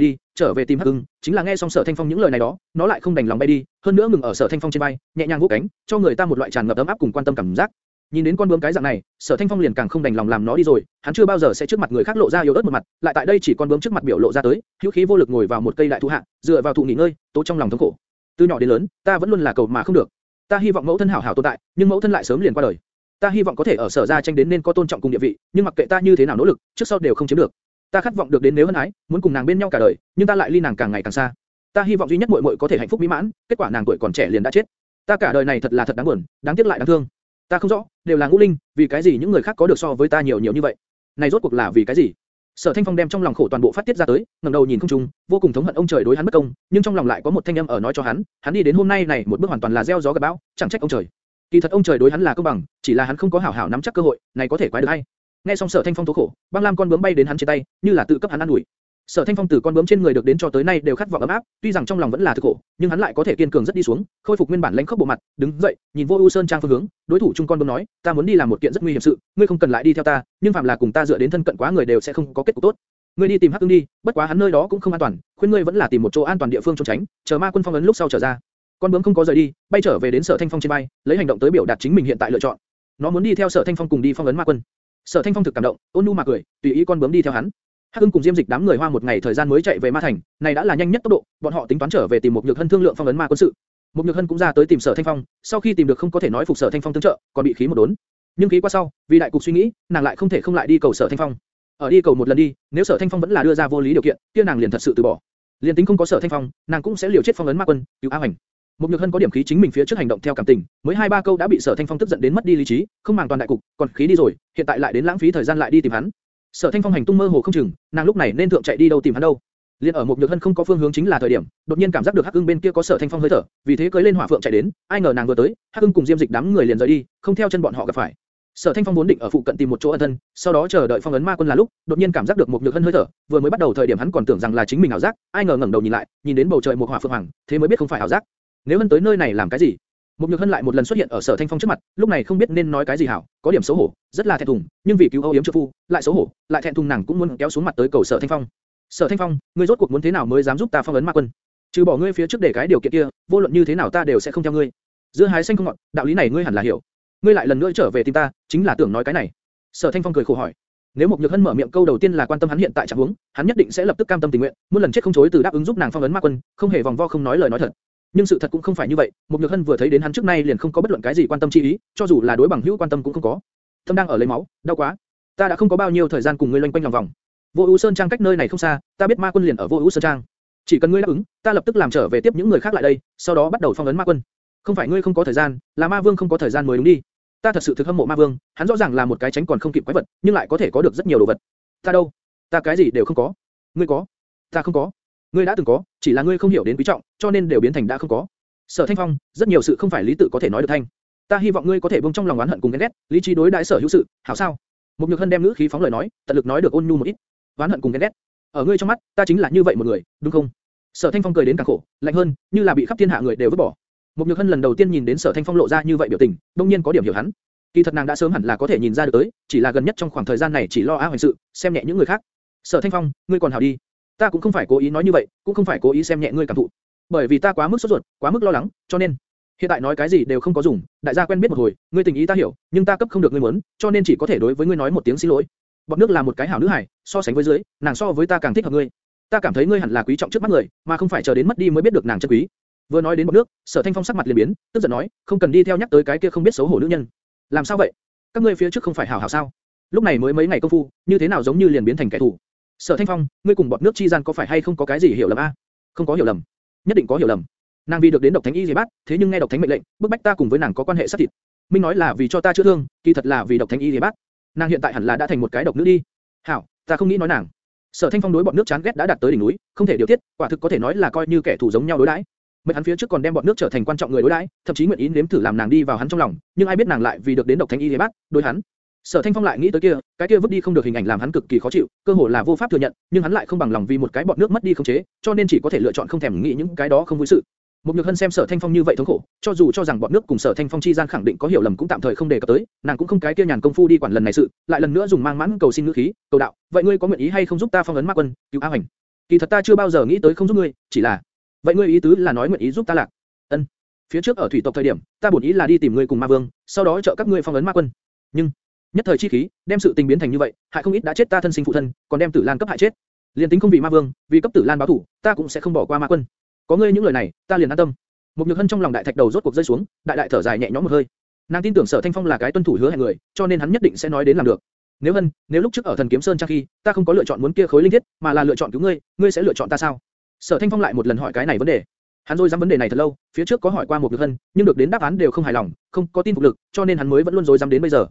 đi, trở về tìm Hắc Ưng, chính là nghe xong Sở Thanh Phong những lời này đó, nó lại không đành lòng bay đi, hơn nữa ngừng ở Sở Thanh Phong trên bay, nhẹ nhàng vỗ cánh, cho người ta một loại tràn ngập ấm áp cùng quan tâm cảm giác. Nhìn đến con bướm cái dạng này, Sở Thanh Phong liền càng không đành lòng làm nó đi rồi, hắn chưa bao giờ sẽ trước mặt người khác lộ ra yếu ớt một mặt, lại tại đây chỉ con bướm trước mặt biểu lộ ra tới, hữu khí vô lực ngồi vào một cây đại thụ hạ, dựa vào thụ nghỉ ngơi, tố trong lòng thống khổ. Từ nhỏ đến lớn, ta vẫn luôn là cầu mà không được. Ta hy vọng mẫu thân hảo hảo tồn tại, nhưng mẫu thân lại sớm liền qua đời. Ta hy vọng có thể ở sở gia tranh đến nên có tôn trọng cùng địa vị, nhưng mặc kệ ta như thế nào nỗ lực, trước sau đều không chiếm được. Ta khát vọng được đến nếu hân ái, muốn cùng nàng bên nhau cả đời, nhưng ta lại ly nàng càng ngày càng xa. Ta hy vọng duy nhất muội muội có thể hạnh phúc mỹ mãn, kết quả nàng tuổi còn trẻ liền đã chết. Ta cả đời này thật là thật đáng buồn, đáng tiếc lại đáng thương. Ta không rõ, đều là ngũ linh, vì cái gì những người khác có được so với ta nhiều nhiều như vậy? Này rốt cuộc là vì cái gì? Sở Thanh Phong đem trong lòng khổ toàn bộ phát tiết ra tới, ngẩng đầu nhìn không trung, vô cùng thống hận ông trời đối hắn bất công, nhưng trong lòng lại có một thanh âm ở nói cho hắn, hắn đi đến hôm nay này một bước hoàn toàn là gieo gió gặt bão, chẳng trách ông trời. Kỳ thật ông trời đối hắn là công bằng, chỉ là hắn không có hảo hảo nắm chắc cơ hội, này có thể quái được hay? Nghe xong Sở Thanh Phong tố khổ, băng lam con bướm bay đến hắn trên tay, như là tự cấp hắn ăn đuổi. Sở Thanh Phong từ con bướm trên người được đến cho tới nay đều khát vọng ấm áp, tuy rằng trong lòng vẫn là thực khổ, nhưng hắn lại có thể kiên cường rất đi xuống, khôi phục nguyên bản lãnh khốc bộ mặt, đứng dậy, nhìn Vô U Sơn trang phương hướng, đối thủ chung con bướm nói, ta muốn đi làm một kiện rất nguy hiểm sự, ngươi không cần lại đi theo ta, nhưng phạm là cùng ta dựa đến thân cận quá người đều sẽ không có kết cục tốt. Ngươi đi tìm Hắc Ưng đi, bất quá hắn nơi đó cũng không an toàn, khuyên ngươi vẫn là tìm một chỗ an toàn địa phương trốn tránh, chờ ma quân phong ấn lúc sau trở ra. Con bướm không có rời đi, bay trở về đến Sở Thanh Phong trên bay, lấy hành động tới biểu đạt chính mình hiện tại lựa chọn. Nó muốn đi theo Sở Thanh Phong cùng đi phong ấn ma quân. Sở Thanh Phong thực cảm động, ôn nhu mà cười, tùy ý con bướm đi theo hắn. Hắc Ưng cùng Diêm Dịch đám người hoa một ngày thời gian mới chạy về Ma Thành, này đã là nhanh nhất tốc độ, bọn họ tính toán trở về tìm một nhược hân thương lượng phong ấn ma quân sự. Một nhược hân cũng ra tới tìm Sở Thanh Phong, sau khi tìm được không có thể nói phục Sở Thanh Phong tương trợ, còn bị khí một đốn. Nhưng khí qua sau, vì đại cục suy nghĩ, nàng lại không thể không lại đi cầu Sở Thanh Phong. Ở đi cầu một lần đi, nếu Sở Thanh Phong vẫn là đưa ra vô lý điều kiện, kia nàng liền thật sự từ bỏ. Liên tính không có Sở Thanh Phong, nàng cũng sẽ liều chết phong ấn ma quân, cứu A Hoành. Một nhược hân có điểm khí chính mình phía trước hành động theo cảm tình, mới hai ba câu đã bị Sở Thanh Phong tức giận đến mất đi lý trí, không màng toàn đại cục, còn khí đi rồi, hiện tại lại đến lãng phí thời gian lại đi tìm hắn. Sở Thanh Phong hành tung mơ hồ không chừng, nàng lúc này nên thượng chạy đi đâu tìm hắn đâu. Liên ở một nhược hân không có phương hướng chính là thời điểm, đột nhiên cảm giác được Hắc Ưng bên kia có Sở Thanh Phong hơi thở, vì thế cưỡi lên hỏa phượng chạy đến, ai ngờ nàng vừa tới, Hắc Ưng cùng Diêm Dịch đám người liền rời đi, không theo chân bọn họ gặp phải. Sở Thanh Phong vốn định ở phụ cận tìm một chỗ ẩn thân, sau đó chờ đợi phong ấn ma quân là lúc, đột nhiên cảm giác được một nhược hân hơi thở, vừa mới bắt đầu thời điểm hắn còn tưởng rằng là chính mình ảo giác, ai ngờ ngẩng đầu nhìn lại, nhìn đến bầu trời một hỏa phượng hoàng, thế mới biết không phải ảo giác. Nếu hân tới nơi này làm cái gì? Một nhược hân lại một lần xuất hiện ở sở thanh phong trước mặt, lúc này không biết nên nói cái gì hảo, có điểm xấu hổ, rất là thẹn thùng, nhưng vì cứu âu yếm trợ phu, lại xấu hổ, lại thẹn thùng nàng cũng muốn kéo xuống mặt tới cầu sở thanh phong. Sở thanh phong, ngươi rốt cuộc muốn thế nào mới dám giúp ta phong ấn ma quân? Trừ bỏ ngươi phía trước để cái điều kiện kia, vô luận như thế nào ta đều sẽ không theo ngươi. Dưa hái xanh không ngọt, đạo lý này ngươi hẳn là hiểu. Ngươi lại lần nữa trở về tìm ta, chính là tưởng nói cái này. Sở Thanh Phong cười khổ hỏi. Nếu Mục Nhược Hân mở miệng câu đầu tiên là quan tâm hắn hiện tại trạng huống, hắn nhất định sẽ lập tức cam tâm tình nguyện, muốn lần chết không chối từ đáp ứng giúp nàng phong ấn ma quân, không hề vòng vo không nói lời nói thật. Nhưng sự thật cũng không phải như vậy, một Nhược Hân vừa thấy đến hắn trước nay liền không có bất luận cái gì quan tâm chi ý, cho dù là đối bằng hữu quan tâm cũng không có. Tâm đang ở lấy máu, đau quá. Ta đã không có bao nhiêu thời gian cùng ngươi loanh quanh lòng vòng. Vô Ưu Sơn Trang cách nơi này không xa, ta biết ma quân liền ở Vô Ưu Sơn Trang. Chỉ cần ngươi đáp ứng, ta lập tức làm trở về tiếp những người khác lại đây, sau đó bắt đầu phong ấn ma quân. Không phải ngươi không có thời gian, là ma vương không có thời gian mới đúng đi. Ta thật sự thực hâm mộ ma vương, hắn rõ ràng là một cái tránh còn không kịp quái vật, nhưng lại có thể có được rất nhiều đồ vật. Ta đâu? Ta cái gì đều không có. Ngươi có? Ta không có. Ngươi đã từng có, chỉ là ngươi không hiểu đến quý trọng, cho nên đều biến thành đã không có. Sở Thanh Phong, rất nhiều sự không phải lý tự có thể nói được thanh. Ta hy vọng ngươi có thể buông trong lòng oán hận cùng ghen ghét, lý trí đối đãi sở hữu sự, hảo sao? Một Nhược Hân đem ngữ khí phóng lời nói, tận lực nói được ôn nhu một ít. Oán hận cùng ghen ghét. Ở ngươi trong mắt, ta chính là như vậy một người, đúng không? Sở Thanh Phong cười đến càng khổ, lạnh hơn, như là bị khắp thiên hạ người đều vứt bỏ. Một Nhược Hân lần đầu tiên nhìn đến Sở Thanh Phong lộ ra như vậy biểu tình, đương nhiên có điểm hiểu hắn. Kỳ thật nàng đã sớm hẳn là có thể nhìn ra được tới, chỉ là gần nhất trong khoảng thời gian này chỉ lo á hoành sự, xem nhẹ những người khác. Sở Thanh Phong, ngươi còn hảo đi. Ta cũng không phải cố ý nói như vậy, cũng không phải cố ý xem nhẹ ngươi cảm thụ. Bởi vì ta quá mức sốt ruột, quá mức lo lắng, cho nên hiện tại nói cái gì đều không có dùng. Đại gia quen biết một hồi, ngươi tình ý ta hiểu, nhưng ta cấp không được ngươi muốn, cho nên chỉ có thể đối với ngươi nói một tiếng xin lỗi. Bọn nước là một cái hảo nữ hải, so sánh với dưới, nàng so với ta càng thích hợp ngươi. Ta cảm thấy ngươi hẳn là quý trọng trước mắt người, mà không phải chờ đến mất đi mới biết được nàng chân quý. Vừa nói đến bọn nước, Sở Thanh Phong sắc mặt liền biến, tức giận nói, không cần đi theo nhắc tới cái kia không biết xấu hổ nữ nhân. Làm sao vậy? Các ngươi phía trước không phải hảo hảo sao? Lúc này mới mấy ngày công phu, như thế nào giống như liền biến thành kẻ thù? Sở Thanh Phong, ngươi cùng bọn nước chi gian có phải hay không có cái gì hiểu lầm a? Không có hiểu lầm, nhất định có hiểu lầm. Nàng vì được đến độc thánh y gì bát, thế nhưng nghe độc thánh mệnh lệnh, bức bách ta cùng với nàng có quan hệ sát thịt. Minh nói là vì cho ta chữa thương, kỳ thật là vì độc thánh y gì bát. Nàng hiện tại hẳn là đã thành một cái độc nữ đi. Hảo, ta không nghĩ nói nàng. Sở Thanh Phong đối bọn nước chán ghét đã đạt tới đỉnh núi, không thể điều tiết, quả thực có thể nói là coi như kẻ thù giống nhau đối đãi. Mấy hắn phía trước còn đem bọn nước trở thành quan trọng người đối đãi, thậm chí nguyện ý nếm thử làm nàng đi vào hắn trong lòng, nhưng ai biết nàng lại vì được đến độc thánh y thế bát, đối hắn. Sở Thanh Phong lại nghĩ tới kia, cái kia vứt đi không được hình ảnh làm hắn cực kỳ khó chịu, cơ hồ là vô pháp thừa nhận, nhưng hắn lại không bằng lòng vì một cái bọn nước mất đi không chế, cho nên chỉ có thể lựa chọn không thèm nghĩ những cái đó không vui sự. Một Nhược Hân xem Sở Thanh Phong như vậy thống khổ, cho dù cho rằng bọn nước cùng Sở Thanh Phong chi gian khẳng định có hiểu lầm cũng tạm thời không đề cập tới, nàng cũng không cái kia nhàn công phu đi quản lần này sự, lại lần nữa dùng mang mãn cầu xin ngữ khí, cầu đạo, vậy ngươi có nguyện ý hay không giúp ta phong ấn ma quân, cứu A Hoành? Kỳ thật ta chưa bao giờ nghĩ tới không giúp ngươi, chỉ là, vậy ngươi ý tứ là nói nguyện ý giúp ta lạc? Ân. Phía trước ở thủy tộc thời điểm, ta bổn ý là đi tìm ngươi cùng ma vương, sau đó trợ các ngươi phong ấn ma quân. Nhưng nhất thời chi khí, đem sự tình biến thành như vậy, hại không ít đã chết ta thân sinh phụ thân, còn đem Tử Lan cấp hại chết. Liên tính không vì ma vương, vì cấp Tử Lan báo thù, ta cũng sẽ không bỏ qua ma quân. Có ngươi những lời này, ta liền an tâm. Một nhược hân trong lòng đại thạch đầu rốt cuộc rơi xuống, đại đại thở dài nhẹ nhõm một hơi. Nàng tin tưởng Sở Thanh Phong là cái tuân thủ hứa hẹn người, cho nên hắn nhất định sẽ nói đến làm được. Nếu hân, nếu lúc trước ở Thần Kiếm Sơn trang khi, ta không có lựa chọn muốn kia khối linh thiết, mà là lựa chọn cứu ngươi, ngươi sẽ lựa chọn ta sao? Sở Thanh Phong lại một lần hỏi cái này vấn đề. Hắn rồi dám vấn đề này thật lâu, phía trước có hỏi qua một nhược hân, nhưng được đến đáp án đều không hài lòng, không có tin phục lực, cho nên hắn mới vẫn luôn rồi dám đến bây giờ.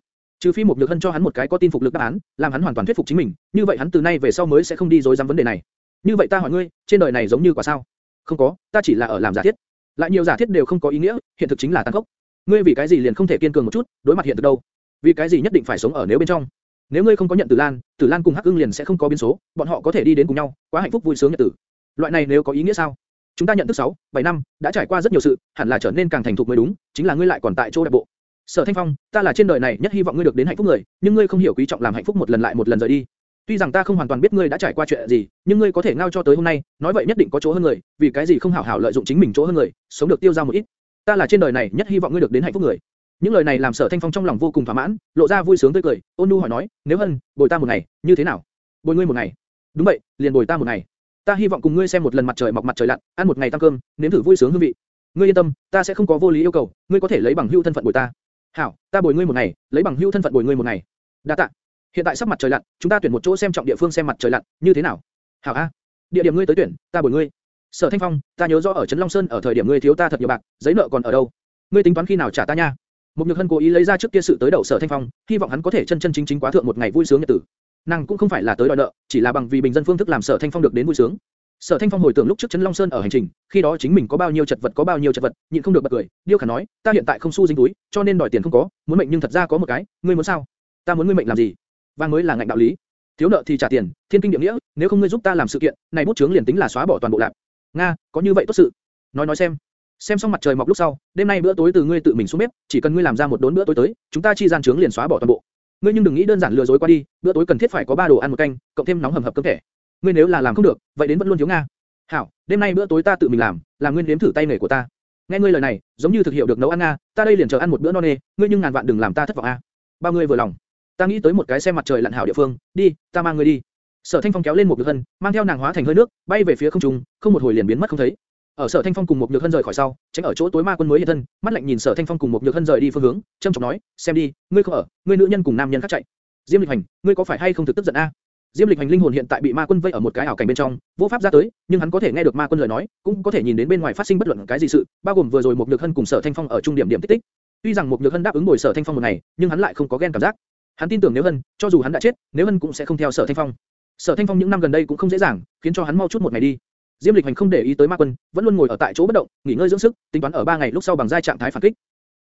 Trừ phi một nhược hân cho hắn một cái có tin phục lực đáp án, làm hắn hoàn toàn thuyết phục chính mình, như vậy hắn từ nay về sau mới sẽ không đi dối dám vấn đề này. Như vậy ta hỏi ngươi, trên đời này giống như quả sao? Không có, ta chỉ là ở làm giả thiết. Lại nhiều giả thiết đều không có ý nghĩa, hiện thực chính là tăng cốc. Ngươi vì cái gì liền không thể kiên cường một chút, đối mặt hiện thực đâu? Vì cái gì nhất định phải sống ở nếu bên trong? Nếu ngươi không có nhận Tử Lan, Tử Lan cùng Hắc Ưng liền sẽ không có biến số, bọn họ có thể đi đến cùng nhau, quá hạnh phúc vui sướng nhật tử. Loại này nếu có ý nghĩa sao? Chúng ta nhận thức 6, 7 năm, đã trải qua rất nhiều sự, hẳn là trở nên càng thành thục mới đúng, chính là ngươi lại còn tại chỗ đại bộ. Sở Thanh Phong, ta là trên đời này nhất hy vọng ngươi được đến hạnh phúc người, nhưng ngươi không hiểu quý trọng làm hạnh phúc một lần lại một lần rời đi. Tuy rằng ta không hoàn toàn biết ngươi đã trải qua chuyện gì, nhưng ngươi có thể ngao cho tới hôm nay, nói vậy nhất định có chỗ hơn người, vì cái gì không hảo hảo lợi dụng chính mình chỗ hơn người, sống được tiêu dao một ít. Ta là trên đời này nhất hy vọng ngươi được đến hạnh phúc người. Những lời này làm Sở Thanh Phong trong lòng vô cùng thỏa mãn, lộ ra vui sướng tươi cười, ôn Nu hỏi nói, nếu hơn, bồi ta một ngày, như thế nào? Bồi ngươi một ngày. Đúng vậy, liền bồi ta một ngày. Ta hy vọng cùng ngươi xem một lần mặt trời mọc mặt trời lặn, ăn một ngày tăng cơm, nếm thử vui sướng hương vị. Ngươi yên tâm, ta sẽ không có vô lý yêu cầu, ngươi có thể lấy bằng hữu thân phận bồi ta. Hảo, ta bồi ngươi một ngày, lấy bằng hữu thân phận bồi ngươi một ngày. Đa tạ. Hiện tại sắp mặt trời lặn, chúng ta tuyển một chỗ xem trọng địa phương xem mặt trời lặn, như thế nào? Hảo a. Địa điểm ngươi tới tuyển, ta bồi ngươi. Sở Thanh Phong, ta nhớ rõ ở Trấn Long Sơn ở thời điểm ngươi thiếu ta thật nhiều bạc, giấy nợ còn ở đâu? Ngươi tính toán khi nào trả ta nha? Một Nhược Hân cố ý lấy ra trước kia sự tới đầu Sở Thanh Phong, hy vọng hắn có thể chân chân chính chính quá thượng một ngày vui sướng nhật tử. Nàng cũng không phải là tới đòi nợ, chỉ là bằng vì bình dân phương thức làm Sở Thanh Phong được đến vui sướng. Sở Thanh Phong hồi tưởng lúc trước Trấn Long Sơn ở hành trình, khi đó chính mình có bao nhiêu chật vật có bao nhiêu chật vật, nhịn không được bật cười. Điêu Khả nói, ta hiện tại không xu dính túi, cho nên đòi tiền không có, muốn mệnh nhưng thật ra có một cái, ngươi muốn sao? Ta muốn ngươi mệnh làm gì? Vàng mới là ngạnh đạo lý. Thiếu nợ thì trả tiền, thiên kinh địa nghĩa, nếu không ngươi giúp ta làm sự kiện, này bút chướng liền tính là xóa bỏ toàn bộ lạc. Nga, có như vậy tốt sự. Nói nói xem. Xem xong mặt trời mọc lúc sau, đêm nay bữa tối từ ngươi tự mình xuống bếp, chỉ cần ngươi làm ra một đốn bữa tối tới, chúng ta chi gian chướng liền xóa bỏ toàn bộ. Ngươi nhưng đừng nghĩ đơn giản lừa dối qua đi, bữa tối cần thiết phải có ba đồ ăn một canh, cộng thêm nóng hầm hập cơm thể. Ngươi nếu là làm không được, vậy đến vẫn luôn thiếu nga. Hảo, đêm nay bữa tối ta tự mình làm, làm nguyên nếm thử tay nghề của ta. Nghe ngươi lời này, giống như thực hiểu được nấu ăn nga, ta đây liền chờ ăn một bữa no nê, ngươi nhưng ngàn vạn đừng làm ta thất vọng a. Bao ngươi vừa lòng. Ta nghĩ tới một cái xem mặt trời lặn hảo địa phương, đi, ta mang ngươi đi. Sở Thanh Phong kéo lên một nhược hân, mang theo nàng hóa thành hơi nước, bay về phía không trung, không một hồi liền biến mất không thấy. Ở Sở Thanh Phong cùng một nhược hân rời khỏi sau, tránh ở chỗ tối ma quân mới hiện thân, mắt lạnh nhìn Sở Thanh Phong cùng một nhược hân rời đi phương hướng, trầm trọng nói, xem đi, ngươi không ở, ngươi nữ nhân cùng nam nhân khác chạy. Diêm Lịch Hành, ngươi có phải hay không thực tức giận a? Diêm Lịch Hành linh hồn hiện tại bị ma quân vây ở một cái ảo cảnh bên trong, vô pháp ra tới, nhưng hắn có thể nghe được ma quân lời nói, cũng có thể nhìn đến bên ngoài phát sinh bất luận cái gì sự, bao gồm vừa rồi một nhược hân cùng Sở Thanh Phong ở trung điểm điểm tích tích. Tuy rằng một nhược hân đáp ứng bồi Sở Thanh Phong một ngày, nhưng hắn lại không có ghen cảm giác. Hắn tin tưởng nếu hân, cho dù hắn đã chết, nếu hân cũng sẽ không theo Sở Thanh Phong. Sở Thanh Phong những năm gần đây cũng không dễ dàng, khiến cho hắn mau chút một ngày đi. Diêm Lịch Hành không để ý tới Ma Quân, vẫn luôn ngồi ở tại chỗ bất động, nghỉ ngơi dưỡng sức, tính toán ở ba ngày lúc sau bằng giai trạng thái phản kích.